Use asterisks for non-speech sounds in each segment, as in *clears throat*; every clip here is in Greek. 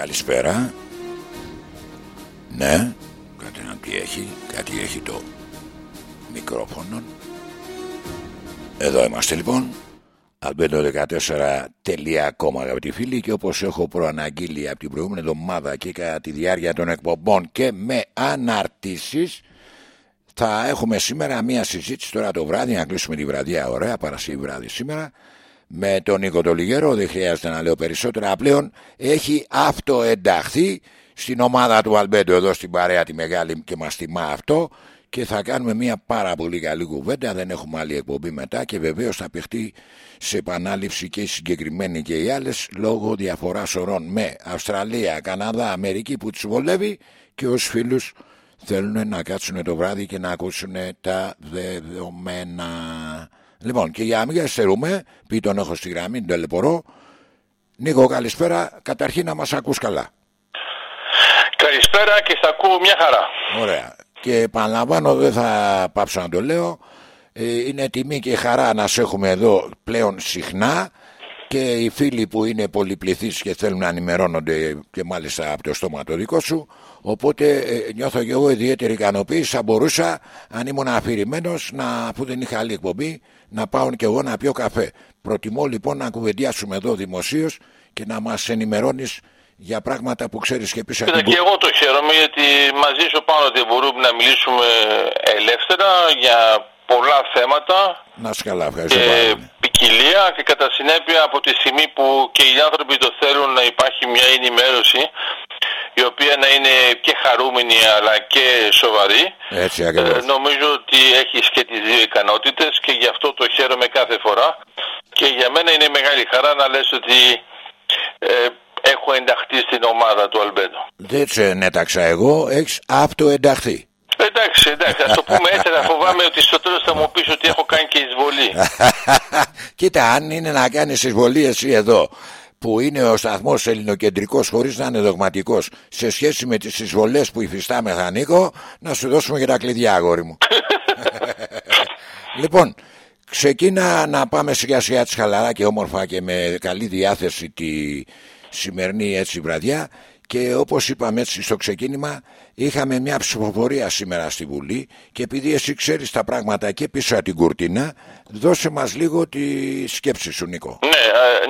καλησπέρα. Ναι, κάτι να τι έχει, κάτι έχει το μικρόφωνο. Εδώ είμαστε λοιπόν. Αλμπέντο14.com αγαπητοί φίλοι και όπως έχω προαναγγείλει από την προηγούμενη εβδομάδα και κατά τη διάρκεια των εκπομπών και με αναρτήσεις θα έχουμε σήμερα μία συζήτηση τώρα το βράδυ να κλείσουμε τη βραδιά ωραία Παρασκευή βράδυ σήμερα με τον Νίκο Τολιγέρο δεν χρειάζεται να λέω περισσότερα. Πλέον έχει αυτοενταχθεί στην ομάδα του Αλμπέντο εδώ στην παρέα τη μεγάλη και μας τιμά αυτό. Και θα κάνουμε μια πάρα πολύ καλή κουβέντα. Δεν έχουμε άλλη εκπομπή μετά και βεβαίως θα παιχτεί σε επανάληψη και η συγκεκριμένη και οι άλλες λόγω διαφοράς ορών με Αυστραλία, Καναδά, Αμερική που τους βολεύει και ως φίλους θέλουν να κάτσουν το βράδυ και να ακούσουν τα δεδομένα. Λοιπόν, και για να μην καθυστερούμε, πει τον έχω στη γραμμή, τον τελεπορώ. Νίκο, καλησπέρα. Καταρχήν να μας ακούς καλά. Καλησπέρα και σ' ακούω μια χαρά. Ωραία. Και επαναλαμβάνω, δεν θα πάψω να το λέω. Ε, είναι τιμή και χαρά να σε έχουμε εδώ πλέον συχνά και οι φίλοι που είναι πολυπληθείς και θέλουν να ενημερώνονται και μάλιστα από το στόμα το δικό σου οπότε ε, νιώθω και εγώ ιδιαίτερη ικανοποίηση θα μπορούσα αν ήμουν αφηρημένος να, αφού δεν είχα άλλη εκπομπή να πάω και εγώ να πιω καφέ. Προτιμώ λοιπόν να κουβεντιάσουμε εδώ δημοσίως και να μας ενημερώνεις για πράγματα που ξέρεις και πίσω από Και εγώ το χαίρομαι γιατί μαζί σου πάνω ότι μπορούμε να μιλήσουμε ελεύθερα για πολλά θέματα να σκαλά, ευχαριστώ και ποικιλία και κατά συνέπεια από τη στιγμή που και οι άνθρωποι το θέλουν να υπάρχει μια ενημέρωση η οποία να είναι και χαρούμενη αλλά και σοβαρή Έτσι, ε, νομίζω ότι έχεις και τις δύο ικανότητες και γι' αυτό το χαίρομαι κάθε φορά και για μένα είναι μεγάλη χαρά να λες ότι ε, έχω ενταχθεί στην ομάδα του Αλμπέντο. Δεν σε ενέταξα εγώ, έχεις αυτοενταχθεί. Εντάξει, εντάξει, ας το πούμε έτσι, θα φοβάμαι ότι στο τέλος θα μου πεις ότι έχω κάνει και εισβολή. *laughs* Κοίτα, αν είναι να κάνεις εισβολή εσύ εδώ, που είναι ο σταθμός ελληνοκεντρικός χωρίς να είναι δογματικός, σε σχέση με τις εισβολές που υφιστάμε, Νίκο, να σου δώσουμε και τα κλειδιά, αγόρι μου. *laughs* λοιπόν, ξεκίνα να πάμε σιγά σιγά τη χαλαρά και όμορφα και με καλή διάθεση τη σημερινή έτσι βραδιά και όπως είπαμε έτσι στο ξεκίνημα είχαμε μια ψηφοφορία σήμερα στη Βουλή και επειδή εσύ ξέρεις τα πράγματα και πίσω από την κουρτίνα δώσε μας λίγο τη σκέψη σου Νίκο. Ναι,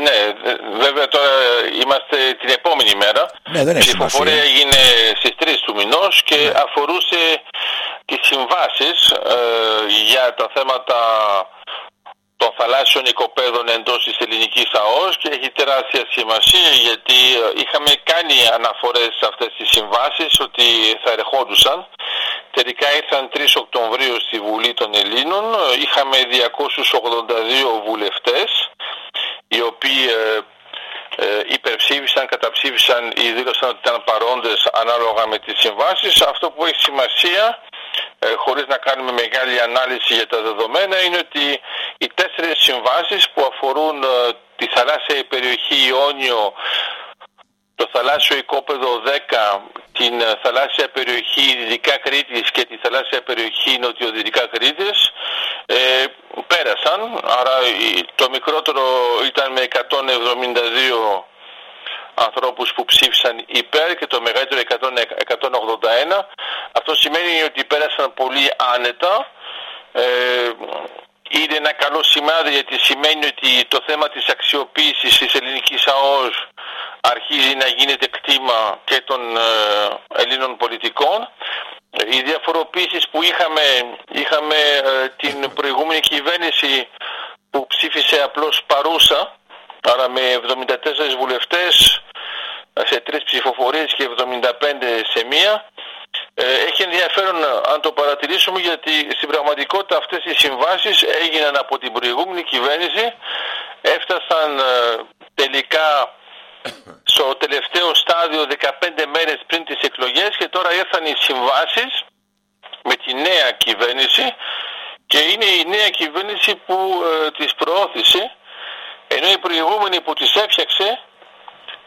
ναι βέβαια τώρα είμαστε την επόμενη μέρα. Ναι, δεν Η ψηφοφορία έγινε στις 3 του μηνός και ναι. αφορούσε τις συμβάσεις ε, για τα θέματα των θαλάσσιων οικοπαίδων εντός της ελληνικής ΑΟΣ και έχει τεράστια σημασία γιατί ε, είχαμε κάνει αναφορές σε αυτές τις συμβάσεις ότι θα ερχόντουσαν. Τελικά ήρθαν 3 Οκτωβρίου στη Βουλή των Ελλήνων. Είχαμε 282 βουλευτές οι οποίοι ε, ε, υπερψήφισαν, καταψήφισαν ή δήλωσαν ότι ήταν παρόντες ανάλογα με τις συμβάσεις. Αυτό που έχει σημασία ε, χωρίς να κάνουμε μεγάλη ανάλυση για τα δεδομένα είναι ότι οι τέσσερις συμβάσεις που αφορούν ε, τη θαλάσσια περιοχή Ιόνιο το θαλάσσιο οικόπεδο 10, την ε, θαλάσσια περιοχή Δυτικά Κρήτης και τη θαλάσσια περιοχή Νοτιοδυτικά Κρήτης ε, πέρασαν. Άρα το μικρότερο ήταν με 172 ανθρώπους που ψήφισαν υπέρ και το μεγαλύτερο 181. Αυτό σημαίνει ότι πέρασαν πολύ άνετα. Ε, είναι ένα καλό σημάδι γιατί σημαίνει ότι το θέμα της αξιοποίησης της ελληνικής ΑΟΣ αρχίζει να γίνεται κτήμα και των ε, Ελλήνων πολιτικών. Οι διαφοροποίησεις που είχαμε, είχαμε ε, την προηγούμενη κυβέρνηση που ψήφισε απλώς παρούσα, άρα με 74 βουλευτές σε τρεις ψηφοφορίες και 75 σε μία. Ε, έχει ενδιαφέρον αν το παρατηρήσουμε γιατί στην πραγματικότητα αυτές οι συμβάσεις έγιναν από την προηγούμενη κυβέρνηση έφτασαν ε, τελικά στο τελευταίο στάδιο 15 μέρες πριν τις εκλογές και τώρα ήρθαν οι συμβάσεις με τη νέα κυβέρνηση και είναι η νέα κυβέρνηση που ε, τις προώθησε ενώ η προηγούμενη που τις έφτιαξε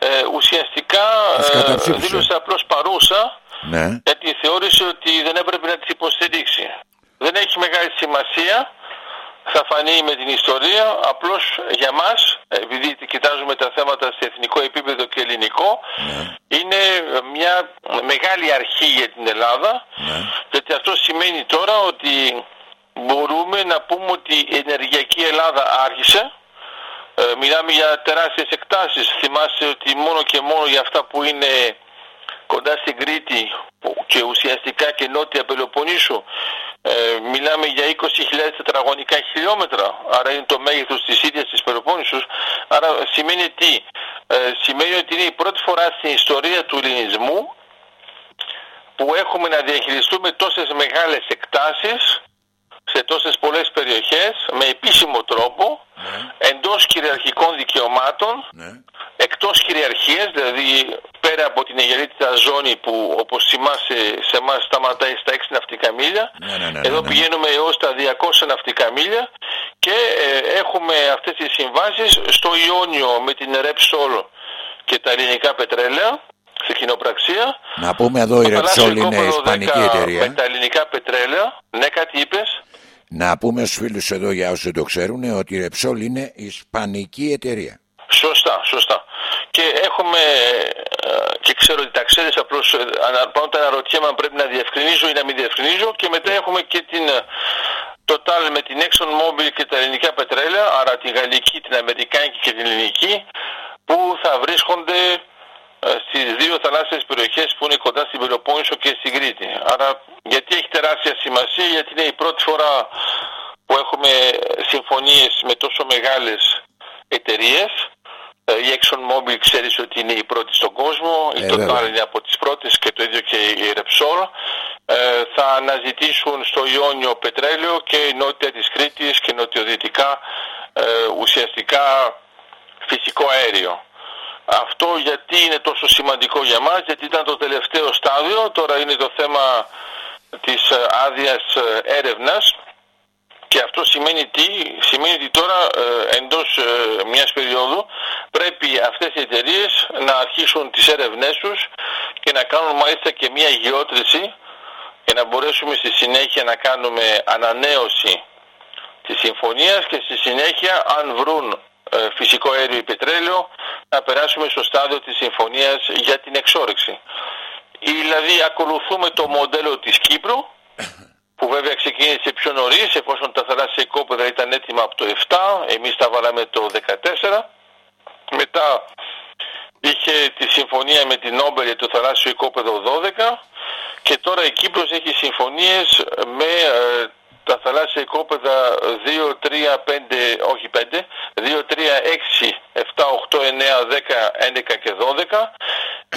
ε, ουσιαστικά ε, δήλωσε απλώς παρούσα ναι. γιατί θεώρησε ότι δεν έπρεπε να τις υποστηρίξει. Δεν έχει μεγάλη σημασία, θα φανεί με την ιστορία, απλώς για μας επειδή κοιτάζουμε τα θέματα σε εθνικό επίπεδο και ελληνικό, Ναι. είναι μια μεγάλη αρχή για την Ελλάδα, Ναι. γιατί αυτό σημαίνει τώρα ότι μπορούμε να πούμε ότι η ενεργειακή Ελλάδα άρχισε. Ε, μιλάμε για τεράστιες εκτάσεις. Θυμάσαι ότι μόνο και μόνο για αυτά που είναι κοντά στην Κρήτη που- και ουσιαστικά και νότια Πελοποννήσου ε, μιλάμε για 20.000 τετραγωνικά χιλιόμετρα άρα είναι το μέγεθος της ίδιας της Πελοπόννησους άρα σημαίνει τι; Ε, σημαίνει ότι είναι η πρώτη φορά στην ιστορία του ελληνισμού που έχουμε να διαχειριστούμε τόσες μεγάλες εκτάσεις σε τόσες πολλές περιοχές με επίσημο τρόπο εντός κυριαρχικών δικαιωμάτων Ναι. εκτός κυριαρχίας, δηλαδή πέρα από την αιγερίτητα ζώνη που όπως θυμάσαι σε εμάς σταματάει στα 6 ναυτικά μίλια, Ναι, ναι, ναι, ναι, εδώ ναι. πηγαίνουμε έως τα 200 ναυτικά μίλια και ε, έχουμε αυτές τις συμβάσεις στο Ιόνιο με την Repsol και τα ελληνικά πετρέλαια σε κοινοπραξία. Να πούμε εδώ η Το θαλάσσιο Repsol είναι οικόπεδο ισπανική 10 Με εταιρεία. τα ελληνικά πετρέλαια. Ναι, κάτι είπες. Να πούμε στους φίλους εδώ για όσους δεν το ξέρουν ότι η Repsol είναι ισπανική εταιρεία. Σωστά, σωστά. Και έχουμε, ε, και ξέρω ότι τα ξέρεις, απλώς ε, ανα- πάντα αναρωτιέμαι αν πρέπει να διευκρινίζω ή να μην διευκρινίζω και μετά έχουμε και την ε, Total με την Exxon Mobil και τα ελληνικά πετρέλαια, άρα τη γαλλική, την αμερικάνικη και την ελληνική, που θα βρίσκονται ε, στις δύο θαλάσσιες περιοχές που είναι κοντά στην Πελοπόννησο και στην Κρήτη. Άρα γιατί έχει τεράστια σημασία, γιατί είναι η πρώτη φορά που έχουμε συμφωνίες με τόσο μεγάλες εταιρείες. Ε, Η Exxon Mobil ξέρεις ότι είναι η πρώτη στον κόσμο, η Ε, Total βέβαια. είναι από τις πρώτες και το ίδιο και η Repsol. Ε, θα αναζητήσουν στο Ιόνιο πετρέλαιο και νότια της Κρήτης και νοτιοδυτικά ε, ουσιαστικά φυσικό αέριο. Αυτό γιατί είναι τόσο σημαντικό για μας, γιατί ήταν το τελευταίο στάδιο, τώρα είναι το θέμα της ε, άδειας ε, έρευνας. Και αυτό σημαίνει τι, σημαίνει ότι τώρα ε, εντός ε, μιας περίοδου πρέπει αυτές οι εταιρείες να αρχίσουν τις έρευνές τους και να κάνουν μάλιστα και μια γεώτρηση για να μπορέσουμε στη συνέχεια να κάνουμε ανανέωση της συμφωνίας και στη συνέχεια αν βρουν ε, φυσικό αέριο ή πετρέλαιο να περάσουμε στο στάδιο της συμφωνίας για την εξόρυξη. Ή, Δηλαδή ακολουθούμε το μοντέλο της Κύπρου που βέβαια ξεκίνησε πιο νωρίς, εφόσον τα θαλάσσια οικόπεδα ήταν έτοιμα από το 7, εμείς τα βάλαμε το 14. Μετά είχε τη συμφωνία με την Νόμπελ για το θαλάσσιο οικόπεδο 12 και τώρα η Κύπρος έχει συμφωνίες με ε, τα θαλάσσια οικόπεδα 2, 3, 5, όχι 5, 2, 3, 6, 7, 8, 9, 10, 11 και 12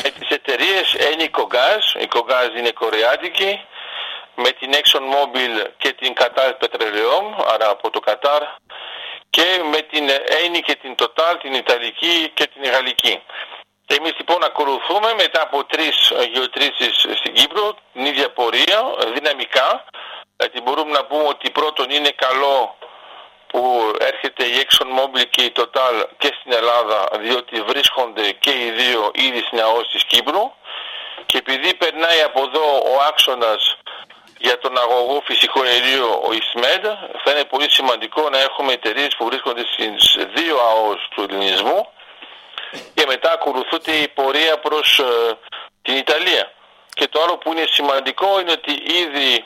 με τις εταιρείες Enicogaz, η Cogaz είναι κορεάτικη, με την Exxon Mobil και την Qatar Petroleum, άρα από το Κατάρ, και με την Eni και την Total, την Ιταλική και την Γαλλική. Και εμείς λοιπόν ακολουθούμε μετά από τρεις γεωτρήσεις στην Κύπρο την ίδια πορεία, δυναμικά, γιατί μπορούμε να πούμε ότι πρώτον είναι καλό που έρχεται η Exxon Mobil και η Total και στην Ελλάδα διότι βρίσκονται και οι δύο ήδη στην ΑΟΣ της Κύπρου και επειδή περνάει από εδώ ο άξονας για τον αγωγό φυσικό αερίο ο ΙΣΜΕΔ θα είναι πολύ σημαντικό να έχουμε εταιρείες που βρίσκονται στις δύο ΑΟΣ του ελληνισμού και μετά ακολουθούνται η πορεία προς ε, την Ιταλία. Και το άλλο που είναι σημαντικό είναι ότι ήδη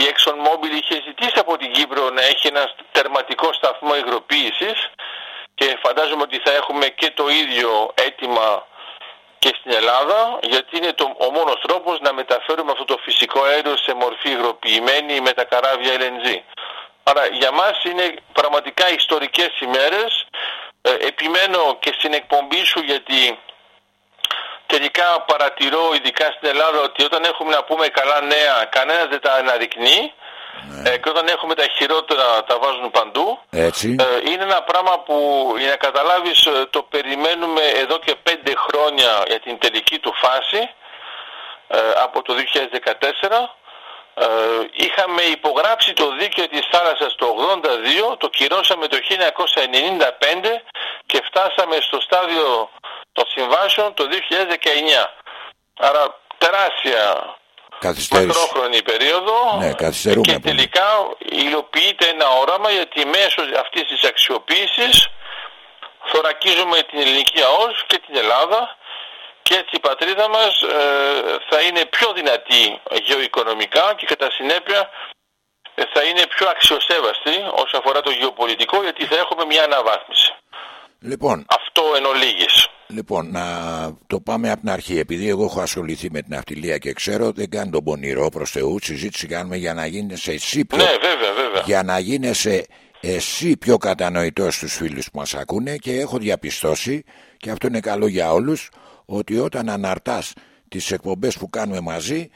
η Exxon Mobil είχε ζητήσει από την Κύπρο να έχει ένα τερματικό σταθμό υγροποίησης και φαντάζομαι ότι θα έχουμε και το ίδιο αίτημα και στην Ελλάδα γιατί είναι το, ο μόνος τρόπος να μεταφέρουμε αυτό το φυσικό αέριο σε μορφή υγροποιημένη με τα καράβια LNG. Άρα για μας είναι πραγματικά ιστορικές ημέρες. Ε, επιμένω και στην εκπομπή σου γιατί τελικά παρατηρώ ειδικά στην Ελλάδα ότι όταν έχουμε να πούμε καλά νέα κανένας δεν τα αναδεικνύει ε, και όταν έχουμε τα χειρότερα τα βάζουν παντού. Έτσι. Ε, είναι ένα πράγμα που για να καταλάβεις ε, το περιμένουμε εδώ και πέντε χρόνια για την τελική του φάση ε, από το 2014 ε, είχαμε υπογράψει το δίκαιο της θάλασσας το 82 το κυρώσαμε το 1995 και φτάσαμε στο στάδιο των συμβάσεων το 2019 άρα τεράστια Καθυστέρηση. μακρόχρονη περίοδο Ναι, καθυστερούμε και πολύ. τελικά υλοποιείται ένα όραμα γιατί μέσω αυτής της αξιοποίησης θωρακίζουμε την ελληνική ΑΟΣ και την Ελλάδα και έτσι η πατρίδα μας ε, θα είναι πιο δυνατή γεωοικονομικά και κατά συνέπεια ε, θα είναι πιο αξιοσέβαστη όσον αφορά το γεωπολιτικό γιατί θα έχουμε μια αναβάθμιση. Λοιπόν, Αυτό εν ολίγης. Λοιπόν, να το πάμε από την αρχή. Επειδή εγώ έχω ασχοληθεί με την αυτιλία και ξέρω, δεν κάνει τον πονηρό προς Θεού. Συζήτηση κάνουμε για να γίνεσαι εσύ πιο. Ναι, βέβαια, βέβαια. Για να γίνεσαι εσύ πιο κατανοητός στους φίλους που μας ακούνε και έχω διαπιστώσει και αυτό είναι καλό για όλους ότι όταν αναρτάς τις εκπομπές που κάνουμε μαζί ε,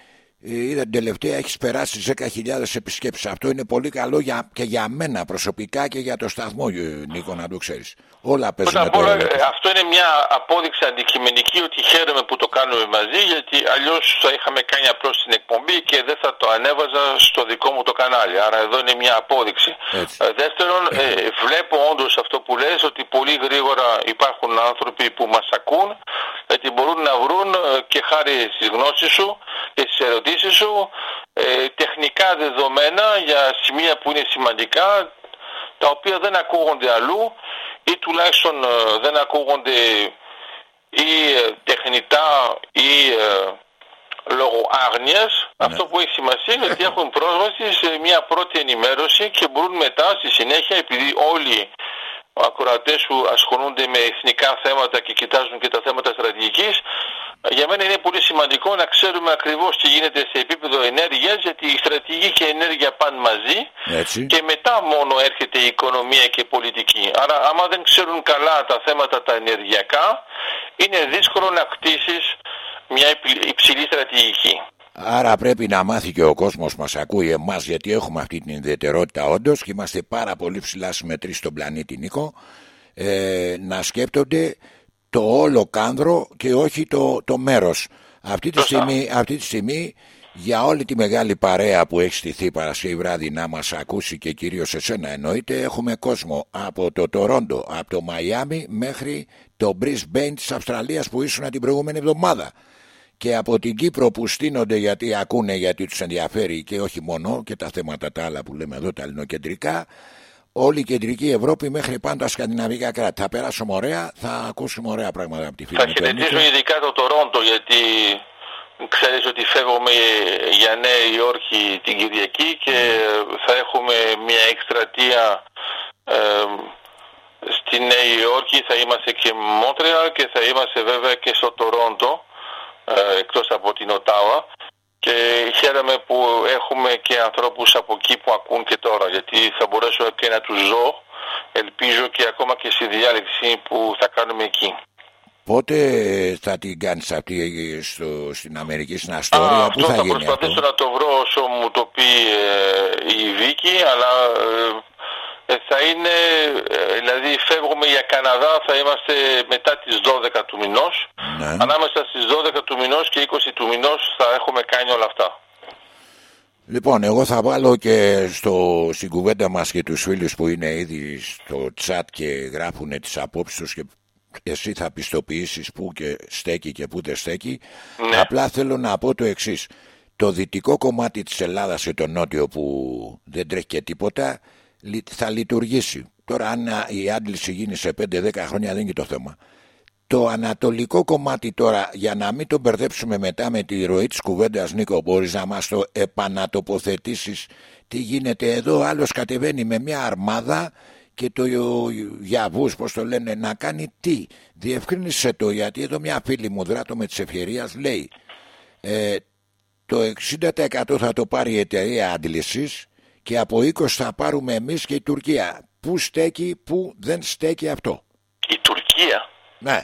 είδα την τελευταία έχεις περάσει 10.000 επισκέψεις. Αυτό είναι πολύ καλό για, και για μένα προσωπικά και για το σταθμό ε, Νίκο να το ξέρεις. Όλα παίζουν το ρόλο. αυτό είναι μια απόδειξη αντικειμενική ότι χαίρομαι που το κάνουμε μαζί γιατί αλλιώς θα είχαμε κάνει απλώς την εκπομπή και δεν θα το ανέβαζα στο δικό μου το κανάλι. Άρα εδώ είναι μια απόδειξη. Έτσι. Ε, δεύτερον ε, βλέπω όντως αυτό που λες ότι πολύ γρήγορα υπάρχουν άνθρωποι που μας ακούν γιατί μπορούν να βρουν και χάρη στις γνώσεις σου και στις ερωτήσεις σου ε, τεχνικά δεδομένα για σημεία που είναι σημαντικά τα οποία δεν ακούγονται αλλού ή τουλάχιστον ε, δεν ακούγονται ή ε, τεχνητά ή ε, λόγω άγνοιας ναι. αυτό που έχει σημασία είναι ότι έχουν πρόσβαση σε μια πρώτη ενημέρωση και μπορούν μετά στη συνέχεια επειδή όλοι οι ακροατές σου ασχολούνται με εθνικά θέματα και κοιτάζουν και τα θέματα στρατηγικής για μένα είναι πολύ σημαντικό να ξέρουμε ακριβώς τι γίνεται σε επίπεδο ενέργειας γιατί η στρατηγική και η ενέργεια πάνε μαζί Έτσι. και μετά μόνο έρχεται η οικονομία και η πολιτική. Άρα άμα δεν ξέρουν καλά τα θέματα τα ενεργειακά είναι δύσκολο να κτίσεις μια υψηλή στρατηγική. Άρα πρέπει να μάθει και ο κόσμος μας ακούει εμάς γιατί έχουμε αυτή την ιδιαιτερότητα όντως και είμαστε πάρα πολύ ψηλά συμμετροί στον πλανήτη Νίκο ε, να σκέπτονται το όλο κάνδρο και όχι το, το μέρος. Αυτή τη, στιγμή, αυτή τη στιγμή για όλη τη μεγάλη παρέα που έχει στηθεί Παρασκευή βράδυ να μας ακούσει και κυρίως εσένα εννοείται έχουμε κόσμο από το Τορόντο, από το Μαϊάμι μέχρι το Brisbane της Αυστραλίας που ήσουν την προηγούμενη εβδομάδα και από την Κύπρο που στείνονται γιατί ακούνε γιατί τους ενδιαφέρει και όχι μόνο και τα θέματα τα άλλα που λέμε εδώ τα ελληνοκεντρικά όλη η κεντρική Ευρώπη μέχρι πάνω τα σκανδιναβικά κράτη. Θα περάσουμε ωραία, θα ακούσουμε ωραία πράγματα από τη φίλη Θα χαιρετήσω ειδικά το Τορόντο γιατί ξέρεις ότι φεύγουμε για Νέα Υόρκη την Κυριακή και θα έχουμε μια εκστρατεία ε, στη Νέα Υόρκη, θα είμαστε και Μότρια και θα είμαστε βέβαια και στο Τορόντο ε, εκτός από την Οτάwa και χαίρομαι που έχουμε και ανθρώπους από εκεί που ακούν και τώρα γιατί θα μπορέσω και να τους ζω ελπίζω και ακόμα και στη διάλεξη που θα κάνουμε εκεί. Πότε θα την κάνεις αυτή στο, στην Αμερική, στην Αστόρια, πού θα, θα γίνει προσπαθήσω να το βρω όσο μου το πει ε, η Βίκη, αλλά ε, ε, θα είναι, ε, δηλαδή φεύγουμε για Καναδά, θα είμαστε μετά τις 12 του μηνός. Ναι. Ανάμεσα στις 12 του μηνός και 20 του μηνός θα έχουμε κάνει όλα αυτά. Λοιπόν, εγώ θα βάλω και στο, στην κουβέντα μας και τους φίλους που είναι ήδη στο chat και γράφουν τις απόψεις τους και εσύ θα πιστοποιήσεις που και στέκει και που δεν στέκει. Ναι. Απλά θέλω να πω το εξής. Το δυτικό κομμάτι της Ελλάδας και το νότιο που δεν τρέχει και τίποτα θα λειτουργήσει. Τώρα αν η άντληση γίνει σε 5-10 χρόνια δεν είναι το θέμα. Το ανατολικό κομμάτι τώρα για να μην το μπερδέψουμε μετά με τη ροή της κουβέντας Νίκο μπορείς να μας το επανατοποθετήσεις τι γίνεται εδώ άλλος κατεβαίνει με μια αρμάδα και το Γιαβούς πως το λένε να κάνει τι διευκρίνησε το γιατί εδώ μια φίλη μου δράτω με τις ευκαιρίες λέει ε, το 60% θα το πάρει η εταιρεία άντλησης και από 20 θα πάρουμε εμείς και η Τουρκία. Πού στέκει, πού δεν στέκει αυτό. Η Τουρκία; Ναι.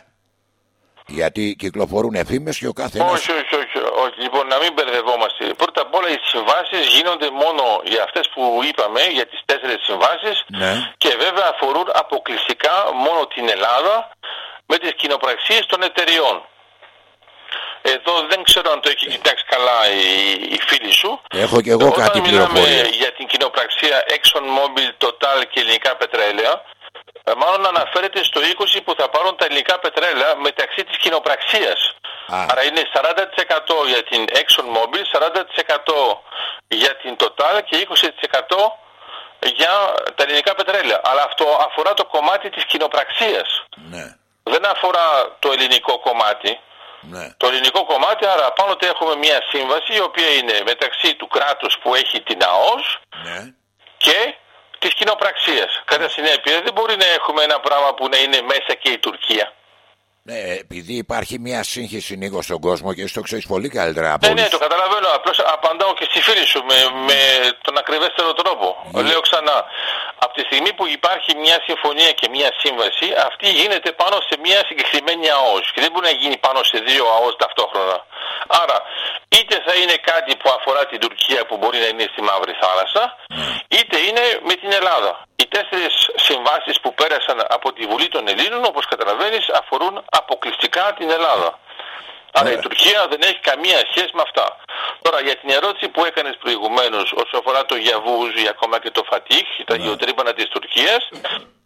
Γιατί κυκλοφορούν εφήμες και ο κάθε όχι, όχι, όχι, όχι. Λοιπόν, να μην μπερδευόμαστε. Πρώτα απ' όλα οι συμβάσεις γίνονται μόνο για αυτές που είπαμε, για τις τέσσερις συμβάσεις. Ναι. Και βέβαια αφορούν αποκλειστικά μόνο την Ελλάδα με τις κοινοπραξίες των εταιριών. Εδώ δεν ξέρω αν το έχει κοιτάξει καλά η, η φίλη σου. Έχω και εγώ Όταν κάτι πληροφορία. για την κοινοπραξία Exxon Mobil, Total και ελληνικά πετρέλαια, ε, μάλλον αναφέρεται στο 20 που θα πάρουν τα ελληνικά πετρέλαια μεταξύ της κοινοπραξίας. Α. Άρα είναι 40% για την Exxon Mobil, 40% για την Total και 20% για τα ελληνικά πετρέλαια. Αλλά αυτό αφορά το κομμάτι της κοινοπραξίας. Ναι. Δεν αφορά το ελληνικό κομμάτι. Ναι. Το ελληνικό κομμάτι, άρα πάνω ότι έχουμε μια σύμβαση η οποία είναι μεταξύ του κράτους που έχει την ΑΟΣ Ναι. και της κοινοπραξίας. Κατά συνέπεια δεν μπορεί να έχουμε ένα πράγμα που να είναι μέσα και η Τουρκία. Ναι, επειδή υπάρχει μια σύγχυση Νίκο στον κόσμο και εσύ το ξέρεις πολύ καλύτερα από Ναι, ναι, όλους. το καταλαβαίνω. Απλώς απαντάω και στη φίλη σου με, με τον ακριβέστερο τρόπο. Λέω ξανά. Από τη στιγμή που υπάρχει μια συμφωνία και μια σύμβαση, αυτή γίνεται πάνω σε μια συγκεκριμένη ΑΟΣ. Και δεν μπορεί να γίνει πάνω σε δύο ΑΟΣ ταυτόχρονα. Άρα, είτε θα είναι κάτι που αφορά την Τουρκία που μπορεί να είναι στη Μαύρη Θάλασσα, είτε είναι με την Ελλάδα. Οι τέσσερις συμβάσεις που πέρασαν από τη Βουλή των Ελλήνων, όπως καταλαβαίνεις, αφορούν αποκλειστικά την Ελλάδα. Άρα η Ωραία. Τουρκία δεν έχει καμία σχέση με αυτά. Τώρα για την ερώτηση που έκανες προηγουμένως όσο αφορά το Γιαβούζ ή ακόμα και το Φατίχ, τα γεωτρύπανα της Τουρκίας,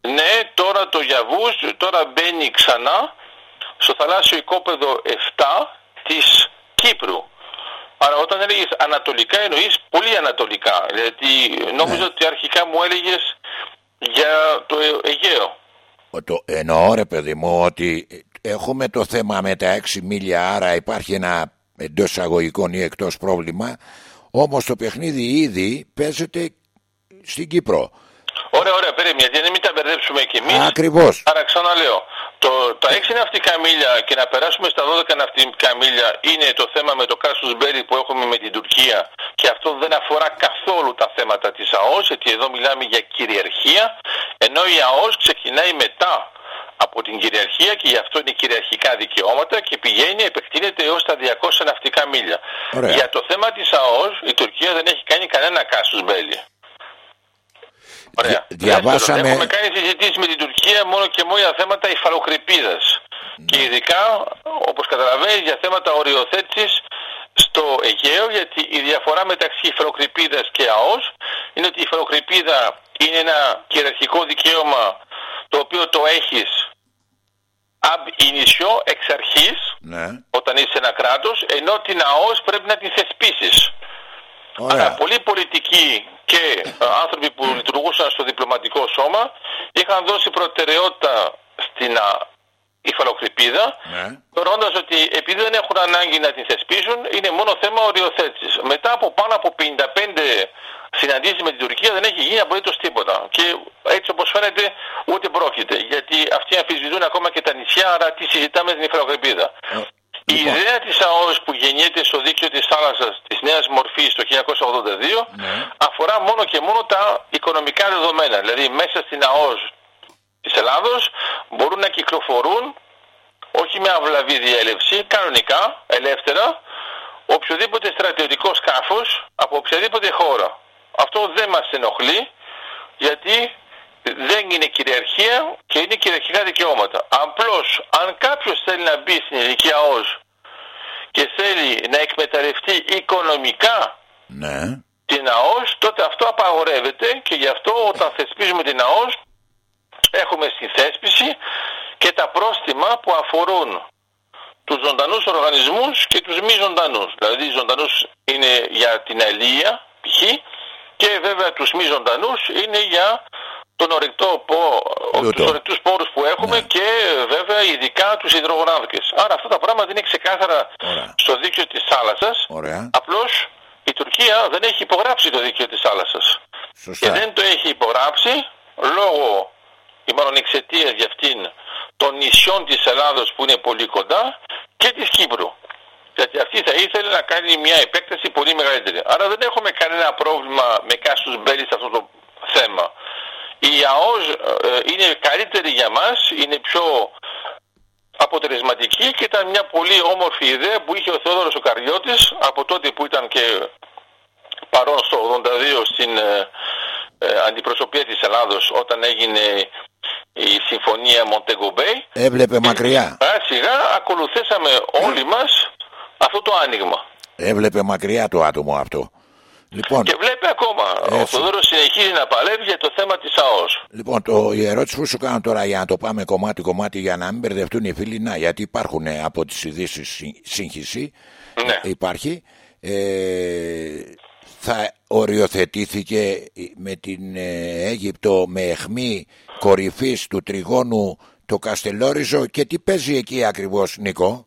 ναι τώρα το Γιαβούζ τώρα μπαίνει ξανά στο θαλάσσιο οικόπεδο 7 της Κύπρου. Άρα όταν έλεγες ανατολικά εννοείς πολύ ανατολικά. Γιατί νόμιζα ότι αρχικά μου έλεγες για το Ε- Αιγαίο. Το εννοώ ρε παιδί μου ότι έχουμε το θέμα με τα 6 μίλια άρα υπάρχει ένα εντός εισαγωγικών ή εκτός πρόβλημα όμως το παιχνίδι ήδη παίζεται στην Κύπρο. Ωραία, ωραία, περίμενε, γιατί να μην τα μπερδέψουμε κι εμείς. Ακριβώς. Άρα ξαναλέω, το, τα 6 ναυτικά μίλια και να περάσουμε στα 12 ναυτικά μίλια είναι το θέμα με το Κάσους Μπέρι που έχουμε με την Τουρκία και αυτό δεν αφορά καθόλου τα θέματα της ΑΟΣ γιατί εδώ μιλάμε για κυριαρχία ενώ η ΑΟΣ ξεκινάει μετά από την κυριαρχία και γι' αυτό είναι κυριαρχικά δικαιώματα και πηγαίνει, επεκτείνεται έως τα 200 ναυτικά μίλια. Ωραία. Για το θέμα της ΑΟΣ η Τουρκία δεν έχει κάνει κανένα Κάσους Μπέλι. Ωραία. Δια- διαβάσαμε- Δεύτερον, Έχουμε κάνει συζητήσεις με την Τουρκία μόνο και μόνο για θέματα υφαλοκρηπίδας. Και ειδικά, όπως καταλαβαίνεις, για θέματα οριοθέτησης στο Αιγαίο, γιατί η διαφορά μεταξύ υφαλοκρηπίδας και ΑΟΣ είναι ότι η υφαλοκρηπίδα είναι ένα κυριαρχικό δικαίωμα το οποίο το έχεις ab initio, εξ αρχής, Ναι. όταν είσαι ένα κράτος, ενώ την ΑΟΣ πρέπει να την θεσπίσεις. Άρα Ωραία. πολλοί πολιτικοί και ε, άνθρωποι που λειτουργούσαν στο διπλωματικό σώμα είχαν δώσει προτεραιότητα στην α, υφαλοκρηπίδα Ναι. θεωρώντας ότι επειδή δεν έχουν ανάγκη να την θεσπίσουν είναι μόνο θέμα οριοθέτησης. Μετά από πάνω από 55 συναντήσεις με την Τουρκία δεν έχει γίνει απολύτως τίποτα. Και έτσι όπως φαίνεται ούτε πρόκειται. Γιατί αυτοί αμφισβητούν ακόμα και τα νησιά, άρα τι συζητάμε στην υφαλοκρηπίδα. Η Λοιπόν. ιδέα της ΑΟΣ που γεννιέται στο δίκτυο της θάλασσας της νέας μορφής το 1982 Ναι. αφορά μόνο και μόνο τα οικονομικά δεδομένα. Δηλαδή μέσα στην ΑΟΣ της Ελλάδος μπορούν να κυκλοφορούν όχι με αυλαβή διέλευση, κανονικά, ελεύθερα, οποιοδήποτε στρατιωτικό σκάφος από οποιαδήποτε χώρα. Αυτό δεν μας ενοχλεί γιατί δεν είναι κυριαρχία και είναι κυριαρχικά δικαιώματα. Απλώς αν κάποιος θέλει να μπει στην ελληνική ΑΟΣ και θέλει να εκμεταλλευτεί οικονομικά Ναι. την ΑΟΣ, τότε αυτό απαγορεύεται και γι' αυτό όταν θεσπίζουμε την ΑΟΣ έχουμε στη θέσπιση και τα πρόστιμα που αφορούν τους ζωντανούς οργανισμούς και τους μη ζωντανούς. Δηλαδή οι ζωντανούς είναι για την αλία π.χ. και βέβαια τους μη ζωντανούς είναι για τον ορυκτό πό, Πλούτο. τους ορυκτούς πόρους που έχουμε Ναι. και βέβαια ειδικά τους υδρογονάνθρακες. Άρα αυτά τα πράγματα είναι ξεκάθαρα Ωραία. στο δίκτυο της θάλασσας. Ωραία. Απλώς η Τουρκία δεν έχει υπογράψει το δίκαιο της θάλασσας. Και Σωστά. δεν το έχει υπογράψει λόγω ή μάλλον εξαιτίας για αυτήν των νησιών της Ελλάδος που είναι πολύ κοντά και της Κύπρου. Γιατί αυτή θα ήθελε να κάνει μια επέκταση πολύ μεγαλύτερη. Άρα δεν έχουμε κανένα πρόβλημα με κάσους μπέλης σε αυτό το θέμα. Η ΑΟΣ ε, είναι καλύτερη για μας, είναι πιο αποτελεσματική και ήταν μια πολύ όμορφη ιδέα που είχε ο Θεόδωρος ο Καριώτης από τότε που ήταν και παρόν στο 82 στην ε, ε, αντιπροσωπεία της Ελλάδος όταν έγινε η συμφωνία Μοντεγκομπέι Έβλεπε μακριά. σιγά σιγά ακολουθήσαμε όλοι μας αυτό το άνοιγμα Έβλεπε μακριά το άτομο αυτό. Λοιπόν, και βλέπει ακόμα ο Έτσι. Θεόδωρος συνεχίζει να παλεύει για το θέμα της ΑΟΣ λοιπόν το, η ερώτηση που σου κάνω τώρα για να το πάμε κομμάτι-κομμάτι για να μην μπερδευτούν οι φίλοι, να, γιατί υπάρχουν ε, από τις ειδήσεις σύγχυση. Ναι. Υπάρχει. Ε, θα οριοθετήθηκε με την ε, Αίγυπτο με εχμή κορυφής του τριγώνου το Καστελόριζο και τι παίζει εκεί ακριβώς Νίκο;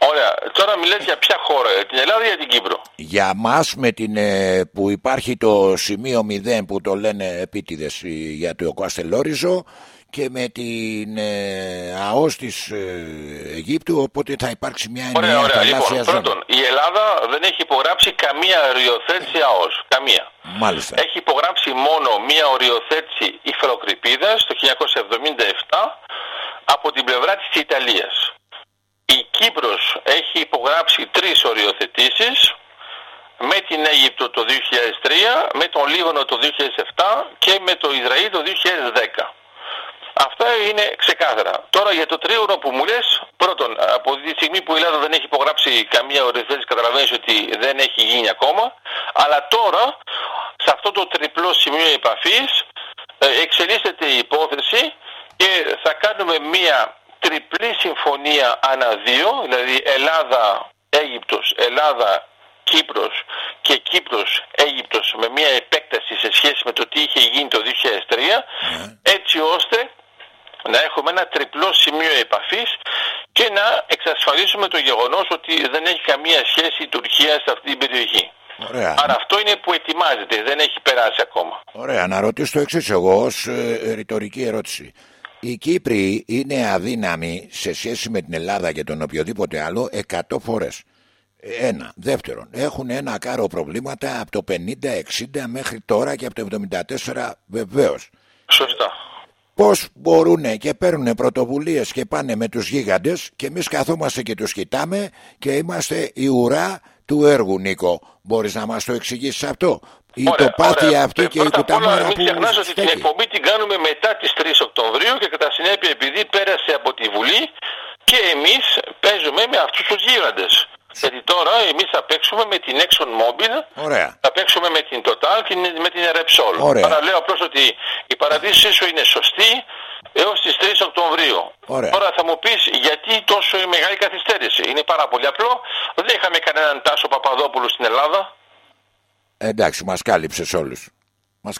Ωραία. Τώρα μιλάς για ποια χώρα, για την Ελλάδα ή για την Κύπρο; Για μας με την, ε, που υπάρχει το σημείο 0 που το λένε επίτηδες ε, για το Καστελόριζο και με την ε, ΑΟΣ της ε, Αιγύπτου οπότε θα υπάρξει μια ενιαία ωραία, λοιπόν, Πρώτον, η Ελλάδα δεν έχει υπογράψει καμία οριοθέτηση ΑΟΣ. Καμία. Μάλιστα. Έχει υπογράψει μόνο μια οριοθέτηση υφαλοκρηπίδας το 1977 από την πλευρά της Ιταλίας. Η Κύπρος έχει υπογράψει τρεις οριοθετήσεις με την Αίγυπτο το 2003, με τον Λίβανο το 2007 και με το Ισραήλ το 2010. Αυτά είναι ξεκάθαρα. Τώρα για το τρίωρο που μου λες, πρώτον, από τη στιγμή που η Ελλάδα δεν έχει υπογράψει καμία οριοθέτηση, καταλαβαίνεις ότι δεν έχει γίνει ακόμα. Αλλά τώρα, σε αυτό το τριπλό σημείο επαφής, ε, εξελίσσεται η υπόθεση και θα κάνουμε μία τριπλή συμφωνία ανά δύο, δηλαδή Ελλάδα, Αίγυπτος, Ελλάδα, Κύπρος και Κύπρος, Αίγυπτος με μια επέκταση σε σχέση με το τι είχε γίνει το 2003 ναι. έτσι ώστε να έχουμε ένα τριπλό σημείο επαφής και να εξασφαλίσουμε το γεγονός ότι δεν έχει καμία σχέση η Τουρκία σε αυτή την περιοχή. Ωραία. Άρα αυτό είναι που ετοιμάζεται, δεν έχει περάσει ακόμα. Ωραία, να ρωτήσω το εξής εγώ ως ε, ρητορική ερώτηση. Οι Κύπροι είναι αδύναμοι σε σχέση με την Ελλάδα και τον οποιοδήποτε άλλο 100 φορές. Ένα. Δεύτερον, έχουν ένα κάρο προβλήματα από το 50-60 μέχρι τώρα και από το 74 βεβαίως. Σωστά. Πώς μπορούν και παίρνουν πρωτοβουλίες και πάνε με τους γίγαντες και εμείς καθόμαστε και τους κοιτάμε και είμαστε η ουρά του έργου Νίκο. Μπορείς να μας το εξηγήσεις αυτό; Η τοπάθεια αυτή και η κουταμάρα που Μην ξεχνάς ότι την εκπομπή την κάνουμε μετά τις 3 Οκτωβρίου και κατά συνέπεια επειδή πέρασε από τη Βουλή και εμείς παίζουμε με αυτούς τους γίγαντες. Γιατί τώρα εμείς θα παίξουμε με την Exxon Mobil, Ωραία. θα παίξουμε με την Total και με την Repsol. Ωραία. Άρα λέω απλώς ότι η παραδείσή σου είναι σωστή έως τις 3 Οκτωβρίου. Ωραία. Τώρα θα μου πεις γιατί τόσο μεγάλη καθυστέρηση. Είναι πάρα πολύ απλό. Δεν είχαμε κανέναν Τάσο Παπαδόπουλο στην Ελλάδα. Εντάξει, μας κάλυψες όλους. Μας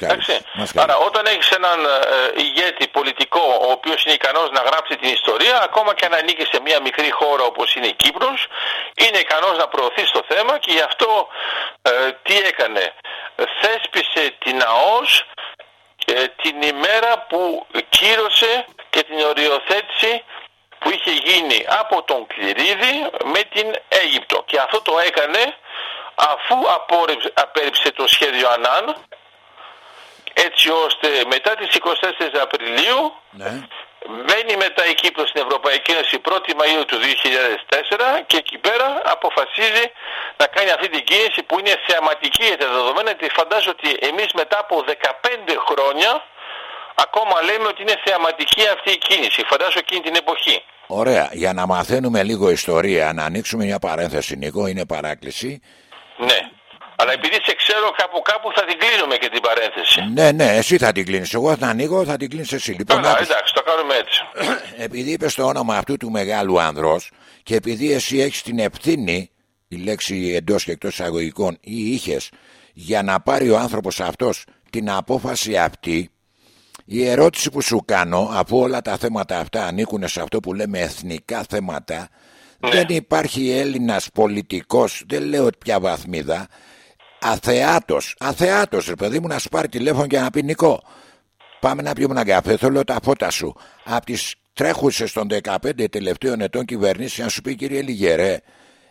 μας Άρα όταν έχεις έναν ε, ηγέτη πολιτικό ο οποίος είναι ικανός να γράψει την ιστορία ακόμα και αν ανήκει σε μια μικρή χώρα όπως είναι η Κύπρος είναι ικανός να προωθεί το θέμα και γι' αυτό ε, τι έκανε. Θέσπισε την ΑΟΣ ε, την ημέρα που κύρωσε και την οριοθέτηση που είχε γίνει από τον Κληρίδη με την Αίγυπτο. Και αυτό το έκανε αφού απέρριψε το σχέδιο Ανάν έτσι ώστε μετά τις 24 Απριλίου ναι. μπαίνει μετά η Κύπρος στην Ευρωπαϊκή Ένωση 1η Μαΐου του 2004 και εκεί πέρα αποφασίζει να κάνει αυτή την κίνηση που είναι θεαματική για τα δεδομένα γιατί φαντάζομαι ότι εμείς μετά από 15 χρόνια ακόμα λέμε ότι είναι θεαματική αυτή η κίνηση. Φαντάζομαι εκείνη την εποχή. Ωραία, για να μαθαίνουμε λίγο ιστορία να ανοίξουμε μια παρένθεση Νίκο είναι παράκληση Ναι αλλά επειδή σε ξέρω κάπου κάπου θα την κλείνουμε και την παρένθεση. Ναι, ναι, εσύ θα την κλείνεις. Εγώ θα ανοίγω, θα την κλείνεις εσύ. Λοιπόν, Καλά, εντάξει, το κάνουμε έτσι. *clears throat* επειδή είπες το όνομα αυτού του μεγάλου άνδρου και επειδή εσύ έχεις την ευθύνη, η λέξη εντός και εκτός εισαγωγικών, ή είχες, για να πάρει ο άνθρωπος αυτός την απόφαση αυτή, η ερώτηση που σου κάνω, αφού όλα τα θέματα αυτά ανήκουν σε αυτό που λέμε εθνικά θέματα, ναι. δεν υπάρχει Έλληνας πολιτικός, δεν λέω πια βαθμίδα, αθεάτος, αθεάτος ρε παιδί μου να σου πάρει τηλέφωνο και να πει Νικό πάμε να πιούμε ένα καφέ, θέλω τα φώτα σου από τις τρέχουσες των 15 τελευταίων ετών κυβερνήσεις να σου πει κύριε Λιγερέ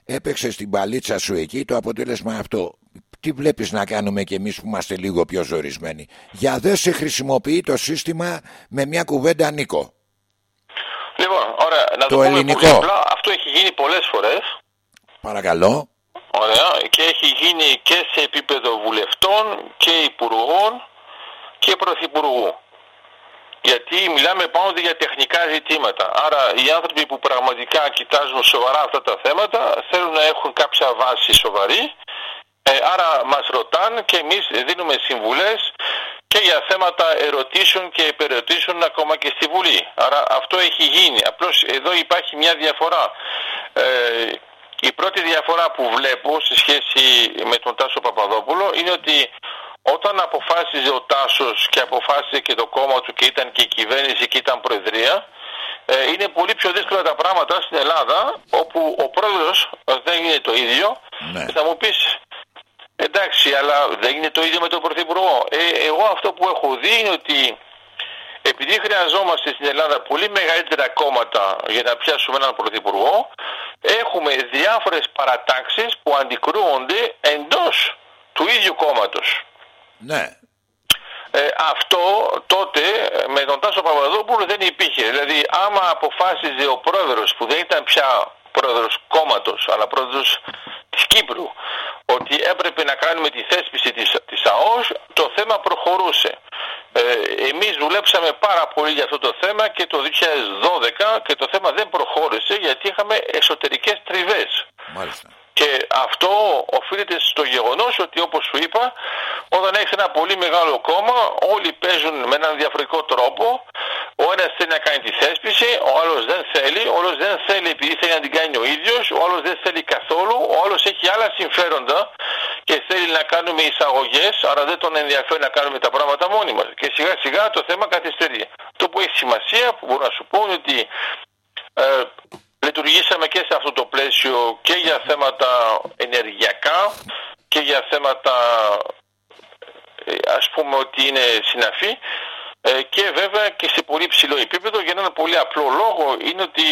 έπαιξε την παλίτσα σου εκεί το αποτέλεσμα αυτό τι βλέπεις να κάνουμε κι εμείς που είμαστε λίγο πιο ζορισμένοι. Για δεν σε χρησιμοποιεί το σύστημα με μια κουβέντα Νίκο Λοιπόν, ωραία, να το, το ελληνικό. Απλά, αυτό έχει γίνει πολλές φορές Παρακαλώ Ωραία. Και έχει γίνει και σε επίπεδο βουλευτών και υπουργών και πρωθυπουργού. Γιατί μιλάμε πάνω για τεχνικά ζητήματα. Άρα οι άνθρωποι που πραγματικά κοιτάζουν σοβαρά αυτά τα θέματα θέλουν να έχουν κάποια βάση σοβαρή. Ε, άρα μας ρωτάνε και εμείς δίνουμε συμβουλές και για θέματα ερωτήσεων και υπερωτήσεων ακόμα και στη Βουλή. Άρα αυτό έχει γίνει. Απλώς εδώ υπάρχει μια διαφορά. Ε, η πρώτη διαφορά που βλέπω σε σχέση με τον Τάσο Παπαδόπουλο είναι ότι όταν αποφάσιζε ο Τάσος και αποφάσισε και το κόμμα του και ήταν και η κυβέρνηση και ήταν προεδρία ε, είναι πολύ πιο δύσκολα τα πράγματα στην Ελλάδα όπου ο πρόεδρος δεν είναι το ίδιο Ναι. θα μου πεις εντάξει αλλά δεν είναι το ίδιο με τον Πρωθυπουργό ε, εγώ αυτό που έχω δει είναι ότι επειδή χρειαζόμαστε στην Ελλάδα πολύ μεγαλύτερα κόμματα για να πιάσουμε έναν πρωθυπουργό, έχουμε διάφορες παρατάξεις που αντικρούονται εντός του ίδιου κόμματος. Ναι. Ε, αυτό τότε ε, με τον Τάσο Παπαδόπουλο δεν υπήρχε. Δηλαδή άμα αποφάσιζε ο πρόεδρος που δεν ήταν πια πρόεδρος κόμματος αλλά πρόεδρος της Κύπρου ότι έπρεπε να κάνουμε τη θέσπιση της, της ΑΟΣ το θέμα προχωρούσε. Ε, εμείς δουλέψαμε πάρα πολύ για αυτό το θέμα και το 2012 και το θέμα δεν προχώρησε γιατί είχαμε εσωτερικές τριβές. Μάλιστα. Και αυτό οφείλεται στο γεγονός ότι όπως σου είπα, όταν έχεις ένα πολύ μεγάλο κόμμα, όλοι παίζουν με έναν διαφορετικό τρόπο. Ο ένας θέλει να κάνει τη θέσπιση, ο άλλος δεν θέλει, ο άλλος δεν θέλει επειδή θέλει να την κάνει ο ίδιος, ο άλλος δεν θέλει καθόλου, ο άλλος έχει άλλα συμφέροντα και θέλει να κάνουμε εισαγωγές, άρα δεν τον ενδιαφέρει να κάνουμε τα πράγματα μόνοι μας. Και σιγά σιγά το θέμα καθυστερεί. Το που έχει σημασία, που μπορώ να σου πω, είναι ότι ε, λειτουργήσαμε και σε αυτό το πλαίσιο και για θέματα ενεργειακά και για θέματα ε, ας πούμε ότι είναι συναφή ε, και βέβαια και σε πολύ ψηλό επίπεδο. Για έναν πολύ απλό λόγο είναι ότι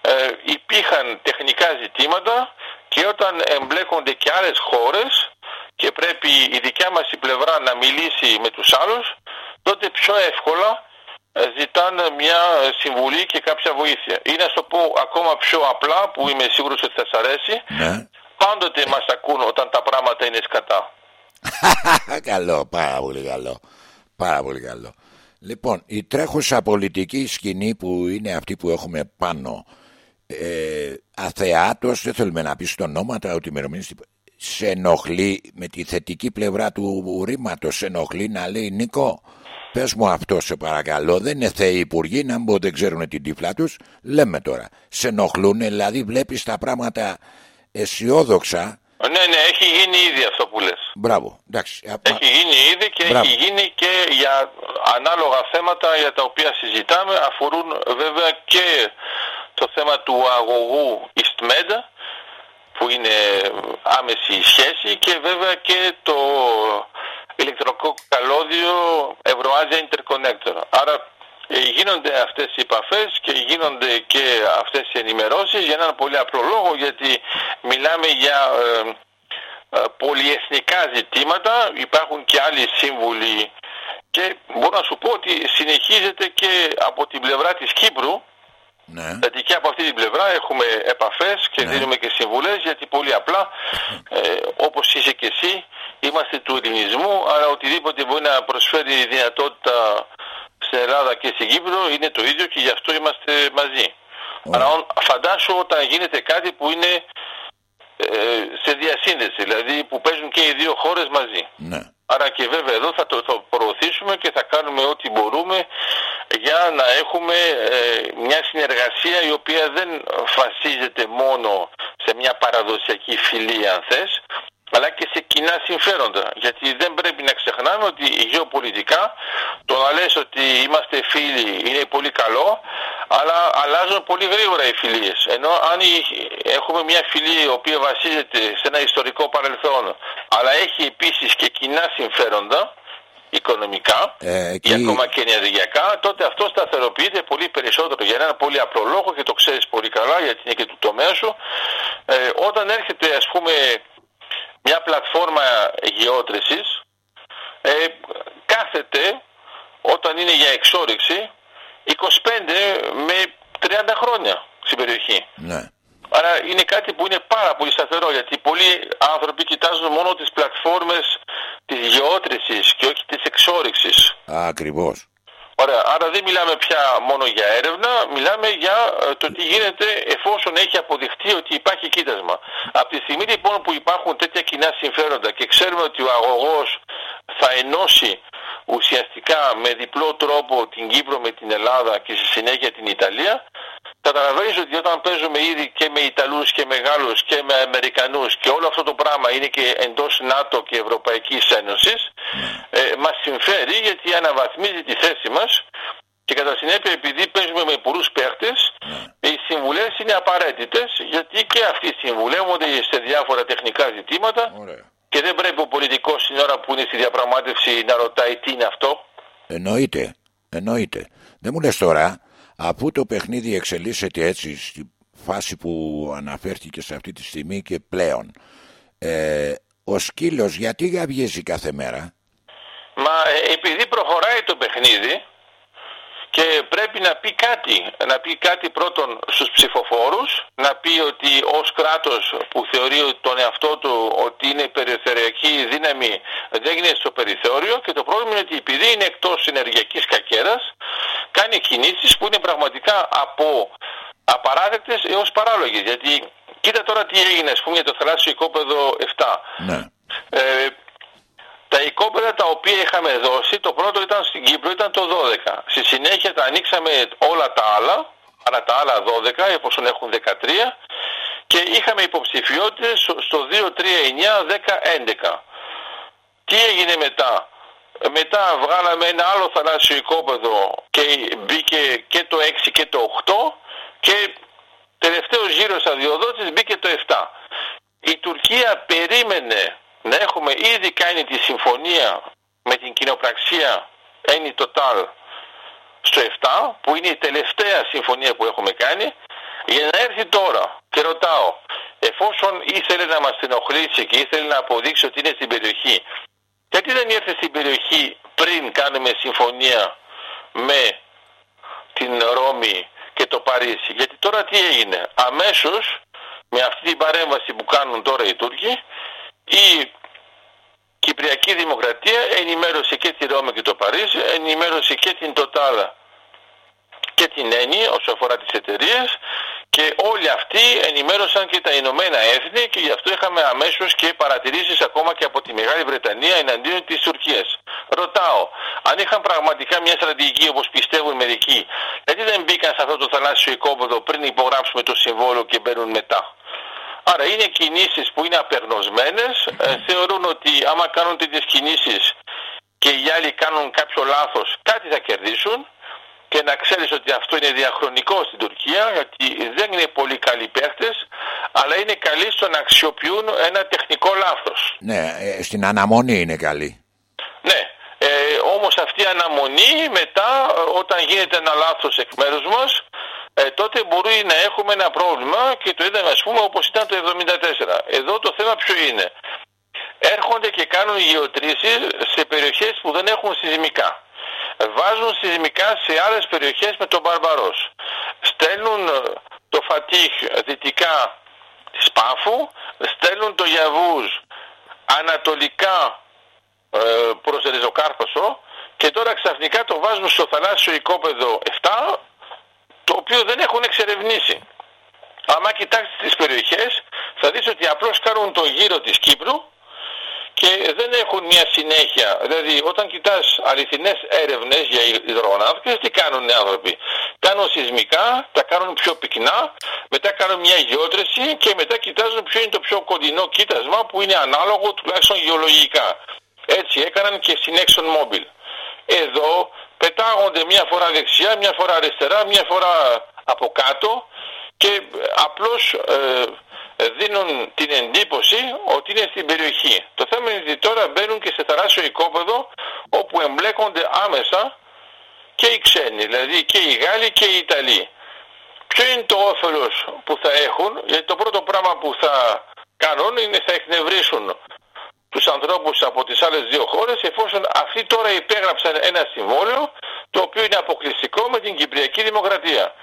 ε, υπήρχαν τεχνικά ζητήματα και όταν εμπλέκονται και άλλες χώρες και πρέπει η δικιά μας η πλευρά να μιλήσει με τους άλλους τότε πιο εύκολα ε, ζητάνε μια συμβουλή και κάποια βοήθεια. Ή να σου το πω ακόμα πιο απλά που είμαι σίγουρος ότι θα σας αρέσει. Ναι. Πάντοτε μας ακούν όταν τα πράγματα είναι σκατά. *laughs* καλό, πάρα πολύ καλό. Πάρα πολύ καλό. Λοιπόν, η τρέχουσα πολιτική σκηνή που είναι αυτή που έχουμε πάνω ε, αθεάτος, δεν θέλουμε να πεις ονόματα ότι ημερομηνίες σε ενοχλεί με τη θετική πλευρά του ρήματος, σε ενοχλεί να λέει Νίκο, πες μου αυτό σε παρακαλώ, δεν είναι θεοί υπουργοί, να μπω δεν ξέρουν την τύφλα τους, λέμε τώρα, σε ενοχλούν, δηλαδή βλέπεις τα πράγματα αισιόδοξα, Ναι, ναι, έχει γίνει ήδη αυτό που λες. μπράβο, εντάξει, Έχει γίνει ήδη και Μπράβο. έχει γίνει και για ανάλογα θέματα για τα οποία συζητάμε αφορούν βέβαια και το θέμα του αγωγού EastMed που είναι άμεση σχέση και βέβαια και το ηλεκτρικό καλώδιο Ευρωάζια Interconnector. Άρα ε, γίνονται αυτές οι επαφές και γίνονται και αυτές οι ενημερώσεις για έναν πολύ απλό λόγο γιατί μιλάμε για ε, ε, πολυεθνικά ζητήματα, υπάρχουν και άλλοι σύμβουλοι και μπορώ να σου πω ότι συνεχίζεται και από την πλευρά της Κύπρου ναι, γιατί και από αυτή την πλευρά έχουμε επαφές και Ναι. δίνουμε και συμβουλές γιατί πολύ απλά *clears throat* ε, όπως είσαι και εσύ είμαστε του ελληνισμού άρα οτιδήποτε μπορεί να προσφέρει δυνατότητα στην Ελλάδα και στην Κύπρο είναι το ίδιο και γι' αυτό είμαστε μαζί. Ωραία. Άρα ον- φαντάσου όταν γίνεται κάτι που είναι ε, σε διασύνδεση, δηλαδή που παίζουν και οι δύο χώρες μαζί. ναι. Άρα και βέβαια εδώ θα το, το προωθήσουμε και θα κάνουμε ό,τι μπορούμε για να έχουμε ε, μια συνεργασία η οποία δεν βασίζεται μόνο σε μια παραδοσιακή φιλία αν θες, αλλά και σε κοινά συμφέροντα. Γιατί δεν πρέπει να ξεχνάμε ότι γεωπολιτικά το να λες ότι είμαστε φίλοι είναι πολύ καλό, αλλά αλλάζουν πολύ γρήγορα οι φιλίες. Ενώ αν η- έχουμε μια φιλία η οποία βασίζεται σε ένα ιστορικό παρελθόν, αλλά έχει επίσης και κοινά συμφέροντα, οικονομικά Ε, εκεί- ή ακόμα και ενεργειακά, τότε αυτό σταθεροποιείται πολύ περισσότερο για έναν πολύ απλό λόγο και το ξέρεις πολύ καλά γιατί είναι και του τομέα σου. Ε, όταν έρχεται ας πούμε μια πλατφόρμα γεώτρησης, ε, κάθεται όταν είναι για εξόριξη 25 με 30 χρόνια στην περιοχή. ναι. Άρα είναι κάτι που είναι πάρα πολύ σταθερό γιατί πολλοί άνθρωποι κοιτάζουν μόνο τις πλατφόρμες της γεώτρησης και όχι της εξόριξης. Ακριβώς. Ωραία, άρα δεν μιλάμε πια μόνο για έρευνα, μιλάμε για ε, το τι γίνεται εφόσον έχει αποδειχτεί ότι υπάρχει κοίτασμα. Από τη στιγμή λοιπόν που υπάρχουν τέτοια κοινά συμφέροντα και ξέρουμε ότι ο αγωγός θα ενώσει ουσιαστικά με διπλό τρόπο την Κύπρο με την Ελλάδα και στη συνέχεια την Ιταλία, Καταλαβαίνεις ότι όταν παίζουμε ήδη και με Ιταλούς και με Γάλλους και με Αμερικανούς και όλο αυτό το πράγμα είναι και εντός ΝΑΤΟ και Ευρωπαϊκής Ένωσης, ε, μας συμφέρει γιατί αναβαθμίζει τη θέση μας και κατά συνέπεια επειδή παίζουμε με πολλούς παίχτες, οι συμβουλές είναι απαραίτητες γιατί και αυτοί συμβουλεύονται σε διάφορα τεχνικά ζητήματα και δεν πρέπει ο πολιτικός στην ώρα που είναι στη διαπραγμάτευση να ρωτάει τι είναι αυτό. Εννοείται. Εννοείται. Δεν μου λες τώρα αφού το παιχνίδι εξελίσσεται έτσι στη φάση που αναφέρθηκε σε αυτή τη στιγμή και πλέον ε, ο σκύλος γιατί γαβγίζει κάθε μέρα; Μα ε, επειδή προχωράει το παιχνίδι και πρέπει να πει κάτι, να πει κάτι πρώτον στους ψηφοφόρους, να πει ότι ως κράτος που θεωρεί τον εαυτό του ότι είναι περιθωριακή δύναμη δεν είναι στο περιθώριο και το πρόβλημα είναι ότι επειδή είναι εκτός ενεργειακής κακέρας κάνει κινήσεις που είναι πραγματικά από απαράδεκτες έως παράλογες γιατί κοίτα τώρα τι έγινε ας πούμε για το θαλάσσιο οικόπεδο 7 ναι. ε, τα οικόπεδα τα οποία είχαμε δώσει, το πρώτο ήταν στην Κύπρο, ήταν το 12. Στη συνέχεια τα ανοίξαμε όλα τα άλλα, αλλά τα άλλα 12, εφόσον έχουν 13, και είχαμε υποψηφιότητες στο 2, 3, 9, 10, 11. Τι έγινε μετά; Μετά βγάλαμε ένα άλλο θαλάσσιο οικόπεδο και μπήκε και το 6 και το 8 και τελευταίος γύρος αδειοδότης μπήκε το 7. Η Τουρκία περίμενε να έχουμε ήδη κάνει τη συμφωνία με την κοινοπραξία Any Total στο 7 που είναι η τελευταία συμφωνία που έχουμε κάνει. Για να έρθει τώρα και ρωτάω εφόσον ήθελε να μας ενοχλήσει και ήθελε να αποδείξει ότι είναι στην περιοχή γιατί δεν ήρθε στην περιοχή πριν κάνουμε συμφωνία με την Ρώμη και το Παρίσι; Γιατί τώρα τι έγινε; Αμέσως με αυτή την παρέμβαση που κάνουν τώρα οι Τούρκοι η Κυπριακή Δημοκρατία ενημέρωσε και τη Ρώμη και το Παρίσι, ενημέρωσε και την Τοτάλα και την Έννη όσο αφορά τις εταιρείες και όλοι αυτοί ενημέρωσαν και τα Ηνωμένα Έθνη και γι' αυτό είχαμε αμέσως και παρατηρήσεις ακόμα και από τη Μεγάλη Βρετανία εναντίον της Τουρκίας. Ρωτάω, αν είχαν πραγματικά μια στρατηγική όπως πιστεύουν μερικοί, γιατί δεν μπήκαν σε αυτό το θαλάσσιο οικόπεδο πριν υπογράψουμε το συμβόλο και μπαίνουν μετά; Άρα είναι κινήσεις που είναι απεγνωσμένες, ε, θεωρούν ότι άμα κάνουν τέτοιες κινήσεις και οι άλλοι κάνουν κάποιο λάθος, κάτι θα κερδίσουν και να ξέρεις ότι αυτό είναι διαχρονικό στην Τουρκία γιατί δεν είναι πολύ καλοί παίχτες αλλά είναι καλοί στο να αξιοποιούν ένα τεχνικό λάθος. Ναι, ε, στην αναμονή είναι καλή. Ναι, ε, όμως αυτή η αναμονή μετά όταν γίνεται ένα λάθος εκ μέρους μας ε, τότε μπορεί να έχουμε ένα πρόβλημα και το είδαμε ας πούμε όπως ήταν το 1974. Εδώ το θέμα ποιο είναι; Έρχονται και κάνουν γεωτρήσεις σε περιοχές που δεν έχουν σεισμικά. Βάζουν σεισμικά σε άλλες περιοχές με τον Μπαρμπαρός. Στέλνουν ε, το Φατίχ δυτικά της Πάφου, στέλνουν το Γιαβούζ ανατολικά ε, προς Ριζοκάρπασο και τώρα ξαφνικά το βάζουν στο θαλάσσιο οικόπεδο 7 το οποίο δεν έχουν εξερευνήσει. Άμα κοιτάξεις τις περιοχές θα δεις ότι απλώς κάνουν το γύρο της Κύπρου και δεν έχουν μια συνέχεια. Δηλαδή όταν κοιτάς αληθινές έρευνες για υδρογονάθηκες τι κάνουν οι άνθρωποι; Κάνουν σεισμικά, τα κάνουν πιο πυκνά, μετά κάνουν μια γεώτρηση και μετά κοιτάζουν ποιο είναι το πιο κοντινό κοίτασμα που είναι ανάλογο τουλάχιστον γεωλογικά. Έτσι έκαναν και στην ExxonMobil. Εδώ πετάγονται μια φορά δεξιά, μια φορά αριστερά, μια φορά από κάτω και απλώς ε, δίνουν την εντύπωση ότι είναι στην περιοχή. Το θέμα είναι ότι τώρα μπαίνουν και σε τεράστιο οικόπεδο όπου εμπλέκονται άμεσα και οι ξένοι, δηλαδή και οι Γάλλοι και οι Ιταλοί. Ποιο είναι το όφελος που θα έχουν, γιατί το πρώτο πράγμα που θα κάνουν είναι θα εκνευρίσουν τους ανθρώπους από τις άλλες δύο χώρες εφόσον αυτοί τώρα υπέγραψαν ένα συμβόλαιο το οποίο είναι αποκλειστικό με την Κυπριακή Δημοκρατία.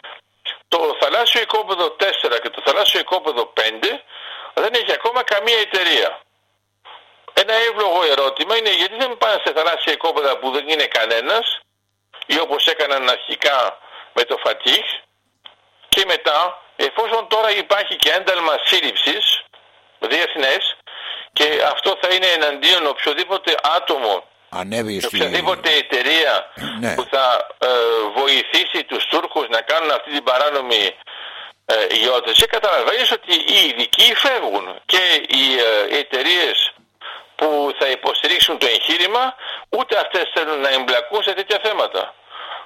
Το θαλάσσιο οικόπεδο 4 και το θαλάσσιο οικόπεδο 5 δεν έχει ακόμα καμία εταιρεία. Ένα εύλογο ερώτημα είναι γιατί δεν πάνε σε θαλάσσια οικόπεδα που δεν είναι κανένας ή όπως έκαναν αρχικά με το Φατίχ και μετά εφόσον τώρα υπάρχει και ένταλμα σύλληψης διεθνές και αυτό θα είναι εναντίον οποιοδήποτε άτομο Ανέβει στη... οποιαδήποτε εταιρεία ναι. που θα ε, βοηθήσει τους Τούρκους να κάνουν αυτή την παράνομη ε, και καταλαβαίνεις ότι οι ειδικοί φεύγουν και οι ε, εταιρείες που θα υποστηρίξουν το εγχείρημα ούτε αυτές θέλουν να εμπλακούν σε τέτοια θέματα.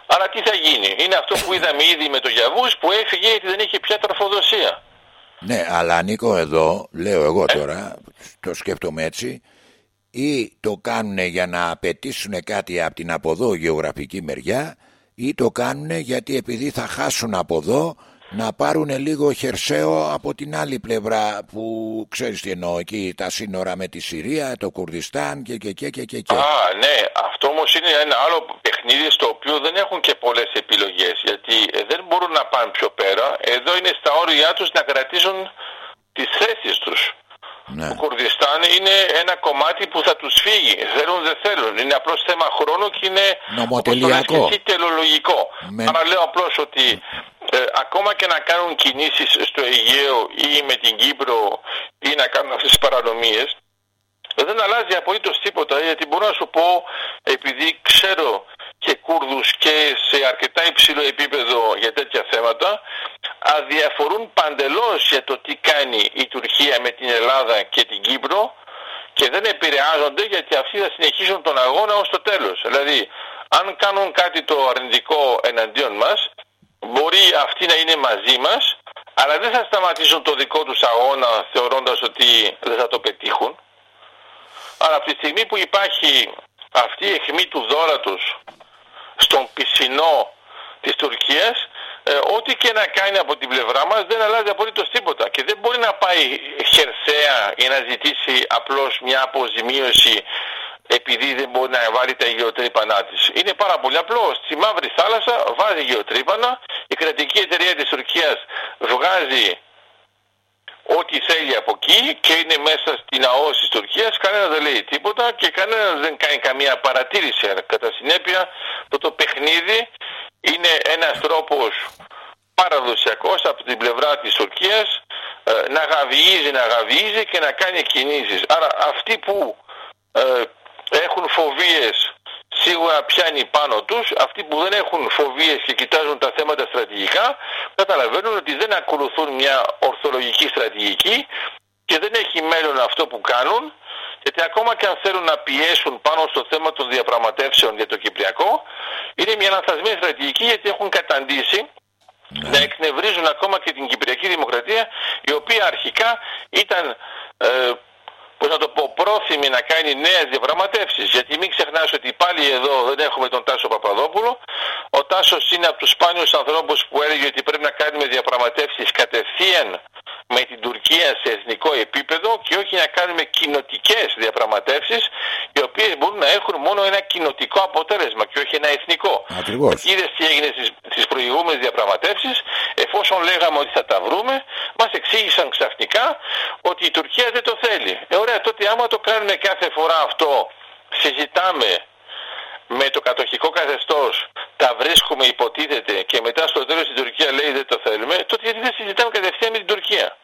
Άρα τι θα γίνει; Είναι αυτό που είδαμε ήδη με το Γιαβούς που έφυγε γιατί δεν είχε πια τροφοδοσία. Ναι, αλλά Νίκο εδώ, λέω εγώ ε; τώρα, το σκέφτομαι έτσι, ή το κάνουν για να απαιτήσουν κάτι από την από εδώ γεωγραφική μεριά ή το κάνουν γιατί επειδή θα χάσουν από εδώ να πάρουν λίγο χερσαίο από την άλλη πλευρά που ξέρεις τι εννοώ εκεί τα σύνορα με τη Συρία, το Κουρδιστάν και και και και και. Α, ναι, αυτό όμως είναι ένα άλλο παιχνίδι στο οποίο δεν έχουν και πολλές επιλογές γιατί ε, δεν μπορούν να πάνε πιο πέρα. Εδώ είναι στα όρια τους να κρατήσουν τις θέσεις τους. Ναι. Το Κουρδιστάν είναι ένα κομμάτι που θα τους φύγει. Θέλουν δεν θέλουν. Είναι απλώς θέμα χρόνου και είναι νομοτελειακό. τελολογικό. Με... Άρα λέω απλώς ότι ε, ακόμα και να κάνουν κινήσεις στο Αιγαίο ή με την Κύπρο ή να κάνουν αυτές τις παρανομίες δεν αλλάζει απολύτως τίποτα γιατί μπορώ να σου πω επειδή ξέρω και Κούρδους και σε αρκετά υψηλό επίπεδο για τέτοια θέματα αδιαφορούν παντελώς για το τι κάνει η Τουρκία με την Ελλάδα και την Κύπρο και δεν επηρεάζονται γιατί αυτοί θα συνεχίσουν τον αγώνα ως το τέλος. Δηλαδή, αν κάνουν κάτι το αρνητικό εναντίον μας, μπορεί αυτοί να είναι μαζί μας, αλλά δεν θα σταματήσουν το δικό τους αγώνα θεωρώντας ότι δεν θα το πετύχουν. Αλλά από τη στιγμή που υπάρχει αυτή η αιχμή του δόρατος στον πισινό της Τουρκίας ε, ό,τι και να κάνει από την πλευρά μας δεν αλλάζει απολύτως τίποτα και δεν μπορεί να πάει χερσαία ή να ζητήσει απλώς μια αποζημίωση επειδή δεν μπορεί να βάλει τα γεωτρύπανά της. Είναι πάρα πολύ απλό. Στη Μαύρη Θάλασσα βάζει γεωτρύπανα, η κρατική εταιρεία της Τουρκίας βγάζει ό,τι θέλει από εκεί και είναι μέσα στην ΑΟΣ της Τουρκίας, κανένας δεν λέει τίποτα και κανένας δεν κάνει καμία παρατήρηση. Κατά συνέπεια το, το παιχνίδι είναι ένας τρόπος παραδοσιακός από την πλευρά της Τουρκίας ε, να γαβιίζει, να γαβιίζει και να κάνει κινήσεις. Άρα αυτοί που ε, έχουν φοβίες σίγουρα πιάνει πάνω τους, αυτοί που δεν έχουν φοβίες και κοιτάζουν τα θέματα στρατηγικά καταλαβαίνουν ότι δεν ακολουθούν μια ορθολογική στρατηγική και δεν έχει μέλλον αυτό που κάνουν γιατί ακόμα και αν θέλουν να πιέσουν πάνω στο θέμα των διαπραγματεύσεων για το Κυπριακό, είναι μια λανθασμένη στρατηγική γιατί έχουν καταντήσει ναι. να εκνευρίζουν ακόμα και την Κυπριακή Δημοκρατία, η οποία αρχικά ήταν ε, πώς να το πω, πρόθυμη να κάνει νέες διαπραγματεύσεις. Γιατί μην ξεχνάς ότι πάλι εδώ δεν έχουμε τον Τάσο Παπαδόπουλο. Ο Τάσος είναι από τους σπάνιους ανθρώπους που έλεγε ότι πρέπει να κάνουμε διαπραγματεύσεις κατευθείαν με την Τουρκία σε εθνικό επίπεδο και όχι να κάνουμε κοινοτικές διαπραγματεύσεις, οι οποίες μπορούν να έχουν μόνο ένα κοινοτικό αποτέλεσμα και όχι ένα εθνικό. Ακριβώς. Είδες τι έγινε στις προηγούμενες διαπραγματεύσεις, εφόσον λέγαμε ότι θα τα βρούμε, μας εξήγησαν ξαφνικά ότι η Τουρκία δεν το θέλει. Ε, ωραία, τότε άμα το κάνουμε κάθε φορά αυτό, συζητάμε με το κατοχικό καθεστώς τα βρίσκουμε υποτίθεται και μετά στο τέλος η Τουρκία λέει δεν το θέλουμε τότε γιατί δεν συζητάμε κατευθείαν με την Τουρκία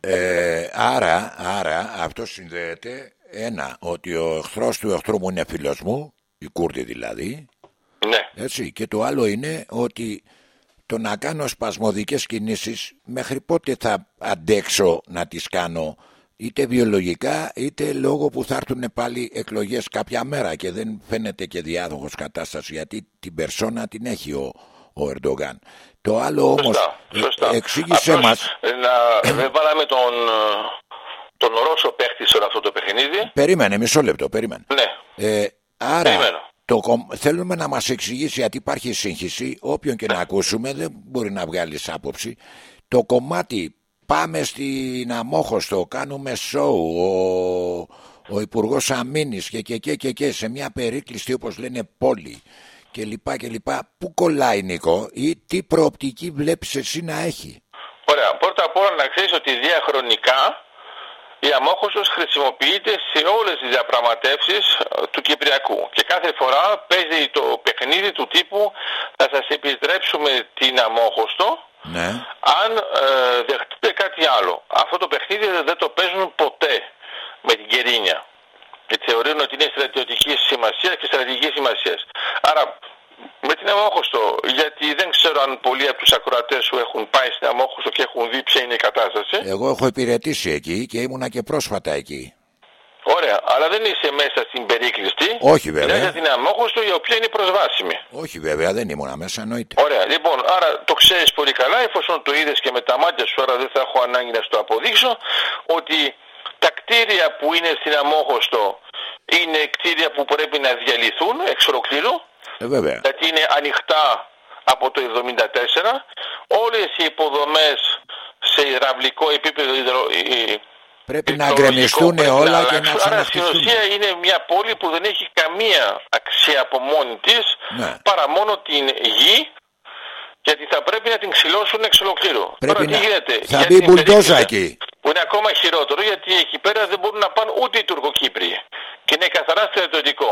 ε, άρα, άρα αυτό συνδέεται ένα ότι ο εχθρός του εχθρού μου είναι φίλος μου οι Κούρδοι δηλαδή ναι. έτσι, και το άλλο είναι ότι το να κάνω σπασμωδικές κινήσεις μέχρι πότε θα αντέξω να τις κάνω είτε βιολογικά είτε λόγω που θα έρθουν πάλι εκλογές κάποια μέρα και δεν φαίνεται και διάδοχος κατάσταση γιατί την περσόνα την έχει ο, ο Ερντογάν. Το άλλο όμως σωστά, ε, εξήγησέ Απλώς, μας... Να δεν βάλαμε τον, τον Ρώσο παίχτη σε αυτό το παιχνίδι. Περίμενε μισό λεπτό, περίμενε. Ναι. Ε, άρα το, θέλουμε να μας εξηγήσει γιατί υπάρχει σύγχυση όποιον και να ακούσουμε δεν μπορεί να βγάλεις άποψη το κομμάτι Πάμε στην Αμόχωστο, κάνουμε σοου. Ο, ο Υπουργός Αμήνης και, και, και, και, και σε μια περίκλειστη όπως λένε πόλη και λοιπά και λοιπά. Πού κολλάει Νίκο ή τι προοπτική βλέπεις εσύ να έχει; Ωραία. Πρώτα απ' όλα να ξέρεις ότι διαχρονικά η Αμόχωστος χρησιμοποιείται σε όλες τις διαπραγματεύσεις ε, του Κυπριακού και κάθε φορά παίζει το παιχνίδι του τύπου θα σας επιστρέψουμε την Αμόχωστο ναι. αν ε, δεχτείτε κάτι άλλο. Αυτό το παιχνίδι δεν το παίζουν ποτέ με την Κερίνια. Γιατί θεωρούν ότι είναι στρατιωτική σημασίας και στρατηγική σημασίας. Άρα με την Αμόχωστο, γιατί δεν ξέρω ξέρω αν πολλοί από τους ακροατές σου έχουν πάει στην Αμόχωστο και έχουν δει ποια είναι η κατάσταση. Εγώ έχω υπηρετήσει εκεί και ήμουνα και πρόσφατα εκεί. Ωραία, αλλά δεν είσαι μέσα στην περίκλειστη. Όχι βέβαια. Είναι την Αμόχωστο η οποία είναι προσβάσιμη. Όχι βέβαια, δεν ήμουνα μέσα, εννοείται. Ωραία, λοιπόν, άρα το ξέρεις πολύ καλά, εφόσον το είδες και με τα μάτια σου, άρα δεν θα έχω ανάγκη να σου το αποδείξω, ότι τα κτίρια που είναι στην Αμόχωστο είναι κτίρια που πρέπει να διαλυθούν εξ ολοκλήρου. Ε, βέβαια. Γιατί είναι ανοιχτά από το 1974. Όλες οι υποδομές σε υδραυλικό επίπεδο υδρο... Πρέπει να γκρεμιστούν όλα και να Άρα στην ουσία είναι μια πόλη που δεν έχει καμία αξία από μόνη της ναι. παρά μόνο την γη γιατί θα πρέπει να την ξυλώσουν εξ ολοκλήρου. Πρέπει Τώρα να... τι γίνεται; Θα μπει μπουλντόζα εκεί. Που είναι ακόμα χειρότερο γιατί εκεί πέρα δεν μπορούν να πάνε ούτε οι Τουρκοκύπριοι. Και είναι καθαρά στρατιωτικό.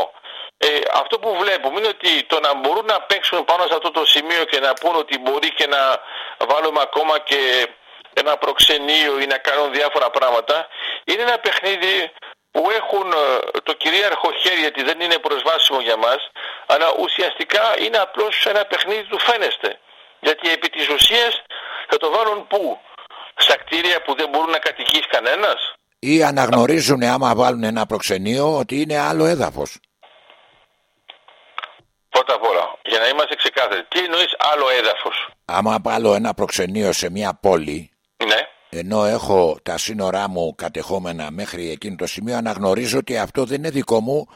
Ε, αυτό που βλέπουμε είναι ότι το να μπορούν να παίξουν πάνω σε αυτό το σημείο και να πούν ότι μπορεί και να βάλουμε ακόμα και ένα προξενείο ή να κάνουν διάφορα πράγματα είναι ένα παιχνίδι που έχουν ε, το κυρίαρχο χέρι γιατί δεν είναι προσβάσιμο για μας αλλά ουσιαστικά είναι απλώς ένα παιχνίδι του φαίνεστε γιατί επί της ουσίας θα το βάλουν πού; Στα κτίρια που δεν μπορούν να κατοικήσει κανένας; Ή αναγνωρίζουν άμα βάλουν ένα προξενείο ότι είναι άλλο έδαφος Πρώτα απ' όλα, για να είμαστε ξεκάθαροι, τι εννοείς άλλο έδαφος; Άμα βάλω ένα προξενείο σε μια πόλη, ναι. ενώ έχω τα σύνορά μου κατεχόμενα μέχρι εκείνο το σημείο, αναγνωρίζω ότι αυτό δεν είναι δικό μου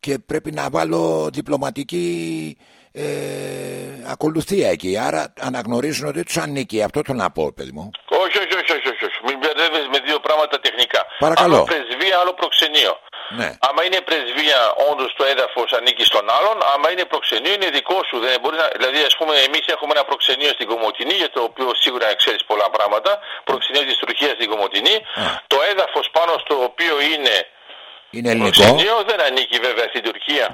και πρέπει να βάλω διπλωματική ε, ακολουθία εκεί. Άρα αναγνωρίζουν ότι τους ανήκει. Αυτό το να πω, παιδί μου. Όχι, όχι, όχι, όχι, όχι. Μην μπερδεύεις με δύο πράγματα τεχνικά. Παρακαλώ. Άλλο πρεσβεία, άλλο προξενείο. Ναι. Άμα είναι πρεσβεία, όντως το έδαφος ανήκει στον άλλον. Άμα είναι προξενείο, είναι δικό σου. Δεν μπορεί να... Δηλαδή, ας πούμε, εμείς έχουμε ένα προξενείο στην Κομωτινή, για το οποίο σίγουρα ξέρεις πολλά πράγματα. Προξενείο της Τουρκίας στην Κομωτινή. Το έδαφος πάνω στο οποίο είναι. Είναι ελληνικό. Προξενείο δεν ανήκει βέβαια στην Τουρκία.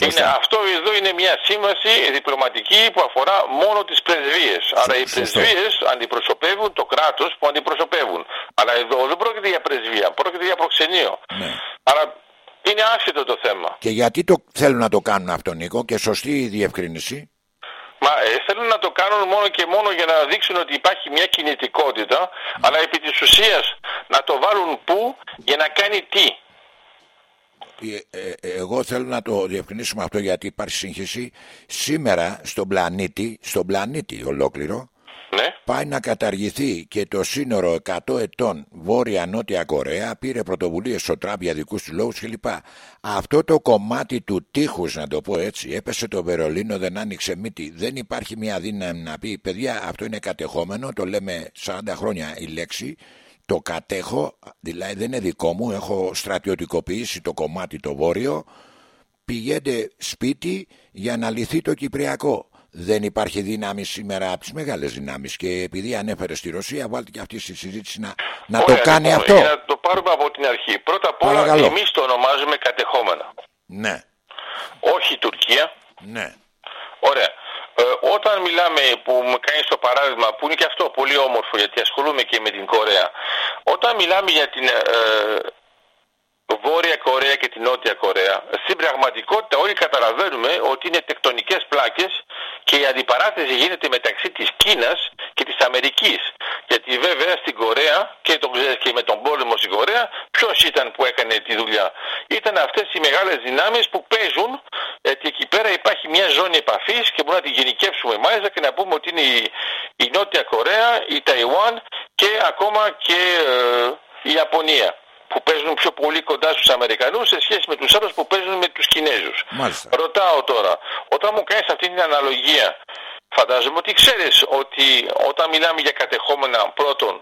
Είναι, αυτό εδώ είναι μια σύμβαση διπλωματική που αφορά μόνο τις πρεσβείες. Άρα οι πρεσβείες αντιπροσωπεύουν το κράτος που αντιπροσωπεύουν. Αλλά εδώ δεν πρόκειται για πρεσβεία, πρόκειται για προξενείο. Ναι. Άρα είναι άσχετο το θέμα. Και γιατί το θέλουν να το κάνουν αυτό Νίκο και σωστή η διευκρίνηση; Μα ε, θέλουν να το κάνουν μόνο και μόνο για να δείξουν ότι υπάρχει μια κινητικότητα, αλλά επί της ουσίας να το βάλουν πού για να κάνει τι. Ε, ε, εγώ θέλω να το διευκρινίσουμε αυτό γιατί υπάρχει σύγχυση. Σήμερα στον πλανήτη, στον πλανήτη ολόκληρο, ναι. πάει να καταργηθεί και το σύνορο 100 ετών Βόρεια-Νότια Κορέα. Πήρε πρωτοβουλίες στο Τραμπ για δικούς του λόγους κλπ. Αυτό το κομμάτι του τείχους, να το πω έτσι, έπεσε το Βερολίνο, δεν άνοιξε μύτη. Δεν υπάρχει μια δύναμη να πει, παιδιά, αυτό είναι κατεχόμενο, το λέμε 40 χρόνια η λέξη το κατέχω, δηλαδή δεν είναι δικό μου, έχω στρατιωτικοποιήσει το κομμάτι το βόρειο, πηγαίνετε σπίτι για να λυθεί το Κυπριακό. Δεν υπάρχει δύναμη σήμερα από τις μεγάλες δυνάμεις. Και επειδή ανέφερε στη Ρωσία, βάλτε και αυτή στη συζήτηση να, να το κάνει λοιπόν, αυτό. Για να το πάρουμε από την αρχή. Πρώτα απ' όλα, εμείς το ονομάζουμε κατεχόμενα. Ναι. Όχι η Τουρκία. Ναι. Ωραία. Ε, όταν μιλάμε που μου κάνει το παράδειγμα που είναι και αυτό πολύ όμορφο γιατί ασχολούμαι και με την Κορέα όταν μιλάμε για την ε, Βόρεια Κορέα και την Νότια Κορέα. Στην πραγματικότητα όλοι καταλαβαίνουμε ότι είναι τεκτονικές πλάκες και η αντιπαράθεση γίνεται μεταξύ της Κίνας και της Αμερικής. Γιατί βέβαια στην Κορέα και, το, και με τον πόλεμο στην Κορέα ποιος ήταν που έκανε τη δουλειά. Ήταν αυτές οι μεγάλες δυνάμεις που παίζουν γιατί εκεί πέρα υπάρχει μια ζώνη επαφής και μπορούμε να τη γενικεύσουμε μάλιστα και να πούμε ότι είναι η, η Νότια Κορέα, η Ταϊουάν και ακόμα και ε, η Ιαπωνία που παίζουν πιο πολύ κοντά στους Αμερικανούς σε σχέση με τους άλλους που παίζουν με τους Κινέζους. Μάλιστα. Ρωτάω τώρα, όταν μου κάνεις αυτή την αναλογία, φαντάζομαι ότι ξέρεις ότι όταν μιλάμε για κατεχόμενα πρώτον,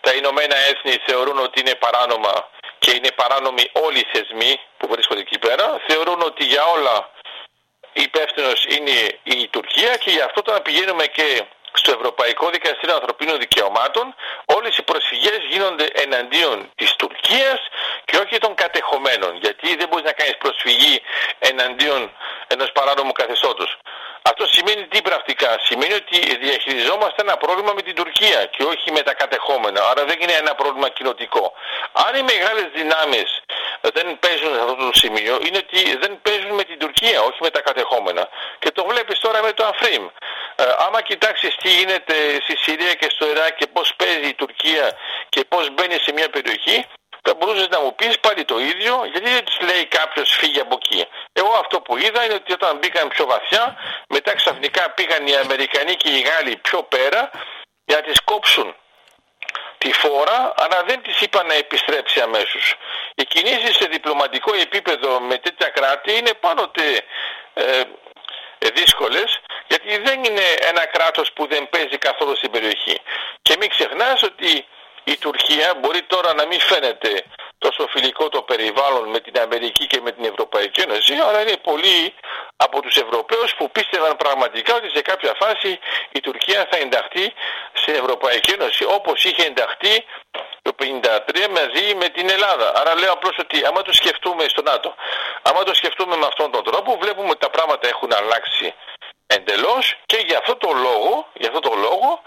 τα Ηνωμένα Έθνη θεωρούν ότι είναι παράνομα και είναι παράνομοι όλοι οι θεσμοί που βρίσκονται εκεί πέρα, θεωρούν ότι για όλα υπεύθυνος είναι η Τουρκία και γι' αυτό όταν πηγαίνουμε και στο Ευρωπαϊκό Δικαστήριο Ανθρωπίνων Δικαιωμάτων όλες οι προσφυγές γίνονται εναντίον της Τουρκίας και όχι των κατεχομένων γιατί δεν μπορείς να κάνεις προσφυγή εναντίον ενός παράνομου καθεστώτος. Αυτό σημαίνει τι πρακτικά; Σημαίνει ότι διαχειριζόμαστε ένα πρόβλημα με την Τουρκία και όχι με τα κατεχόμενα. Άρα δεν είναι ένα πρόβλημα κοινοτικό. Αν οι μεγάλες δυνάμεις δεν παίζουν σε αυτό το σημείο είναι ότι δεν παίζουν με την Τουρκία, όχι με τα κατεχόμενα. Και το βλέπεις τώρα με το Αφρίμ. Ε, άμα άμα κοιτάξεις τι γίνεται στη Συρία και στο Ιράκ και πώς παίζει η Τουρκία και πώς μπαίνει σε μια περιοχή, θα μπορούσες να μου πεις πάλι το ίδιο, γιατί δεν του λέει κάποιος φύγει από εκεί. Εγώ αυτό που είδα είναι ότι όταν μπήκαν πιο βαθιά, μετά ξαφνικά πήγαν οι Αμερικανοί και οι Γάλλοι πιο πέρα για να τις κόψουν τη φόρα, αλλά δεν της είπαν να επιστρέψει αμέσως. Οι κινήσεις σε διπλωματικό επίπεδο με τέτοια κράτη είναι πάντοτε ε, δύσκολες, γιατί δεν είναι ένα κράτος που δεν παίζει καθόλου στην περιοχή. Και μην ξεχνάς ότι η Τουρκία μπορεί τώρα να μην φαίνεται τόσο φιλικό το περιβάλλον με την Αμερική και με την Ευρωπαϊκή Ένωση, αλλά είναι πολλοί από τους Ευρωπαίους που πίστευαν πραγματικά ότι σε κάποια φάση η Τουρκία θα ενταχθεί στην Ευρωπαϊκή Ένωση όπως είχε ενταχθεί το 1953 μαζί με την Ελλάδα. Άρα λέω απλώς ότι άμα το σκεφτούμε στο ΝΑΤΟ, άμα το σκεφτούμε με αυτόν τον τρόπο, βλέπουμε ότι τα πράγματα έχουν αλλάξει εντελώς και για αυτό το λόγο, για αυτό το λόγο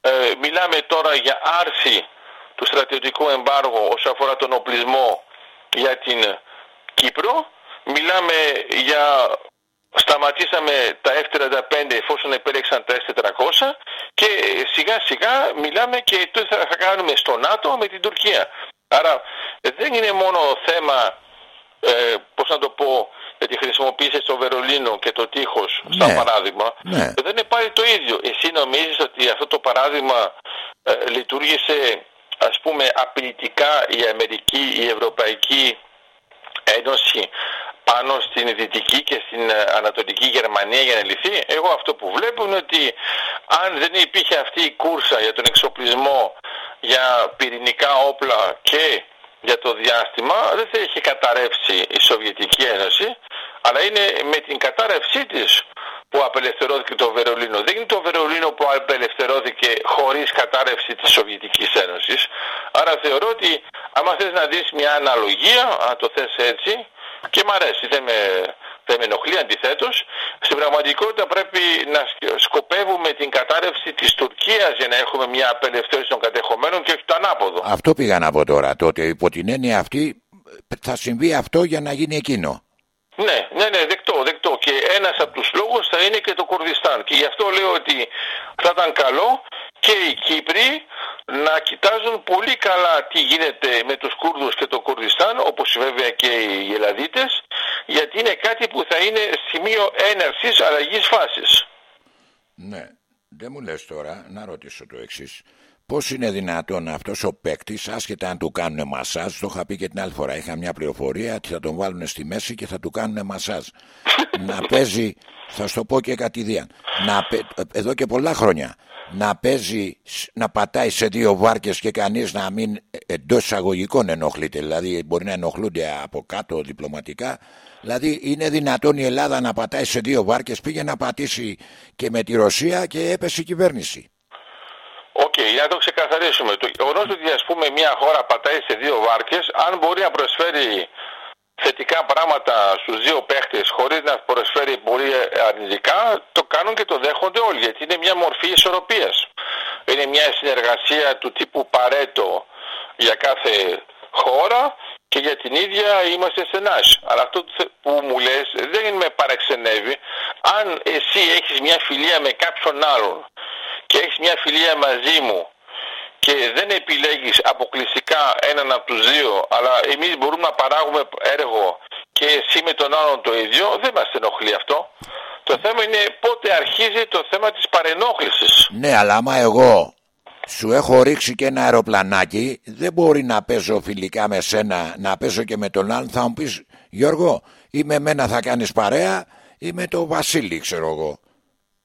ε, μιλάμε τώρα για άρση του στρατιωτικού εμπάργου όσον αφορά τον οπλισμό για την Κύπρο. Μιλάμε για σταματήσαμε τα F-35 εφόσον επέλεξαν τα S-400 και σιγά σιγά μιλάμε και τι θα κάνουμε στο ΝΑΤΟ με την Τουρκία. Άρα δεν είναι μόνο θέμα, ε, πώς να το πω, γιατί χρησιμοποίησε το Βερολίνο και το τείχος ναι. σαν παράδειγμα. Ναι. Δεν είναι πάλι το ίδιο. Εσύ νομίζεις ότι αυτό το παράδειγμα ε, λειτουργήσε ας πούμε απειλητικά η Αμερική, η Ευρωπαϊκή Ένωση πάνω στην Δυτική και στην ε, Ανατολική Γερμανία για να λυθεί. Εγώ αυτό που βλέπω είναι ότι αν δεν υπήρχε αυτή η κούρσα για τον εξοπλισμό για πυρηνικά όπλα και για το διάστημα δεν θα είχε καταρρεύσει η Σοβιετική Ένωση αλλά είναι με την κατάρρευσή της που απελευθερώθηκε το Βερολίνο. Δεν είναι το Βερολίνο που απελευθερώθηκε χωρίς κατάρρευση της Σοβιετικής Ένωσης. Άρα θεωρώ ότι άμα θες να δεις μια αναλογία, αν το θες έτσι, και μ' αρέσει, δεν με, δεν με ενοχλεί αντιθέτως. Στην πραγματικότητα πρέπει να σκοπεύουμε την κατάρρευση της Τουρκίας για να έχουμε μια απελευθέρωση των κατεχομένων και όχι το ανάποδο. Αυτό πήγα να πω τώρα. Τότε υπό την έννοια αυτή θα συμβεί αυτό για να γίνει εκείνο. Ναι, ναι, ναι, δεκτό, δεκτό. Και ένας από τους λόγους θα είναι και το Κουρδιστάν. Και γι' αυτό λέω ότι θα ήταν καλό και οι Κύπροι να κοιτάζουν πολύ καλά τι γίνεται με τους Κούρδους και το Κουρδιστάν, όπως βέβαια και οι Ελλαδίτες, γιατί είναι κάτι που θα είναι σημείο έναρξης αλλαγής φάσης. Ναι, δεν μου λες τώρα να ρωτήσω το εξής. Πώς είναι δυνατόν αυτός ο παίκτης, άσχετα αν του κάνουν μασάζ, το είχα πει και την άλλη φορά. Είχα μια πληροφορία ότι θα τον βάλουν στη μέση και θα του κάνουν μασάζ. *laughs* να παίζει, θα σου το πω και κατ' ιδίαν, να, εδώ και πολλά χρόνια, να παίζει, να πατάει σε δύο βάρκες και κανείς να μην εντός εισαγωγικών ενοχλείται. Δηλαδή μπορεί να ενοχλούνται από κάτω διπλωματικά. Δηλαδή είναι δυνατόν η Ελλάδα να πατάει σε δύο βάρκες, πήγε να πατήσει και με τη Ρωσία και έπεσε η κυβέρνηση. OK, okay, για να το ξεκαθαρίσουμε. Το γεγονός ότι ας πούμε μια χώρα πατάει σε δύο βάρκες, αν μπορεί να προσφέρει θετικά πράγματα στους δύο παίχτες χωρίς να προσφέρει πολύ αρνητικά, το κάνουν και το δέχονται όλοι, γιατί είναι μια μορφή ισορροπίας. Είναι μια συνεργασία του τύπου παρέτο για κάθε χώρα και για την ίδια είμαστε στενάς. Αλλά αυτό που μου λες δεν με παραξενεύει. Αν εσύ έχεις μια φιλία με κάποιον άλλον και έχεις μια φιλία μαζί μου και δεν επιλέγεις αποκλειστικά έναν από τους δύο αλλά εμείς μπορούμε να παράγουμε έργο και εσύ με τον άλλον το ίδιο δεν μας ενοχλεί αυτό. Το θέμα είναι πότε αρχίζει το θέμα της παρενόχλησης. Ναι αλλά άμα εγώ σου έχω ρίξει και ένα αεροπλανάκι δεν μπορεί να παίζω φιλικά με σένα να παίζω και με τον άλλον. Θα μου πεις Γιώργο ή με μένα θα κάνεις παρέα ή με τον Βασίλη ξέρω εγώ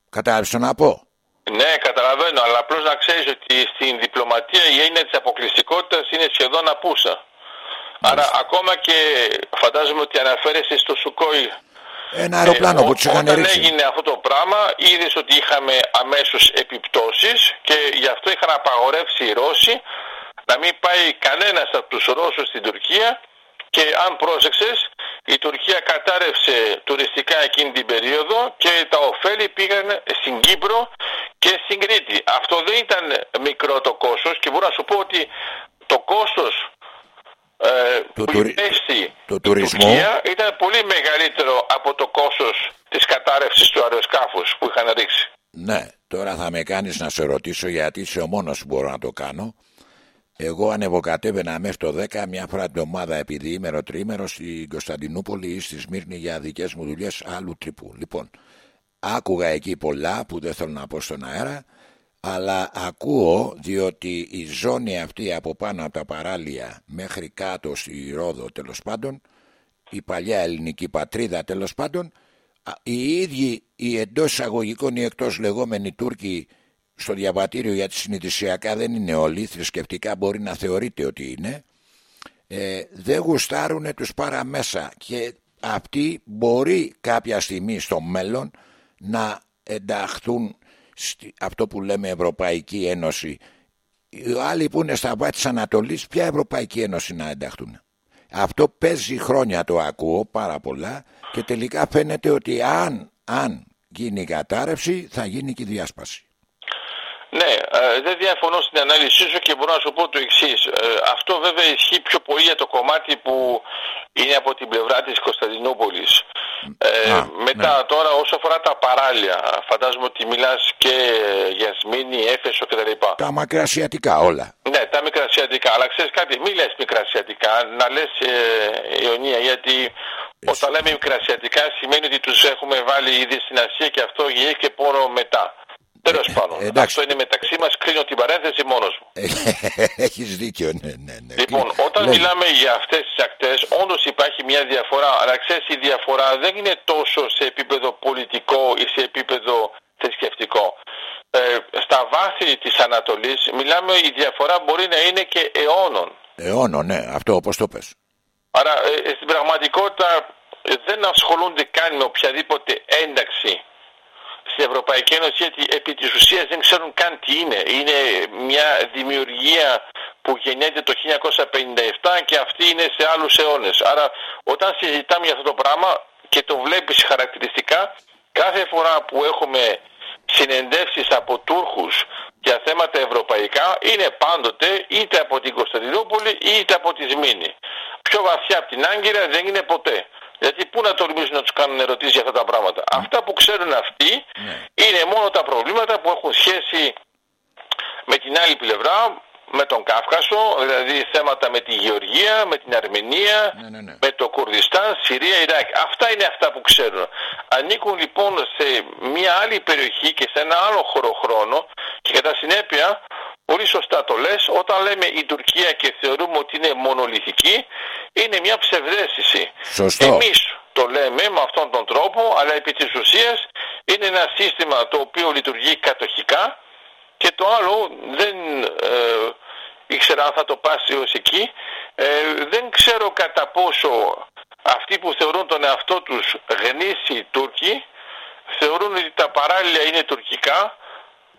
Κατάλαβες να πω; Ναι, καταλαβαίνω, αλλά απλώς να ξέρεις ότι στην διπλωματία η έννοια της αποκλειστικότητας είναι σχεδόν απούσα. Άρα, ακόμα και φαντάζομαι ότι αναφέρεσαι στο Σουκόι. Ένα αεροπλάνο ε, που τους είχαν Όταν έγινε αυτό το πράγμα, είδες ότι είχαμε αμέσως επιπτώσεις και γι' αυτό είχαν απαγορεύσει οι Ρώσοι να μην πάει κανένας από τους Ρώσους στην Τουρκία και αν πρόσεξες η Τουρκία κατάρρευσε τουριστικά εκείνη την περίοδο και τα ωφέλη πήγαν στην Κύπρο και στην Κρήτη. Αυτό δεν ήταν μικρό το κόστος και μπορώ να σου πω ότι το κόστος ε, το που τουρι... το τουρισμού ήταν πολύ μεγαλύτερο από το κόστος της κατάρρευσης του αεροσκάφους που είχαν ρίξει. Ναι, Τώρα θα με κάνεις να σε ρωτήσω γιατί είσαι ο μόνος που μπορώ να το κάνω. Εγώ ανεβοκατέβαινα μέχρι το 10 μια φορά την ομάδα επειδή ημέρο τρίμερο στην Κωνσταντινούπολη ή στη Σμύρνη για δικές μου δουλειές άλλου τρυπού. Λοιπόν, άκουγα εκεί πολλά που δεν θέλω να πω στον αέρα αλλά ακούω διότι η ζώνη αυτή από πάνω από τα παράλια μέχρι κάτω στη Ρόδο τέλος πάντων η παλιά ελληνική πατρίδα τέλος πάντων οι ίδιοι οι εντός εισαγωγικών ή εκτός λεγόμενοι Τούρκοι στο διαβατήριο για τη συνειδησιακά δεν είναι όλοι, θρησκευτικά μπορεί να θεωρείται ότι είναι, ε, δεν γουστάρουν τους παραμέσα και αυτοί μπορεί κάποια στιγμή στο μέλλον να ενταχθούν αυτό που λέμε Ευρωπαϊκή Ένωση. Οι άλλοι που είναι στα βάτια της Ανατολής, ποια Ευρωπαϊκή Ένωση να ενταχθούν. Αυτό παίζει χρόνια το ακούω πάρα πολλά και τελικά φαίνεται ότι αν, αν γίνει η κατάρρευση θα γίνει και η διάσπαση. Ναι, ε, δεν διαφωνώ στην ανάλυση σου και μπορώ να σου πω το εξής. Ε, αυτό βέβαια ισχύει πιο πολύ για το κομμάτι που είναι από την πλευρά της Κωνσταντινούπολης. Ε, μετά ναι. τώρα όσο αφορά τα παράλια, φαντάζομαι ότι μιλάς και για Σμήνη, Έφεσο κτλ. Τα μακρασιατικά όλα. Ναι, τα μικρασιατικά. Αλλά ξέρεις κάτι, μην λες μικρασιατικά, να λες ε, Ιωνία, γιατί όταν λέμε μικρασιατικά σημαίνει ότι τους έχουμε βάλει ήδη στην Ασία και αυτό γίνει και πόνο μετά. Τέλος ε, πάντων. Ε, αυτό είναι μεταξύ μας. Κλείνω την παρένθεση μόνος μου. Ε, *laughs* Έχεις δίκιο, ναι, ναι, ναι. Λοιπόν, όταν μιλάμε για αυτές τις ακτές, όντως υπάρχει μια διαφορά. Αλλά ξέρεις, η διαφορά δεν είναι τόσο σε επίπεδο πολιτικό ή σε επίπεδο θρησκευτικό. Ε, στα βάθη της Ανατολής, μιλάμε η διαφορά μπορεί να είναι και αιώνων. Αιώνων, ναι, αυτό όπως το πες. Άρα ε, στην πραγματικότητα δεν ασχολούνται καν με οποιαδήποτε ένταξη στην Ευρωπαϊκή Ένωση γιατί επί της ουσίας δεν ξέρουν καν τι είναι. Είναι μια δημιουργία που γεννιέται το 1957 και αυτή είναι σε άλλους αιώνες. Άρα όταν συζητάμε για αυτό το πράγμα και το βλέπεις χαρακτηριστικά κάθε φορά που έχουμε συνεντεύσεις από Τούρκους για θέματα ευρωπαϊκά είναι πάντοτε είτε από την Κωνσταντινούπολη είτε από τη Σμήνη. Πιο βαθιά από την Άγκυρα δεν είναι ποτέ. Γιατί πού να τολμήσουν να τους κάνουν ερωτήσεις για αυτά τα πράγματα. Mm. Αυτά που ξέρουν αυτοί ναι. είναι μόνο τα προβλήματα που έχουν σχέση με την άλλη πλευρά, με τον Κάφκασο, δηλαδή θέματα με τη Γεωργία, με την Αρμενία, ναι, ναι, με το Κουρδιστάν, Συρία, Ιράκ. Αυτά είναι αυτά που ξέρουν. Ανήκουν λοιπόν σε μια άλλη περιοχή και σε ένα άλλο χρόνο και κατά συνέπεια Πολύ σωστά το λες, όταν λέμε η Τουρκία και θεωρούμε ότι είναι μονολυθική, είναι μια ψευδέστηση. Σωστό. Εμείς το λέμε με αυτόν τον τρόπο, αλλά επί της ουσίας είναι ένα σύστημα το οποίο λειτουργεί κατοχικά και το άλλο δεν ε, ήξερα αν θα το πάσει ως εκεί, ε, δεν ξέρω κατά πόσο αυτοί που θεωρούν τον εαυτό τους γνήσιοι Τούρκοι θεωρούν ότι τα παράλληλα είναι τουρκικά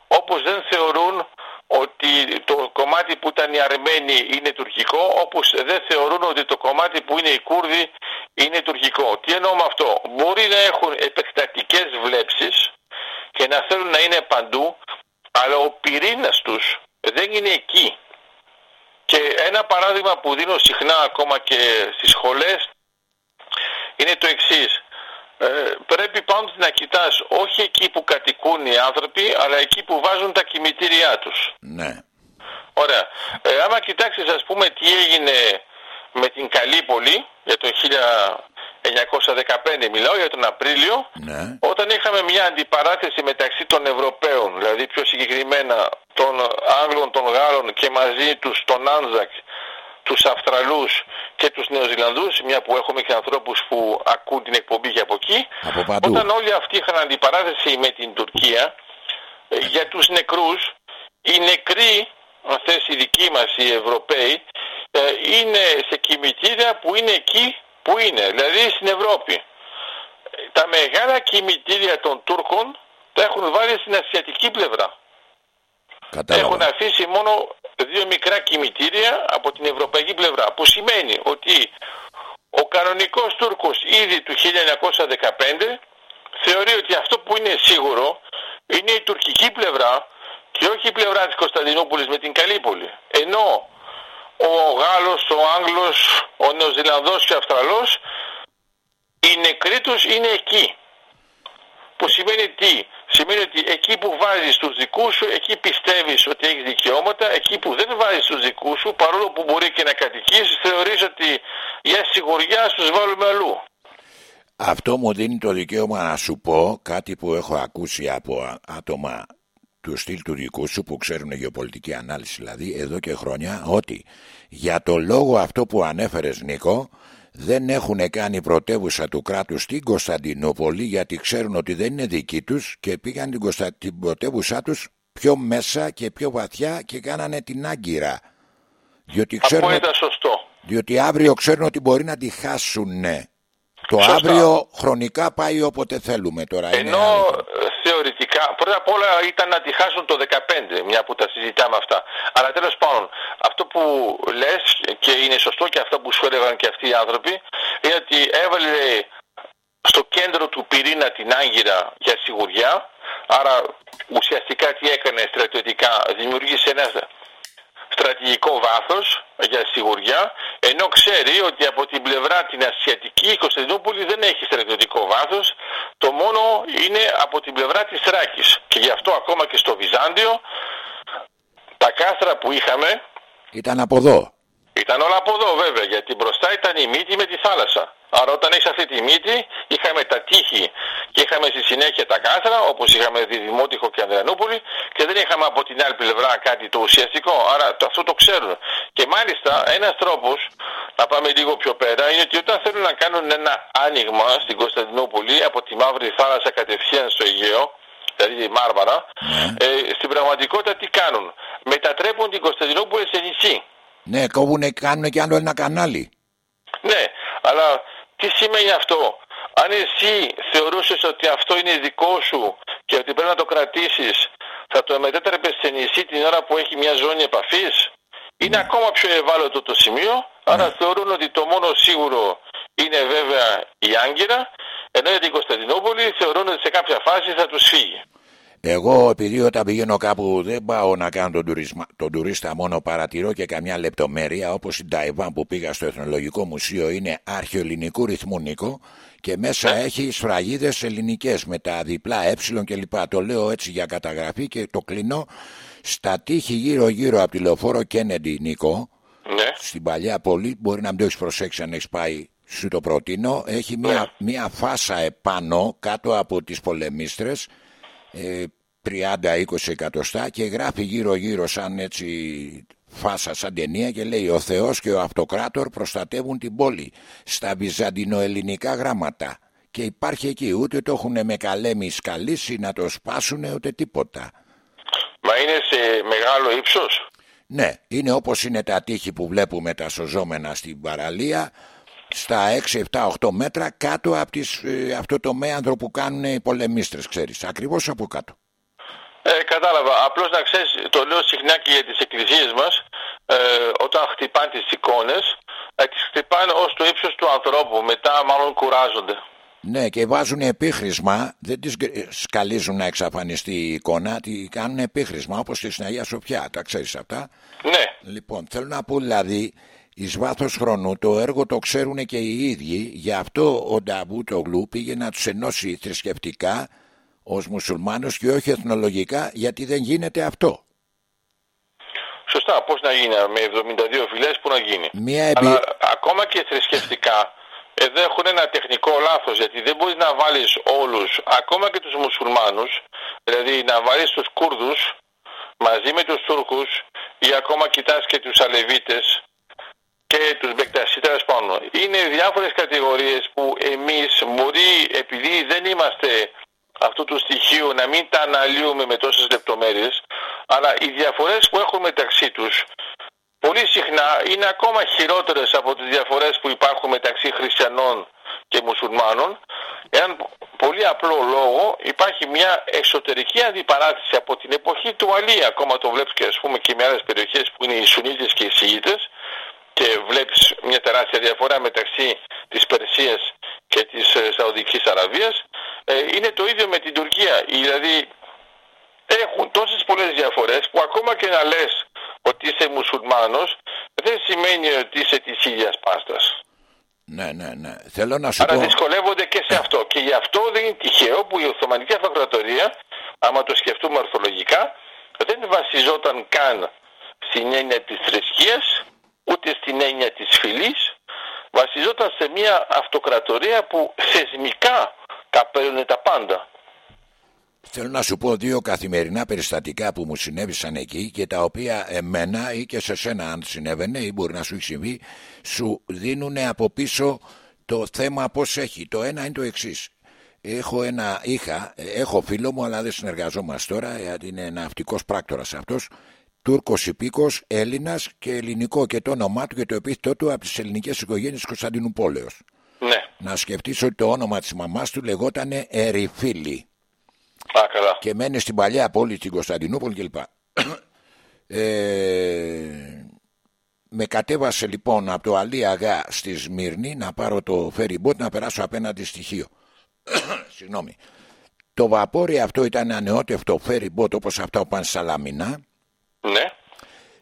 όπως δεν θεωρούν ότι το κομμάτι που ήταν οι Αρμένοι είναι τουρκικό όπως δεν θεωρούν ότι το κομμάτι που είναι οι Κούρδοι είναι τουρκικό. Τι εννοώ με αυτό; Μπορεί να έχουν επεκτατικές βλέψεις και να θέλουν να είναι παντού αλλά ο πυρήνας τους δεν είναι εκεί. Και ένα παράδειγμα που δίνω συχνά ακόμα και στις σχολές είναι το εξής. Ε, πρέπει πάντως να κοιτάς όχι εκεί που κατοικούν οι άνθρωποι αλλά εκεί που βάζουν τα κημητήριά τους. Ναι. Ωραία. Ε, άμα κοιτάξεις ας πούμε τι έγινε με την Καλύπολη για το 1915 μιλάω για τον Απρίλιο ναι. όταν είχαμε μια αντιπαράθεση μεταξύ των Ευρωπαίων δηλαδή πιο συγκεκριμένα των Άγγλων, των Γάλλων και μαζί τους τον Άνζακ τους Αυστραλούς και τους Νεοζηλανδούς, μια που έχουμε και ανθρώπους που ακούν την εκπομπή για από εκεί, όταν όλοι αυτοί είχαν αντιπαράθεση με την Τουρκία, ε, για τους νεκρούς, οι νεκροί, αν θες οι δικοί μας οι Ευρωπαίοι, ε, είναι σε κημητήρια που είναι εκεί που είναι, δηλαδή στην Ευρώπη. Τα μεγάλα κημητήρια των Τούρκων τα έχουν βάλει στην ασιατική πλευρά. Κατάλαβα. Έχουν αφήσει μόνο δύο μικρά κημητήρια από την ευρωπαϊκή πλευρά που σημαίνει ότι ο κανονικός Τούρκος ήδη του 1915 θεωρεί ότι αυτό που είναι σίγουρο είναι η τουρκική πλευρά και όχι η πλευρά της Κωνσταντινούπολης με την Καλύπολη. Ενώ ο Γάλλος, ο Άγγλος, ο Νεοζηλανδός και ο Αυστραλός οι νεκροί τους είναι εκεί. Που σημαίνει τι, σημαίνει ότι εκεί που βάζεις τους δικούς σου, εκεί πιστεύεις ότι έχεις δικαιώματα, εκεί που δεν βάζεις τους δικούς σου, παρόλο που μπορεί και να κατοικείς, θεωρείς ότι για σιγουριά τους βάλουμε αλλού. Αυτό μου δίνει το δικαίωμα να σου πω κάτι που έχω ακούσει από άτομα του στυλ του δικού σου που ξέρουν γεωπολιτική ανάλυση δηλαδή εδώ και χρόνια ότι για το λόγο αυτό που ανέφερες Νίκο δεν έχουν κάνει πρωτεύουσα του κράτους στην Κωνσταντινούπολη γιατί ξέρουν ότι δεν είναι δική τους και πήγαν την, Κωνστα... την πρωτεύουσά τους πιο μέσα και πιο βαθιά και κάνανε την Άγκυρα. Διότι ξέρουν... Αυτό σωστό. Διότι αύριο ξέρουν ότι μπορεί να τη χάσουν. Το αύριο χρονικά πάει όποτε θέλουμε τώρα. Ενώ θεωρητικά, πρώτα απ' όλα ήταν να τη χάσουν το 15, μια που τα συζητάμε αυτά. Αλλά τέλος πάντων, αυτό που λες και είναι σωστό και αυτό που σου έλεγαν και αυτοί οι άνθρωποι, είναι ότι έβαλε στο κέντρο του πυρήνα την Άγκυρα για σιγουριά, άρα ουσιαστικά τι έκανε στρατιωτικά, δημιούργησε ένα στρατηγικό βάθος για σιγουριά, ενώ ξέρει ότι από την πλευρά την Ασιατική η Κωνσταντινούπολη δεν έχει στρατιωτικό βάθος, το μόνο είναι από την πλευρά της Θράκης. Και γι' αυτό ακόμα και στο Βυζάντιο τα κάστρα που είχαμε... Ήταν από εδώ. Ήταν όλα από εδώ βέβαια, γιατί μπροστά ήταν η μύτη με τη θάλασσα. Άρα όταν έχεις αυτή τη μύτη, είχαμε τα τείχη και είχαμε στη συνέχεια τα κάστρα, όπως είχαμε δει Δημότυχο και Ανδριανούπολη, και δεν είχαμε από την άλλη πλευρά κάτι το ουσιαστικό. Άρα αυτό το ξέρουν. Και μάλιστα ένας τρόπος, να πάμε λίγο πιο πέρα, είναι ότι όταν θέλουν να κάνουν ένα άνοιγμα στην Κωνσταντινούπολη από τη Μαύρη Θάλασσα κατευθείαν στο Αιγαίο, δηλαδή η Μάρμαρα, ναι. ε, στην πραγματικότητα τι κάνουν. Μετατρέπουν την Κωνσταντινούπολη σε νησί. Ναι, κόβουν, κάνουν και άλλο ένα κανάλι. Ναι, αλλά τι σημαίνει αυτό; Αν εσύ θεωρούσες ότι αυτό είναι δικό σου και ότι πρέπει να το κρατήσεις, θα το μετέτρεπες σε νησί την ώρα που έχει μια ζώνη επαφής; Είναι ναι. ακόμα πιο ευάλωτο το σημείο, άρα ναι. θεωρούν ότι το μόνο σίγουρο είναι βέβαια η Άγκυρα, ενώ για την Κωνσταντινούπολη θεωρούν ότι σε κάποια φάση θα τους φύγει. Εγώ επειδή όταν πηγαίνω κάπου δεν πάω να κάνω τον, τουρισμα, τον τουρίστα μόνο παρατηρώ και καμιά λεπτομέρεια όπως στην Ταϊβάν που πήγα στο Εθνολογικό Μουσείο είναι αρχαιοελληνικού ρυθμού Νίκο και μέσα ναι. έχει σφραγίδες ελληνικές με τα διπλά ε κλπ. Το λέω έτσι για καταγραφή και το κλείνω στα τείχη γύρω γύρω από τη λεωφόρο Κένεντι Νίκο ναι. στην παλιά πόλη μπορεί να μην το έχεις προσέξει αν έχεις πάει σου το προτείνω έχει μια, ναι. μια φάσα επάνω κάτω από τις πολεμίστρες 30-20 ε, εκατοστά και γράφει γύρω γύρω σαν έτσι φάσα σαν ταινία και λέει ο Θεός και ο Αυτοκράτορ προστατεύουν την πόλη στα βυζαντινοελληνικά γράμματα και υπάρχει εκεί ούτε το έχουν με καλέμι σκαλίσει να το σπάσουν ούτε τίποτα Μα είναι σε μεγάλο ύψος; Ναι, είναι όπως είναι τα τείχη που βλέπουμε τα σωζόμενα στην παραλία στα 6, 7, 8 μέτρα κάτω από τις, ε, αυτό το μέανδρο που κάνουν οι πολεμίστρες, ξέρεις, ακριβώς από κάτω. Ε, κατάλαβα. Απλώς να ξέρεις, το λέω συχνά και για τις εκκλησίες μας, ε, όταν χτυπάνε τις εικόνες, ε, τις χτυπάνε ως το ύψος του ανθρώπου, μετά μάλλον κουράζονται. Ναι και βάζουν επίχρησμα, δεν τις σκαλίζουν να εξαφανιστεί η εικόνα, τη κάνουν επίχρησμα όπως και στην Αγία Σοφιά, τα ξέρεις αυτά. Ναι. Λοιπόν, θέλω να πω δηλαδή εις βάθος χρόνου το έργο το ξέρουν και οι ίδιοι γι' αυτό ο Νταβούτογλου πήγε να τους ενώσει θρησκευτικά ως μουσουλμάνους και όχι εθνολογικά γιατί δεν γίνεται αυτό. Σωστά, πώς να γίνει με 72 φυλές που να γίνει. Μια επί... Αλλά ακόμα και θρησκευτικά εδώ έχουν ένα τεχνικό λάθος γιατί δεν μπορείς να βάλεις όλους ακόμα και τους μουσουλμάνους δηλαδή να βάλεις τους Κούρδους μαζί με τους Τούρκους ή ακόμα κοιτάς και τους Αλεβίτες και τους Μπεκτασίτες πάνω. Είναι διάφορες κατηγορίες που εμείς μπορεί επειδή δεν είμαστε αυτού του στοιχείου να μην τα αναλύουμε με τόσες λεπτομέρειες αλλά οι διαφορές που έχουν μεταξύ τους πολύ συχνά είναι ακόμα χειρότερες από τις διαφορές που υπάρχουν μεταξύ χριστιανών και μουσουλμάνων εάν πολύ απλό λόγο υπάρχει μια εσωτερική αντιπαράθεση από την εποχή του Αλή ακόμα το βλέπεις και ας πούμε και με άλλες περιοχές που είναι οι Σουνίτες και οι Σιήτες και βλέπεις μια τεράστια διαφορά μεταξύ της Περσίας και της ε, Σαουδικής Αραβίας ε, είναι το ίδιο με την Τουρκία δηλαδή έχουν τόσες πολλές διαφορές που ακόμα και να λες ότι είσαι μουσουλμάνος δεν σημαίνει ότι είσαι της ίδιας πάστας ναι, ναι, ναι. Θέλω να σου Άρα πω... δυσκολεύονται και σε αυτό. Και γι' αυτό δεν είναι τυχαίο που η Οθωμανική Αυτοκρατορία άμα το σκεφτούμε ορθολογικά, δεν βασιζόταν καν στην έννοια της θρησκείας, ούτε στην έννοια της φυλής, βασιζόταν σε μια αυτοκρατορία που θεσμικά καπέλωνε τα πάντα. Θέλω να σου πω δύο καθημερινά περιστατικά που μου συνέβησαν εκεί και τα οποία εμένα ή και σε σένα αν συνέβαινε ή μπορεί να σου έχει συμβεί σου δίνουν από πίσω το θέμα πώς έχει. Το ένα είναι το εξής. Έχω ένα, είχα, έχω φίλο μου αλλά δεν συνεργαζόμαστε τώρα γιατί είναι ναυτικός πράκτορας αυτός Τούρκος υπήκος, Έλληνας και ελληνικό και το όνομά του και το επίθετό του από τις ελληνικές οικογένειες Κωνσταντινούπολεως. Ναι. Να σκεφτείς ότι το όνομα της μαμάς του λεγόταν Ερυφίλη. Α, καλά. Και μένει στην παλιά πόλη στην Κωνσταντινούπολη κλπ. *coughs* ε, με κατέβασε λοιπόν από το Αλή Αγά στη Σμύρνη να πάρω το ferry να περάσω απέναντι στοιχείο. *coughs* Συγγνώμη. Το βαπόρι αυτό ήταν ανεότευτο ferry boat όπως αυτά που πάνε Σαλαμινά. Ναι.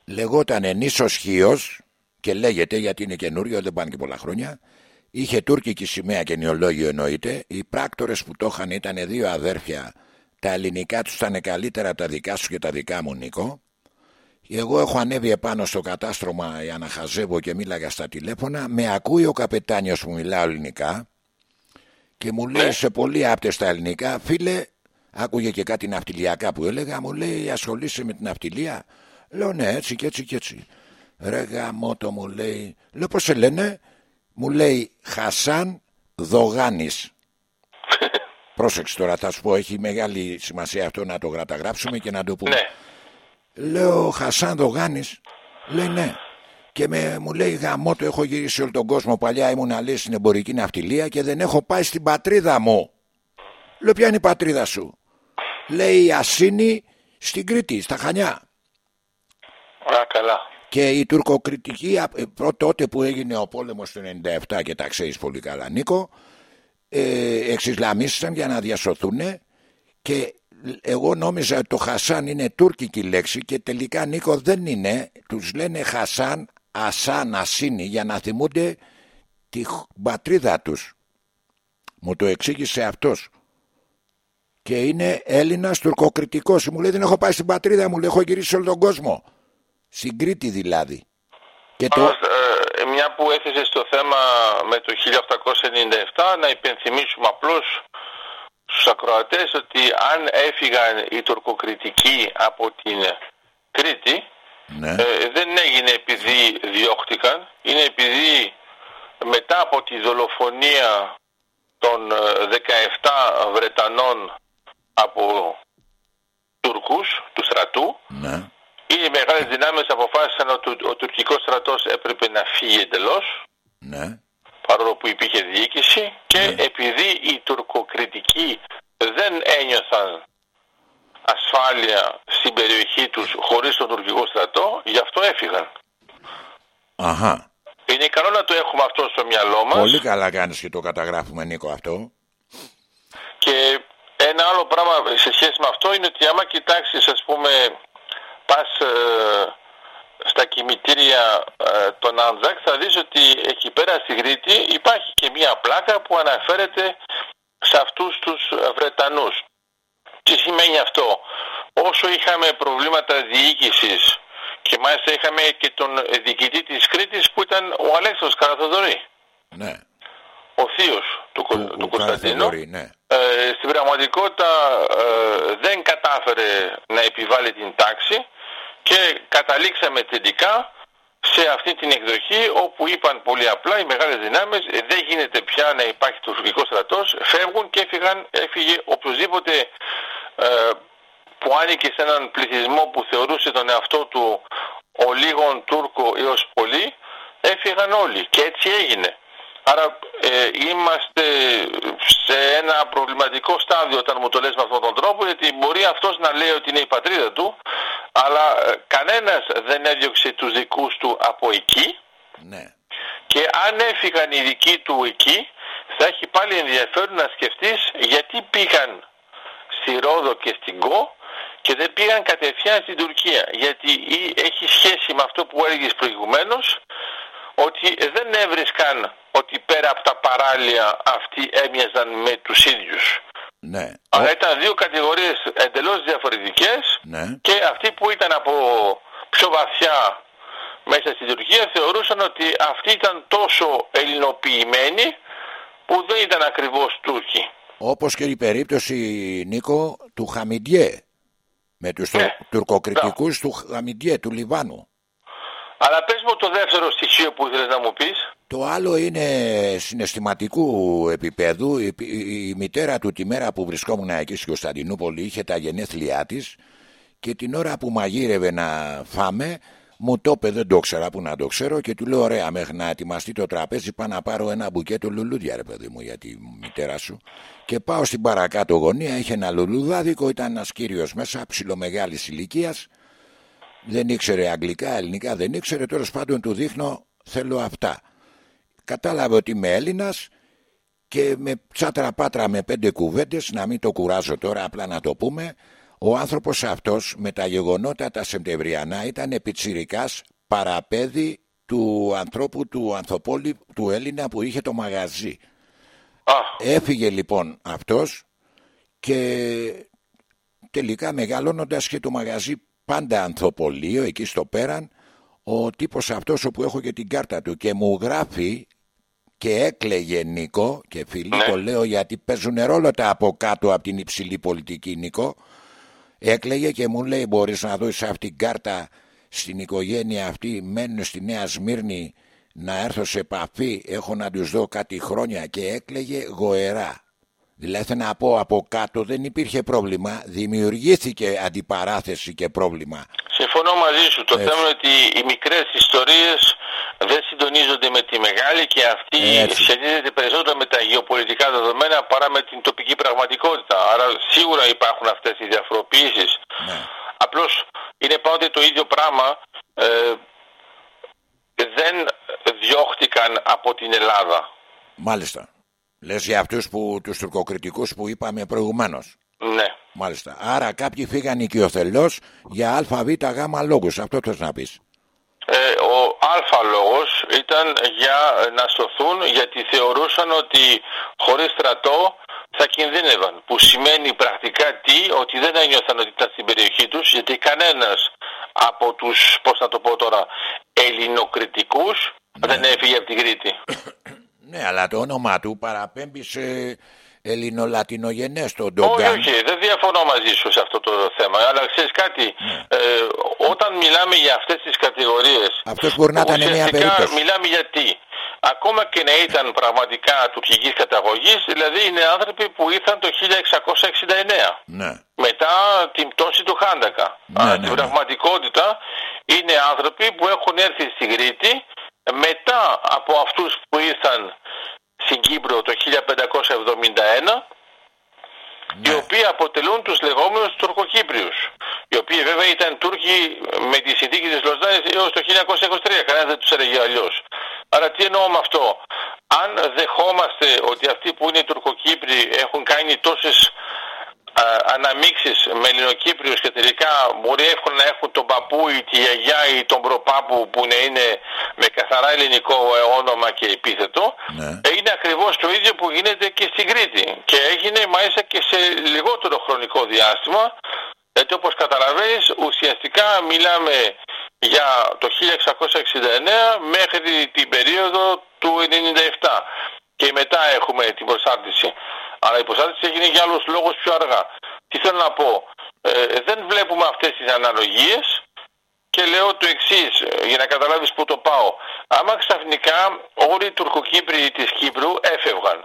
Λεγόταν νήσος Χίος και λέγεται γιατί είναι καινούριο δεν πάνε και πολλά χρόνια. Είχε τουρκική σημαία και νεολόγιο εννοείται. Οι πράκτορες που το είχαν ήταν δύο αδέρφια. Τα ελληνικά τους ήταν καλύτερα τα δικά σου και τα δικά μου Νίκο. Εγώ έχω ανέβει επάνω στο κατάστρωμα για να χαζεύω και μίλαγα στα τηλέφωνα. Με ακούει ο καπετάνιος που μιλάω ελληνικά και μου λέει ναι. σε πολύ άπτεστα ελληνικά, φίλε, άκουγε και κάτι ναυτιλιακά που έλεγα, μου λέει ασχολείσαι με την ναυτιλία. Λέω ναι έτσι και έτσι και έτσι. Ρε γαμότο μου λέει, λέω πώς σε λένε, μου λέει Χασάν Δογάνης. *laughs* Πρόσεξε τώρα θα σου πω, έχει μεγάλη σημασία αυτό να το καταγράψουμε και να το πούμε. Ναι. Λέω Χασάν Δογάνης, λέει ναι. Και με, μου λέει γαμό το έχω γυρίσει όλο τον κόσμο Παλιά ήμουν αλήθεια στην εμπορική ναυτιλία Και δεν έχω πάει στην πατρίδα μου Λέω ποια είναι η πατρίδα σου; Λέει η Ασίνη στην Κρήτη, στα Χανιά Α, καλά Και η τουρκοκριτική ε, Τότε που έγινε ο πόλεμος του 97 Και τα ξέρεις πολύ καλά Νίκο ε, Εξισλαμίστησαν για να διασωθούν Και εγώ νόμιζα ότι το Χασάν είναι τουρκική λέξη και τελικά Νίκο δεν είναι. Τους λένε Χασάν Ασάν Ασίνη για να θυμούνται την πατρίδα τους. Μου το εξήγησε αυτός. Και είναι Έλληνας τουρκοκριτικός. Μου λέει δεν έχω πάει στην πατρίδα μου, λέει έχω γυρίσει όλο τον κόσμο. Στην Κρήτη δηλαδή. Και το... Ε, μια που έθεσες στο θέμα με το 1897 να υπενθυμίσουμε απλώς στους ακροατές ότι αν έφυγαν οι τουρκοκριτικοί από την Κρήτη ναι. ε, δεν έγινε επειδή διώχτηκαν, είναι επειδή μετά από τη δολοφονία των 17 ε, Βρετανών από Τούρκους του στρατού ναι. οι μεγάλες δυνάμεις αποφάσισαν ότι ο, ο τουρκικός στρατός έπρεπε να φύγει εντελώς ναι. παρόλο που υπήρχε διοίκηση και ναι. επειδή οι τουρκοκριτικοί δεν ένιωθαν ασφάλεια στην περιοχή τους χωρίς τον τουρκικό στρατό, γι' αυτό έφυγαν. Αχα. Είναι καλό να το έχουμε αυτό στο μυαλό μας. Πολύ καλά κάνεις και το καταγράφουμε Νίκο αυτό. Και ένα άλλο πράγμα σε σχέση με αυτό είναι ότι άμα κοιτάξεις ας πούμε πας ε, στα κημητήρια ε, των Άντζακ θα δεις ότι εκεί πέρα στη Γρήτη υπάρχει και μια πλάκα που αναφέρεται σε αυτούς τους Βρετανούς. Τι σημαίνει αυτό; Όσο είχαμε προβλήματα διοίκησης και μάλιστα είχαμε και τον διοικητή της Κρήτης που ήταν ο Αλέξανδρος Καραθοδωρή. Ναι. Ο θείος του, του Κωνσταντίνου. Ναι. Ε, στην πραγματικότητα ε, δεν κατάφερε να επιβάλλει την τάξη και καταλήξαμε τελικά σε αυτή την εκδοχή όπου είπαν πολύ απλά οι μεγάλες δυνάμεις ε, δεν γίνεται πια να υπάρχει το τουρκικό στρατός, φεύγουν και έφυγαν, έφυγε οποιοδήποτε ε, που άνοιγε σε έναν πληθυσμό που θεωρούσε τον εαυτό του ο λίγον Τούρκο έως πολύ, έφυγαν όλοι και έτσι έγινε. Άρα ε, είμαστε σε ένα προβληματικό στάδιο όταν μου το λες με αυτόν τον τρόπο γιατί μπορεί αυτός να λέει ότι είναι η πατρίδα του αλλά ε, κανένας δεν έδιωξε τους δικούς του από εκεί ναι. και αν έφυγαν οι δικοί του εκεί θα έχει πάλι ενδιαφέρον να σκεφτείς γιατί πήγαν στη Ρόδο και στην Κο και δεν πήγαν κατευθείαν στην Τουρκία γιατί έχει σχέση με αυτό που έλεγες προηγουμένως ότι δεν έβρισκαν ότι πέρα από τα παράλια αυτοί έμοιαζαν με τους ίδιους. Ναι. Αλλά ήταν δύο κατηγορίες εντελώς διαφορετικές Ναι. και αυτοί που ήταν από πιο βαθιά μέσα στην Τουρκία θεωρούσαν ότι αυτοί ήταν τόσο ελληνοποιημένοι που δεν ήταν ακριβώς Τούρκοι. Όπως και η περίπτωση, Νίκο, του Χαμιντιέ. Με τους Ναι. τουρ- τουρκοκριτικούς του Χαμιντιέ, του Λιβάνου. Αλλά πες μου το δεύτερο στοιχείο που ήθελες να μου πεις. Το άλλο είναι συναισθηματικού επίπεδου. Η, η- η μητέρα του τη μέρα που βρισκόμουν εκεί στην Κωνσταντινούπολη είχε τα γενέθλιά της και την ώρα που μαγείρευε να φάμε μου το είπε δεν το ξέρα που να το ξέρω και του λέω ωραία μέχρι να ετοιμαστεί το τραπέζι πάω να πάρω ένα μπουκέτο λουλούδια ρε παιδί μου για τη μητέρα σου και πάω στην παρακάτω γωνία είχε ένα λουλουδάδικο ήταν ένας κύριος μέσα ψιλομεγάλης ηλικίας. Δεν ήξερε αγγλικά, ελληνικά δεν ήξερε. Τέλος πάντων του δείχνω θέλω αυτά κατάλαβε ότι είμαι Έλληνας και με τσάτρα πάτρα με πέντε κουβέντες να μην το κουράζω τώρα απλά να το πούμε ο άνθρωπος αυτός με τα γεγονότα τα Σεπτεμβριανά ήταν επιτσιρικάς παραπέδι του ανθρώπου του Ανθοπόλη του Έλληνα που είχε το μαγαζί. Α, Έφυγε λοιπόν αυτός και τελικά μεγαλώνοντας και το μαγαζί πάντα ανθοπολείο εκεί στο πέραν ο τύπος αυτός όπου έχω και την κάρτα του και μου γράφει και έκλαιγε Νίκο και φίλοι Ναι. το λέω γιατί παίζουν ρόλο τα από κάτω από την υψηλή πολιτική Νίκο έκλαιγε και μου λέει μπορείς να δώσεις αυτή την κάρτα στην οικογένεια αυτή μένουν στη Νέα Σμύρνη να έρθω σε επαφή έχω να τους δω κάτι χρόνια και έκλαιγε γοερά δηλαδή θέλω να πω από κάτω δεν υπήρχε πρόβλημα δημιουργήθηκε αντιπαράθεση και πρόβλημα συμφωνώ μαζί σου. Το Έτσι. θέμα είναι ότι οι μικρές ιστορίες δεν συντονίζονται με τη μεγάλη και αυτή Έτσι. σχετίζεται περισσότερο με τα γεωπολιτικά δεδομένα παρά με την τοπική πραγματικότητα. Άρα σίγουρα υπάρχουν αυτές οι διαφοροποιήσεις. ναι. Απλώς είναι πάντοτε το ίδιο πράγμα. Ε, δεν διώχτηκαν από την Ελλάδα. μάλιστα λες για αυτούς που, τους τουρκοκριτικούς που είπαμε προηγουμένως Ναι. μάλιστα άρα κάποιοι φύγαν οικειοθελώς για αβ γ λόγους αυτό θες να πεις Ε, ο αλφα λόγος ήταν για να σωθούν γιατί θεωρούσαν ότι χωρίς στρατό θα κινδύνευαν. Που σημαίνει πρακτικά τι, ότι δεν ένιωθαν ότι ήταν στην περιοχή τους γιατί κανένας από τους, πώς να το πω τώρα, ελληνοκριτικούς δεν έφυγε από την Κρήτη. *coughs* Ναι, αλλά το όνομα του παραπέμπει σε ελληνολατινογενές τον Όχι, Ντογκάν. όχι, δεν διαφωνώ μαζί σου σε αυτό το θέμα. Αλλά ξέρεις κάτι, ε, όταν μιλάμε για αυτές τις κατηγορίες Αυτός μπορεί να ήταν μια ουσιαστικά περίπτωση. μιλάμε γιατί. Ακόμα και να ήταν πραγματικά τουρκικής καταγωγής, δηλαδή είναι άνθρωποι που ήρθαν το 1669 Ναι, μετά την πτώση του Χάντακα. Ναι, Αλλά ναι, στην ναι. πραγματικότητα είναι άνθρωποι που έχουν έρθει στην Κρήτη μετά από αυτούς που ήρθαν στην Κύπρο το 1571 οι ναι. οποίοι αποτελούν τους λεγόμενους Τουρκοκύπριους οι οποίοι βέβαια ήταν Τούρκοι με τη συνθήκη της Λοζάνης έως το 1923 κανένας δεν τους έλεγε αλλιώς άρα τι εννοώ με αυτό; Αν δεχόμαστε ότι αυτοί που είναι Τουρκοκύπριοι έχουν κάνει τόσες α, αναμίξεις με Ελληνοκύπριους και τελικά μπορεί εύκολα να έχουν τον παππού ή τη γιαγιά ή τον προπάπου που να είναι με καθαρά ελληνικό ε, όνομα και επίθετο Ναι. ε, είναι ακριβώς το ίδιο που γίνεται και στην Κρήτη και έγινε μάλιστα και σε λιγότερο χρονικό διάστημα γιατί όπως καταλαβαίνεις ουσιαστικά μιλάμε για το 1669 μέχρι την περίοδο του 97 και μετά έχουμε την προσάρτηση. Αλλά η προσάρτηση έγινε για άλλους λόγους πιο αργά. Τι θέλω να πω, ε, δεν βλέπουμε αυτές τις αναλογίες και λέω το εξής, για να καταλάβεις πού το πάω. Άμα ξαφνικά όλοι οι Τουρκοκύπριοι της Κύπρου έφευγαν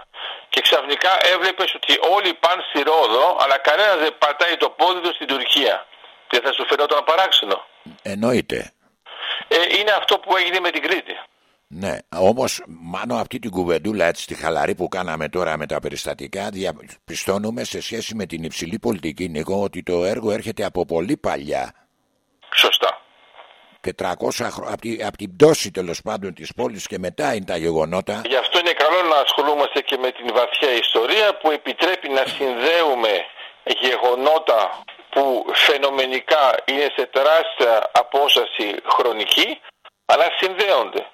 και ξαφνικά έβλεπες ότι όλοι πάνε στη Ρόδο αλλά κανένας δεν πατάει το πόδι του στην Τουρκία. Δεν θα σου φαινόταν παράξενο. Εννοείται. Ε, είναι αυτό που έγινε με την Κρήτη. Ναι, όμως μάλλον αυτή την κουβεντούλα έτσι τη χαλαρή που κάναμε τώρα με τα περιστατικά διαπιστώνουμε σε σχέση με την υψηλή πολιτική Νίκο ότι το έργο έρχεται από πολύ παλιά Σωστά. και 300 χρόνια από, τη, από την πτώση τέλος πάντων της πόλης και μετά είναι τα γεγονότα Γι' αυτό είναι καλό να ασχολούμαστε και με την βαθιά ιστορία που επιτρέπει να συνδέουμε γεγονότα που φαινομενικά είναι σε τεράστια απόσταση χρονική αλλά συνδέονται.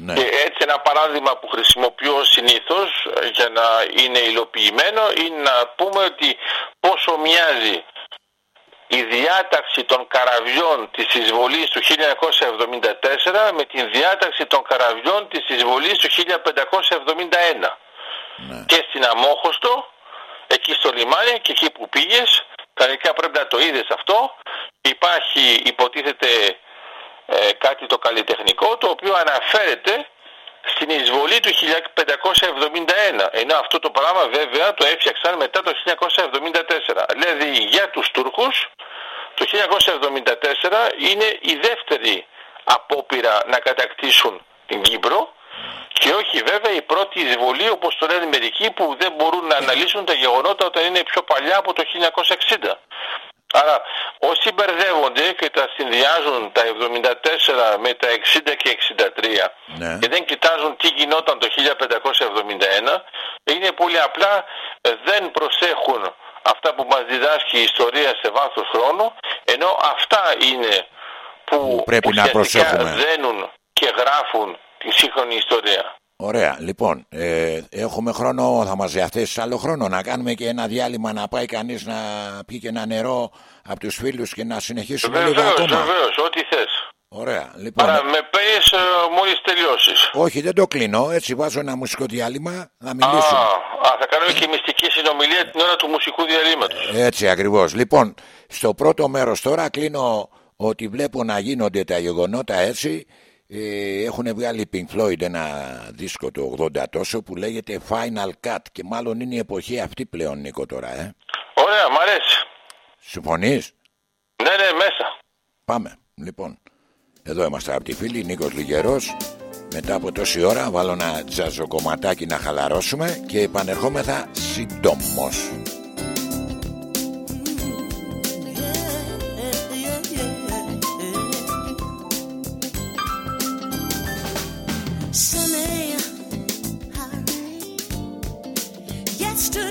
Ναι. Και έτσι ένα παράδειγμα που χρησιμοποιώ συνήθως για να είναι υλοποιημένο είναι να πούμε ότι πόσο μοιάζει η διάταξη των καραβιών της εισβολής του 1974 με την διάταξη των καραβιών της εισβολής του 1571. Ναι. Και στην Αμόχωστο, εκεί στο λιμάνι και εκεί που πήγες, κανονικά πρέπει να το είδες αυτό, υπάρχει υποτίθεται ε, κάτι το καλλιτεχνικό το οποίο αναφέρεται στην εισβολή του 1571 ενώ αυτό το πράγμα βέβαια το έφτιαξαν μετά το 1974 δηλαδή για τους Τούρκους το 1974 είναι η δεύτερη απόπειρα να κατακτήσουν την Κύπρο. Και όχι βέβαια η πρώτη εισβολή όπως το λένε μερικοί που δεν μπορούν να αναλύσουν τα γεγονότα όταν είναι πιο παλιά από το 1960. Άρα όσοι μπερδεύονται και τα συνδυάζουν τα 74 με τα 60 και 63 ναι. και δεν κοιτάζουν τι γινόταν το 1571 είναι πολύ απλά ε, δεν προσέχουν αυτά που μας διδάσκει η ιστορία σε βάθος χρόνου ενώ αυτά είναι που πρέπει να προσέχουμε. δένουν και γράφουν τη σύγχρονη ιστορία. Ωραία. Λοιπόν, ε, έχουμε χρόνο, θα μας διαθέσεις άλλο χρόνο να κάνουμε και ένα διάλειμμα να πάει κανείς να πιει και ένα νερό από τους φίλους και να συνεχίσουμε βεβαίως, λίγο ακόμα. Βεβαίως, ό,τι θες. Ωραία. Λοιπόν, Άρα με πες ε, μόλις τελειώσεις. Όχι, δεν το κλείνω. Έτσι βάζω ένα μουσικό διάλειμμα να μιλήσουμε. Α, α, θα κάνουμε και μυστική συνομιλία την ώρα του μουσικού διαλύματος. Έτσι ακριβώς. Λοιπόν, στο πρώτο μέρος τώρα κλείνω ότι βλέπω να γίνονται τα γεγονότα έτσι ε, έχουν βγάλει Pink Floyd ένα δίσκο το 80 τόσο που λέγεται Final Cut και μάλλον είναι η εποχή αυτή πλέον Νίκο τώρα ε. Ωραία, μ' αρέσει. Συμφωνείς; Ναι, ναι, μέσα. Πάμε, λοιπόν. Εδώ είμαστε από τη φίλη Νίκος Λιγερός μετά από τόση ώρα βάλω ένα τζαζοκομματάκι να χαλαρώσουμε και επανερχόμεθα συντόμως.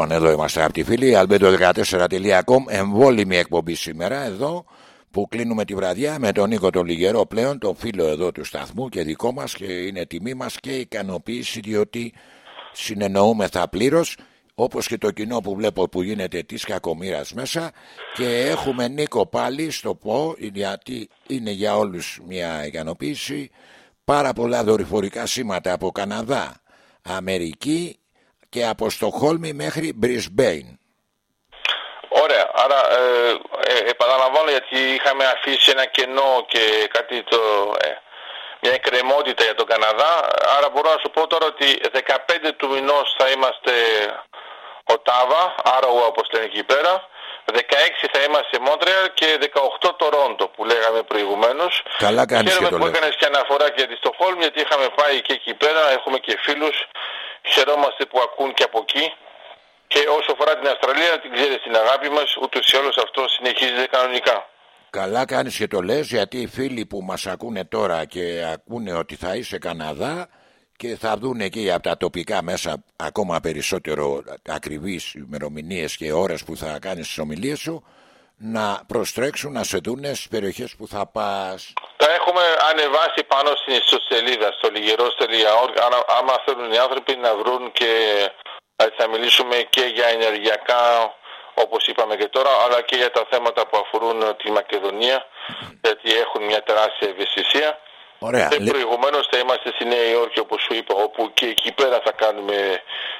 Λοιπόν, εδώ είμαστε από τη φίλη albedo14.com εμβόλυμη εκπομπή σήμερα εδώ που κλείνουμε τη βραδιά με τον Νίκο τον Λιγερό πλέον, τον φίλο εδώ του σταθμού και δικό μας και είναι τιμή μας και ικανοποίηση διότι συνεννοούμεθα πλήρως όπως και το κοινό που βλέπω που γίνεται της κακομήρας μέσα. Και έχουμε Νίκο πάλι στο πω γιατί είναι για όλους μια ικανοποίηση. Πάρα πολλά δορυφορικά σήματα από Καναδά, Αμερική και από Στοχόλμη μέχρι Μπρισμπέιν. Ωραία, άρα ε, ε, επαναλαμβάνω γιατί είχαμε αφήσει ένα κενό και κάτι το, ε, μια εκκρεμότητα για τον Καναδά, άρα μπορώ να σου πω τώρα ότι 15 του μηνός θα είμαστε Οτάβα, άρα όπως λένε εκεί πέρα, 16 θα είμαστε Μόντρεαλ και 18 Τορόντο που λέγαμε προηγουμένως. Καλά κάνεις και το που έκανες και αναφορά και για τη Στοχόλμη γιατί είχαμε πάει και εκεί πέρα, έχουμε και φίλους, χαιρόμαστε που ακούν και από εκεί. Και όσο αφορά την Αυστραλία, την ξέρεις την αγάπη μας, ούτως ή άλλως αυτό συνεχίζεται κανονικά. Καλά κάνεις και το λες γιατί οι φίλοι που μας ακούνε τώρα και ακούνε ότι θα είσαι Καναδά και θα δουν εκεί από τα τοπικά μέσα ακόμα περισσότερο ακριβείς ημερομηνίες και ώρες που θα κάνεις τις ομιλίες σου να προστρέξουν να σε δουν στις περιοχές που θα πας. Τα έχουμε ανεβάσει πάνω στην ιστοσελίδα στο λιγερός.org άμα θέλουν οι άνθρωποι να βρουν και θα μιλήσουμε και για ενεργειακά όπως είπαμε και τώρα αλλά και για τα θέματα που αφορούν τη Μακεδονία γιατί έχουν μια τεράστια ευαισθησία Ωραία. Και προηγουμένως θα είμαστε στη Νέα Υόρκη όπως σου είπα όπου και εκεί πέρα θα κάνουμε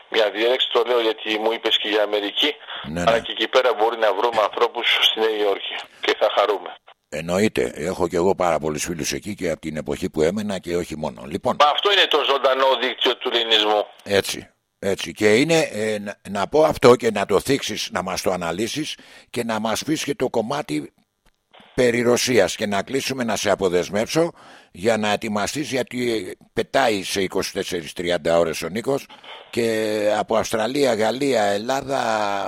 μια διέλεξη το λέω γιατί μου είπες και για Αμερική ναι, αλλά ναι. και εκεί πέρα μπορεί να βρούμε ανθρώπους στη Νέα Υόρκη και θα χαρούμε. Εννοείται. Έχω και εγώ πάρα πολλούς φίλους εκεί και από την εποχή που έμενα και όχι μόνο. Λοιπόν, Μα αυτό είναι το ζωντανό δίκτυο του ελληνισμού. Έτσι. Έτσι και είναι ε, να, πω αυτό και να το θίξεις, να μας το αναλύσεις και να μας πεις και το κομμάτι περί Ρωσίας. Και να κλείσουμε να σε αποδεσμεύσω για να ετοιμαστείς γιατί πετάει σε 24-30 ώρες ο Νίκος και από Αυστραλία, Γαλλία, Ελλάδα,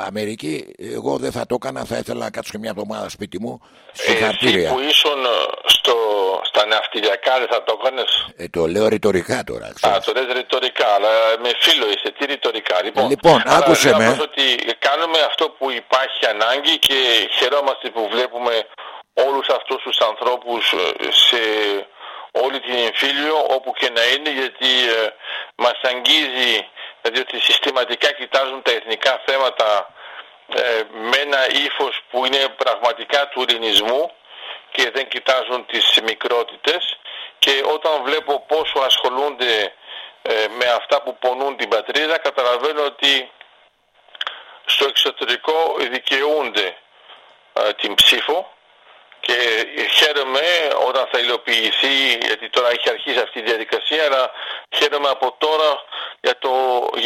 Αμερική εγώ δεν θα το έκανα, θα ήθελα να κάτσω και μια εβδομάδα σπίτι μου Εσύ που ήσουν στο, στα ναυτιλιακά δεν θα το έκανες; Ε, Το λέω ρητορικά τώρα ξέρεις. Α, το λες ρητορικά, αλλά με φίλο είσαι, τι ρητορικά Λοιπόν, λοιπόν άκουσε με. ότι κάνουμε αυτό που υπάρχει ανάγκη και χαιρόμαστε που βλέπουμε όλους αυτούς τους ανθρώπους ε, σε όλη την εμφύλιο όπου και να είναι γιατί ε, μας αγγίζει διότι συστηματικά κοιτάζουν τα εθνικά θέματα ε, με ένα ύφος που είναι πραγματικά του ελληνισμού και δεν κοιτάζουν τις μικρότητες. Και όταν βλέπω πόσο ασχολούνται ε, με αυτά που πονούν την πατρίδα καταλαβαίνω ότι στο εξωτερικό δικαιούνται ε, την ψήφο και χαίρομαι όταν θα υλοποιηθεί γιατί τώρα έχει αρχίσει αυτή η διαδικασία αλλά χαίρομαι από τώρα για το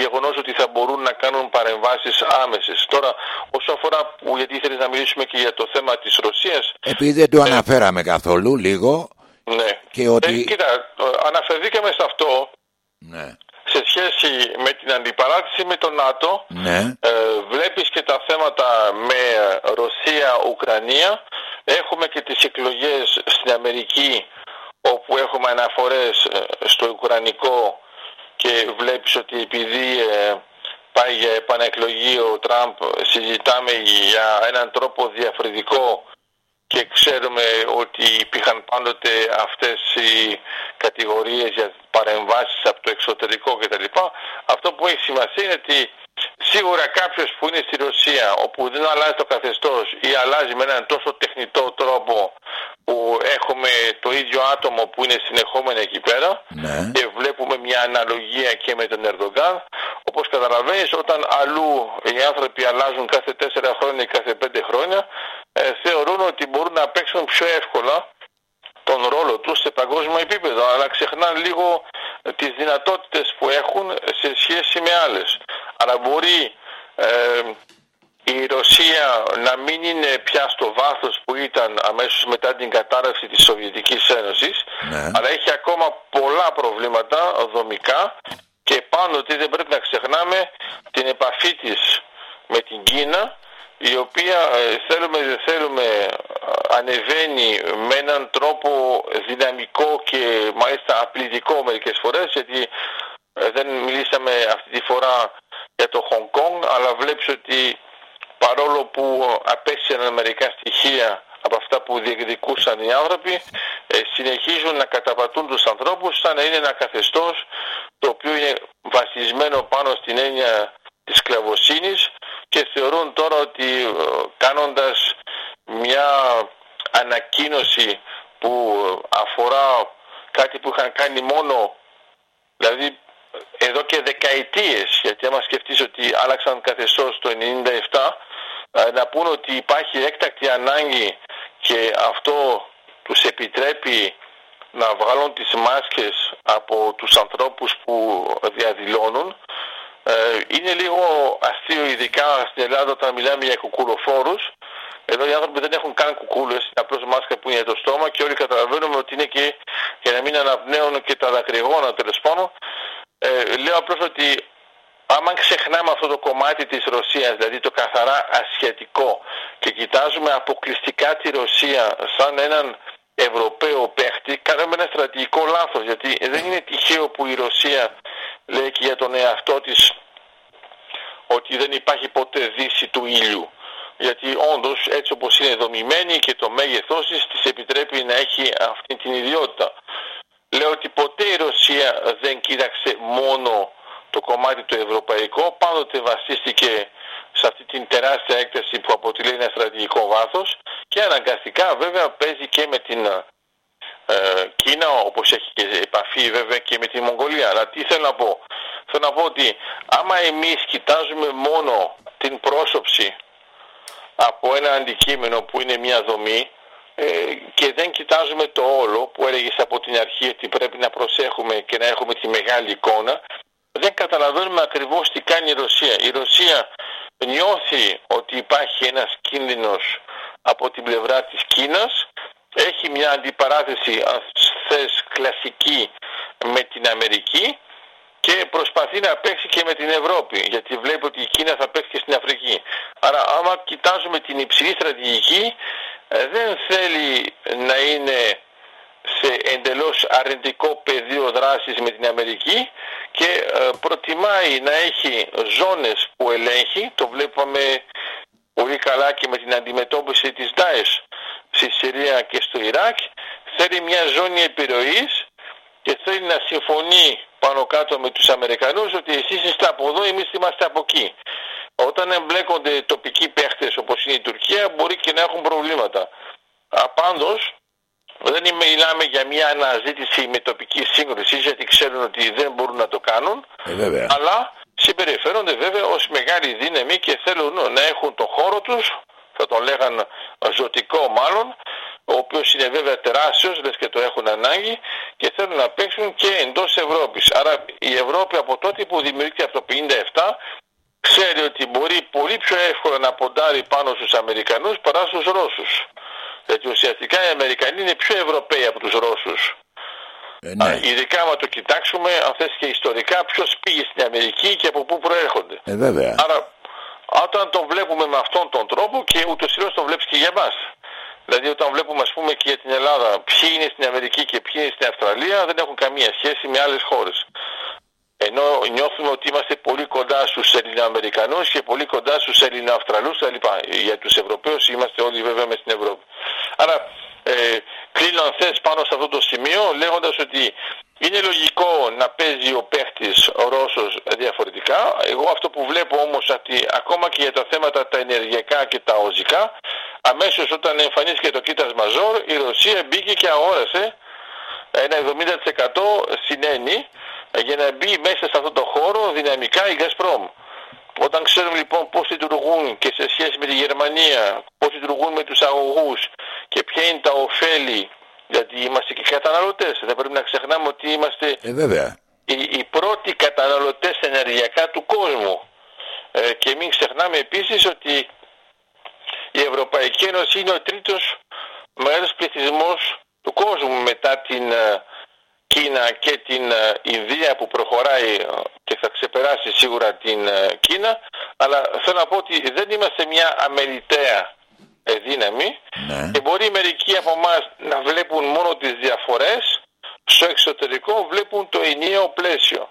γεγονός ότι θα μπορούν να κάνουν παρεμβάσεις άμεσες. Τώρα όσο αφορά που γιατί ήθελες να μιλήσουμε και για το θέμα της Ρωσίας επειδή δεν το ε, αναφέραμε καθόλου λίγο ναι. και ότι... Ε, κοίτα, αναφερθήκαμε σε αυτό ναι. σε σχέση με την αντιπαράθεση με το ΝΑΤΟ ναι. ε, βλέπεις και τα θέματα με Ρωσία-Ουκρανία Έχουμε και τις εκλογές στην Αμερική όπου έχουμε αναφορές ε, στο Ουκρανικό και βλέπεις ότι επειδή ε, πάει για επανεκλογή ο Τραμπ συζητάμε για έναν τρόπο διαφορετικό και ξέρουμε ότι υπήρχαν πάντοτε αυτές οι κατηγορίες για παρεμβάσεις από το εξωτερικό κτλ. Αυτό που έχει σημασία είναι ότι Σίγουρα κάποιος που είναι στη Ρωσία όπου δεν αλλάζει το καθεστώς ή αλλάζει με έναν τόσο τεχνητό τρόπο που έχουμε το ίδιο άτομο που είναι συνεχόμενο εκεί πέρα ναι. και βλέπουμε μια αναλογία και με τον Ερδογκάν όπως καταλαβαίνεις όταν αλλού οι άνθρωποι αλλάζουν κάθε τέσσερα χρόνια ή κάθε πέντε χρόνια ε, θεωρούν ότι μπορούν να παίξουν πιο εύκολα τον ρόλο τους σε παγκόσμιο επίπεδο αλλά ξεχνάνε λίγο τις δυνατότητες που έχουν σε σχέση με άλλες. Αλλά μπορεί ε, η Ρωσία να μην είναι πια στο βάθος που ήταν αμέσως μετά την κατάρρευση της Σοβιετικής Ένωσης ναι. αλλά έχει ακόμα πολλά προβλήματα δομικά και πάνω ότι δεν πρέπει να ξεχνάμε την επαφή της με την Κίνα η οποία ε, θέλουμε δεν θέλουμε ανεβαίνει με έναν τρόπο δυναμικό και μάλιστα απλητικό μερικές φορές γιατί ε, δεν μιλήσαμε αυτή τη φορά για το Χονγκ Κόνγκ, αλλά βλέπεις ότι παρόλο που απέστησαν μερικά στοιχεία από αυτά που διεκδικούσαν οι άνθρωποι, ε, συνεχίζουν να καταπατούν τους ανθρώπους σαν να είναι ένα καθεστώς το οποίο είναι βασισμένο πάνω στην έννοια της σκλαβοσύνης και θεωρούν τώρα ότι ε, κάνοντας μια ανακοίνωση που αφορά κάτι που είχαν κάνει μόνο δηλαδή εδώ και δεκαετίες γιατί άμα σκεφτείς ότι άλλαξαν καθεστώς το 1997 ε, να πούν ότι υπάρχει έκτακτη ανάγκη και αυτό τους επιτρέπει να βγάλουν τις μάσκες από τους ανθρώπους που διαδηλώνουν ε, είναι λίγο αστείο ειδικά στην Ελλάδα όταν μιλάμε για κουκουλοφόρους εδώ οι άνθρωποι δεν έχουν καν κουκούλες, είναι απλώς μάσκα που είναι το στόμα και όλοι καταλαβαίνουμε ότι είναι και για να μην αναπνέουν και τα δακρυγόνα τέλος πάντων. Ε, λέω απλώς ότι άμα ξεχνάμε αυτό το κομμάτι της Ρωσίας, δηλαδή το καθαρά ασιατικό και κοιτάζουμε αποκλειστικά τη Ρωσία σαν έναν Ευρωπαίο παίχτη, κάνουμε ένα στρατηγικό λάθος γιατί δεν είναι τυχαίο που η Ρωσία λέει και για τον εαυτό της ότι δεν υπάρχει ποτέ δύση του ήλιου γιατί όντως έτσι όπως είναι δομημένη και το μέγεθός της της επιτρέπει να έχει αυτή την ιδιότητα. Λέω ότι ποτέ η Ρωσία δεν κοίταξε μόνο το κομμάτι το ευρωπαϊκό, πάντοτε βασίστηκε σε αυτή την τεράστια έκταση που αποτελεί ένα στρατηγικό βάθος και αναγκαστικά βέβαια παίζει και με την ε, Κίνα όπως έχει και επαφή βέβαια και με τη Μογγολία. Αλλά τι θέλω να πω. Θέλω να πω ότι άμα εμείς κοιτάζουμε μόνο την πρόσωψη από ένα αντικείμενο που είναι μια δομή ε, και δεν κοιτάζουμε το όλο που έλεγες από την αρχή ότι πρέπει να προσέχουμε και να έχουμε τη μεγάλη εικόνα δεν καταλαβαίνουμε ακριβώς τι κάνει η Ρωσία. Η Ρωσία νιώθει ότι υπάρχει ένας κίνδυνος από την πλευρά της Κίνας έχει μια αντιπαράθεση αν θες κλασική με την Αμερική και προσπαθεί να παίξει και με την Ευρώπη γιατί βλέπει ότι η Κίνα θα παίξει και στην Αφρική. Άρα άμα κοιτάζουμε την υψηλή στρατηγική ε, δεν θέλει να είναι σε εντελώς αρνητικό πεδίο δράσης με την Αμερική και ε, προτιμάει να έχει ζώνες που ελέγχει, το βλέπαμε πολύ καλά και με την αντιμετώπιση της ΔΑΕΣ στη Συρία και στο Ιράκ, θέλει μια ζώνη επιρροής και θέλει να συμφωνεί πάνω κάτω με τους Αμερικανούς ότι εσείς είστε από εδώ, εμείς είμαστε από εκεί. Όταν εμπλέκονται τοπικοί παίχτες όπως είναι η Τουρκία μπορεί και να έχουν προβλήματα. Απάντως δεν μιλάμε για μια αναζήτηση με τοπική σύγκρουση γιατί ξέρουν ότι δεν μπορούν να το κάνουν ε, αλλά συμπεριφέρονται βέβαια ως μεγάλη δύναμη και θέλουν να έχουν το χώρο τους θα τον λέγαν ζωτικό μάλλον ο οποίος είναι βέβαια τεράστιος, λες και το έχουν ανάγκη και θέλουν να παίξουν και εντός Ευρώπης. Άρα η Ευρώπη από τότε που δημιουργήθηκε από το 1957 ξέρει ότι μπορεί πολύ πιο εύκολα να ποντάρει πάνω στους Αμερικανούς παρά στους Ρώσους. Γιατί ουσιαστικά οι Αμερικανοί είναι πιο Ευρωπαίοι από τους Ρώσους. Ε, ναι. ειδικά άμα το κοιτάξουμε, αν θες και ιστορικά, ποιος πήγε στην Αμερική και από πού προέρχονται. Ε, βέβαια. Άρα, όταν το βλέπουμε με αυτόν τον τρόπο και ούτως ή το βλέπεις και για μας. Δηλαδή όταν βλέπουμε ας πούμε και για την Ελλάδα ποιοι είναι στην Αμερική και ποιοι είναι στην Αυστραλία δεν έχουν καμία σχέση με άλλες χώρες. Ενώ νιώθουμε ότι είμαστε πολύ κοντά στους Ελληνοαμερικανούς και πολύ κοντά στους Ελληνοαυστραλούς Για τους Ευρωπαίους είμαστε όλοι βέβαια μες στην Ευρώπη. Άρα ε, κλείνω αν θες πάνω σε αυτό το σημείο λέγοντας ότι είναι λογικό να παίζει ο παίχτης ο Ρώσος διαφορετικά. Εγώ αυτό που βλέπω όμως ότι ακόμα και για τα θέματα τα ενεργειακά και τα οζικά αμέσως όταν εμφανίστηκε το κοίτας μαζόρ η Ρωσία μπήκε και αγόρασε ένα 70% συνένει για να μπει μέσα σε αυτό το χώρο δυναμικά η Gazprom. Όταν ξέρουμε λοιπόν πώς λειτουργούν και σε σχέση με τη Γερμανία, πώς λειτουργούν με τους αγωγούς και ποια είναι τα ωφέλη, γιατί είμαστε και καταναλωτές, δεν πρέπει να ξεχνάμε ότι είμαστε ε, βέβαια. Οι, οι πρώτοι καταναλωτές ενεργειακά του κόσμου. Ε, και μην ξεχνάμε επίσης ότι η Ευρωπαϊκή Ένωση είναι ο τρίτος μεγάλος πληθυσμός του κόσμου μετά την ε, Κίνα και την ε, Ινδία που προχωράει ε, και θα ξεπεράσει σίγουρα την Κίνα. Αλλά θέλω να πω ότι δεν είμαστε μια αμεληταία δύναμη. Ναι. και μπορεί μερικοί από εμάς να βλέπουν μόνο τις διαφορές. Στο εξωτερικό βλέπουν το ενιαίο πλαίσιο.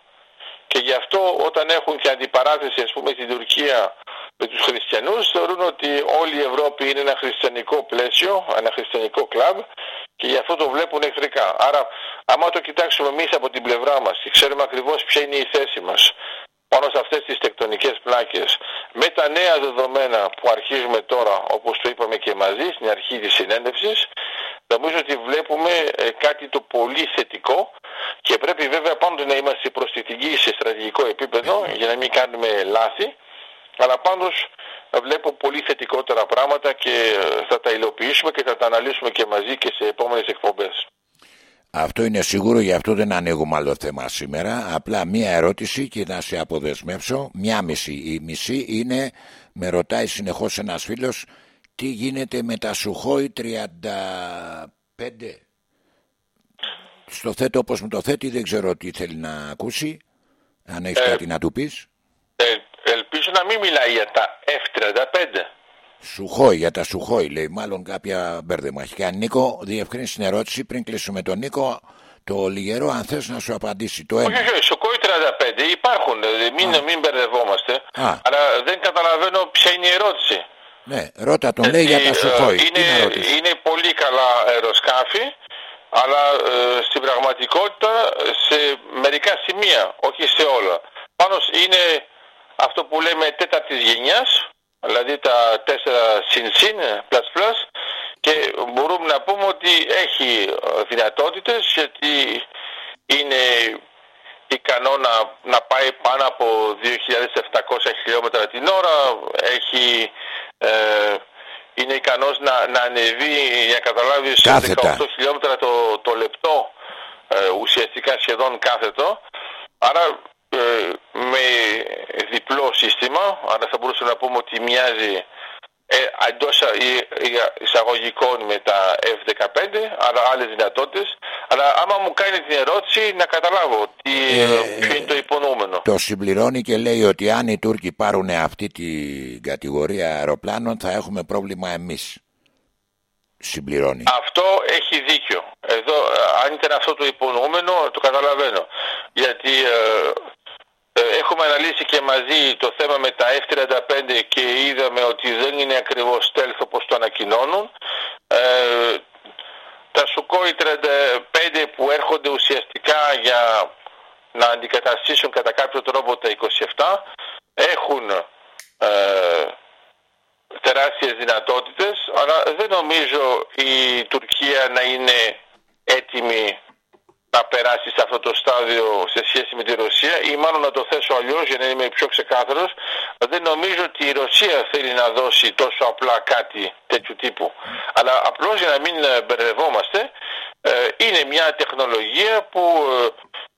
Και γι' αυτό όταν έχουν και αντιπαράθεση ας πούμε στην Τουρκία με τους χριστιανούς θεωρούν ότι όλη η Ευρώπη είναι ένα χριστιανικό πλαίσιο, ένα χριστιανικό κλαμπ και γι' αυτό το βλέπουν εχθρικά. Άρα άμα το κοιτάξουμε εμείς από την πλευρά μας και ξέρουμε ακριβώς ποια είναι η θέση μας πάνω σε αυτές τις τεκτονικές πλάκες με τα νέα δεδομένα που αρχίζουμε τώρα όπως το είπαμε και μαζί στην αρχή της συνέντευξης νομίζω ότι βλέπουμε ε, κάτι το πολύ θετικό και πρέπει βέβαια πάντοτε να είμαστε προσθετικοί σε στρατηγικό επίπεδο για να μην κάνουμε λάθη αλλά πάντως βλέπω πολύ θετικότερα πράγματα και ε, θα τα υλοποιήσουμε και θα τα αναλύσουμε και μαζί και σε επόμενες εκπομπές. Αυτό είναι σίγουρο, γι' αυτό δεν ανοίγουμε άλλο θέμα σήμερα. Απλά μία ερώτηση και να σε αποδεσμεύσω. Μια μισή. Η μισή είναι, με ρωτάει συνεχώς ένας φίλος, τι γίνεται με τα Σουχόη 35. Στο θέτω όπως μου το θέτει, δεν ξέρω τι θέλει να ακούσει. Αν έχεις ε, κάτι να του πεις. Ε, ελπίζω να μην μιλάει για τα F35. Σουχόη, για τα Σουχόη λέει, μάλλον κάποια μπέρδεμα έχει κάνει. Νίκο, διευκρίνησε την ερώτηση πριν κλείσουμε τον Νίκο. Το λιγερό, αν θες να σου απαντήσει το ένα. Όχι, όχι, Σουχόη 35 υπάρχουν, δηλαδή μην, μην μπερδευόμαστε. Α. Αλλά δεν καταλαβαίνω ποια είναι η ερώτηση. Ναι, ρώτα τον λέει για τα Σουχόη. Είναι, είναι πολύ καλά αεροσκάφη, αλλά ε, στην πραγματικότητα σε μερικά σημεία, όχι σε όλα. Πάνω είναι αυτό που λέμε τέταρτης γενιάς, δηλαδή τα 4 συν συν, plus plus και μπορούμε να πούμε ότι έχει δυνατότητες γιατί είναι ικανό να, να πάει πάνω από 2.700 χιλιόμετρα την ώρα, έχει, ε, είναι ικανός να, να ανεβεί, για να καταλάβεις, 18 χιλιόμετρα το, το λεπτό, ε, ουσιαστικά σχεδόν κάθετο. Άρα ε, με διπλό σύστημα, άρα θα μπορούσαμε να πούμε ότι μοιάζει ε, εντός εισαγωγικών με τα F-15, αλλά άλλες δυνατότητες. Αλλά άμα μου κάνει την ερώτηση να καταλάβω τι, ε, ποιο είναι το υπονοούμενο. Το συμπληρώνει και λέει ότι αν οι Τούρκοι πάρουν αυτή την κατηγορία αεροπλάνων θα έχουμε πρόβλημα εμείς. Συμπληρώνει. Αυτό έχει δίκιο. Εδώ, αν ήταν αυτό το υπονοούμενο, το καταλαβαίνω. Γιατί ε, έχουμε αναλύσει και μαζί το θέμα με τα F-35 και είδαμε ότι δεν είναι ακριβώς stealth όπως το ανακοινώνουν. Ε, τα Sukhoi 35 που έρχονται ουσιαστικά για να αντικαταστήσουν κατά κάποιο τρόπο τα 27 έχουν ε, τεράστιες δυνατότητες αλλά δεν νομίζω η Τουρκία να είναι έτοιμη να περάσει σε αυτό το στάδιο σε σχέση με τη Ρωσία ή μάλλον να το θέσω αλλιώς για να είμαι πιο ξεκάθαρος δεν νομίζω ότι η Ρωσία θέλει να δώσει τόσο απλά κάτι τέτοιου τύπου. Αλλά απλώς για να μην ε, μπερδευόμαστε ε, είναι μια τεχνολογία που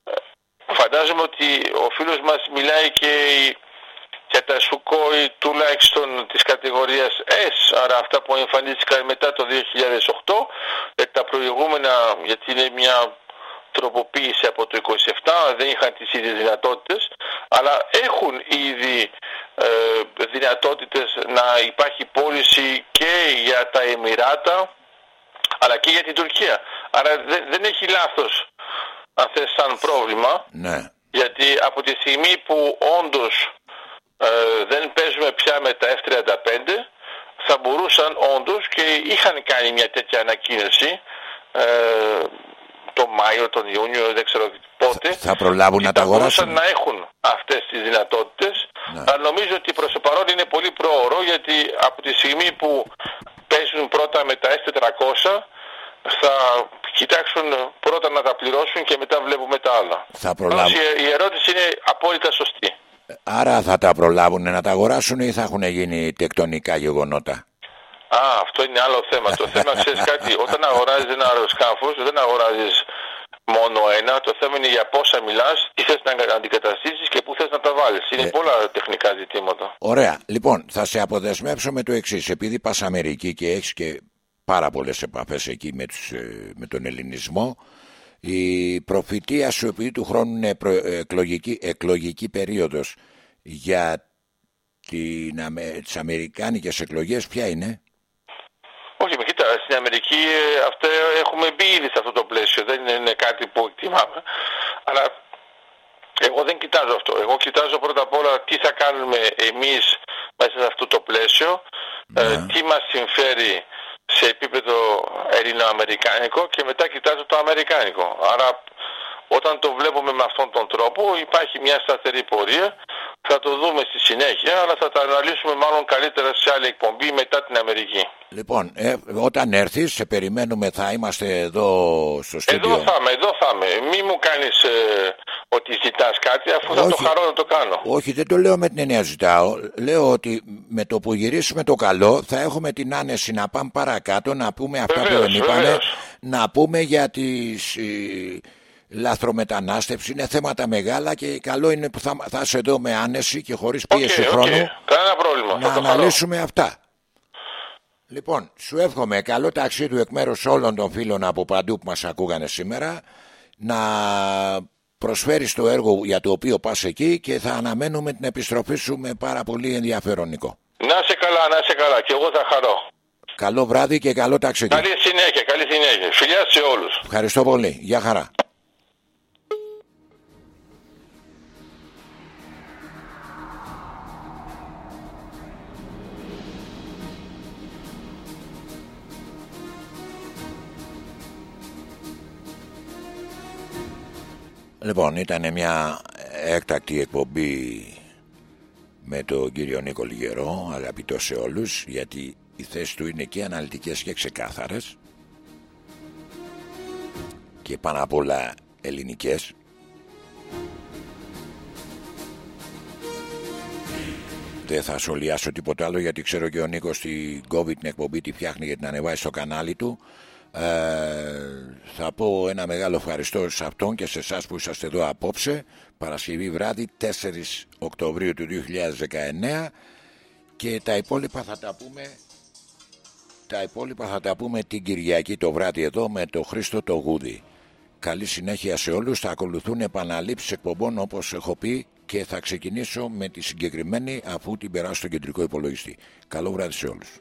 ε, φαντάζομαι ότι ο φίλος μας μιλάει και για τα Σουκόη τουλάχιστον της κατηγορίας S, άρα αυτά που εμφανίστηκαν μετά το 2008, τα προηγούμενα, γιατί είναι μια τροποποίηση από το 27, δεν είχαν τις ίδιες δυνατότητες, αλλά έχουν ήδη ε, δυνατότητες να υπάρχει πώληση και για τα Εμμυράτα, αλλά και για την Τουρκία. Άρα δεν, έχει λάθος, αν θες, σαν πρόβλημα, ναι. γιατί από τη στιγμή που όντως ε, δεν παίζουμε πια με τα F-35, θα μπορούσαν όντως και είχαν κάνει μια τέτοια ανακοίνωση ε, τον Μάιο, τον Ιούνιο, δεν ξέρω πότε. Θα προλάβουν να τα αγοράσουν. να έχουν αυτές τις δυνατότητες. Ναι. Αλλά νομίζω ότι προς το παρόν είναι πολύ πρόωρο γιατί από τη στιγμή που παίζουν πρώτα με τα S400 θα κοιτάξουν πρώτα να τα πληρώσουν και μετά βλέπουμε τα άλλα. Θα προλάβουν. Η ερώτηση είναι απόλυτα σωστή. Άρα θα τα προλάβουν να τα αγοράσουν ή θα έχουν γίνει τεκτονικά γεγονότα; Α, αυτό είναι άλλο θέμα. Το θέμα ξέρεις κάτι, όταν αγοράζεις ένα αεροσκάφος, δεν αγοράζεις μόνο ένα. Το θέμα είναι για πόσα μιλάς, τι θες να αντικαταστήσεις και πού θες να τα βάλεις. Είναι ε, πολλά τεχνικά ζητήματα. Ωραία. Λοιπόν, θα σε αποδεσμεύσω με το εξής. Επειδή πας Αμερική και έχεις και πάρα πολλές επαφές εκεί με, τους, ε, με τον ελληνισμό, η προφητεία σου επειδή του χρόνου είναι προ, εκλογική, εκλογική περίοδος για την, τις αμερικάνικες εκλογές ποια είναι; Όχι, με κοίτα, στην Αμερική ε, αυτό έχουμε μπει ήδη σε αυτό το πλαίσιο. Δεν είναι κάτι που εκτιμάμε. Αλλά εγώ εγώ δεν κοιτάζω αυτό. Εγώ κοιτάζω πρώτα απ' όλα τι θα κάνουμε εμείς μέσα σε αυτό το πλαίσιο, ε, ναι. τι μας συμφέρει σε επίπεδο ελληνοαμερικάνικο και μετά κοιτάζω το αμερικάνικο. Άρα όταν το βλέπουμε με αυτόν τον τρόπο υπάρχει μια σταθερή πορεία. Θα το δούμε στη συνέχεια, αλλά θα τα αναλύσουμε μάλλον καλύτερα σε άλλη εκπομπή μετά την Αμερική. Λοιπόν, ε, όταν έρθεις, σε περιμένουμε, θα είμαστε εδώ στο στούντιο. Εδώ θα είμαι, εδώ θα είμαι. Μη μου κάνεις ε, ότι ζητάς κάτι, αφού όχι, θα το χαρώ να το κάνω. Όχι, δεν το λέω με την έννοια ζητάω. Λέω ότι με το που γυρίσουμε το καλό, θα έχουμε την άνεση να πάμε παρακάτω, να πούμε αυτά που δεν είπαμε, να πούμε για τις... Ε, λαθρομετανάστευση, είναι θέματα μεγάλα και καλό είναι που θα, θα είσαι εδώ με άνεση και χωρίς πίεση okay, χρόνου okay. πρόβλημα. να αναλύσουμε αυτά. Λοιπόν, σου εύχομαι καλό ταξίδι εκ μέρους όλων των φίλων από παντού που μας ακούγανε σήμερα να προσφέρεις το έργο για το οποίο πας εκεί και θα αναμένουμε την επιστροφή σου με πάρα πολύ ενδιαφερονικό. Να σε καλά, να σε καλά και εγώ θα χαρώ. Καλό βράδυ και καλό ταξίδι. Καλή συνέχεια, καλή συνέχεια. Φιλιά σε όλους. Ευχαριστώ πολύ. Γεια χαρά. Λοιπόν, ήταν μια έκτακτη εκπομπή με τον κύριο Νίκο Λιγερό, αγαπητό σε όλους, γιατί οι θέσεις του είναι και αναλυτικές και ξεκάθαρες και πάνω απ' όλα ελληνικές. Δεν θα σχολιάσω τίποτα άλλο γιατί ξέρω και ο Νίκος την κόβει την εκπομπή, τη φτιάχνει για την ανεβάσει στο κανάλι του. Ε, θα πω ένα μεγάλο ευχαριστώ σε αυτόν και σε εσάς που είσαστε εδώ απόψε. Παρασκευή βράδυ 4 Οκτωβρίου του 2019 και τα υπόλοιπα θα τα πούμε τα υπόλοιπα θα τα πούμε την Κυριακή το βράδυ εδώ με το Χρήστο το Γούδι. Καλή συνέχεια σε όλους. Θα ακολουθούν επαναλήψεις εκπομπών όπως έχω πει και θα ξεκινήσω με τη συγκεκριμένη αφού την περάσω στο κεντρικό υπολογιστή. Καλό βράδυ σε όλους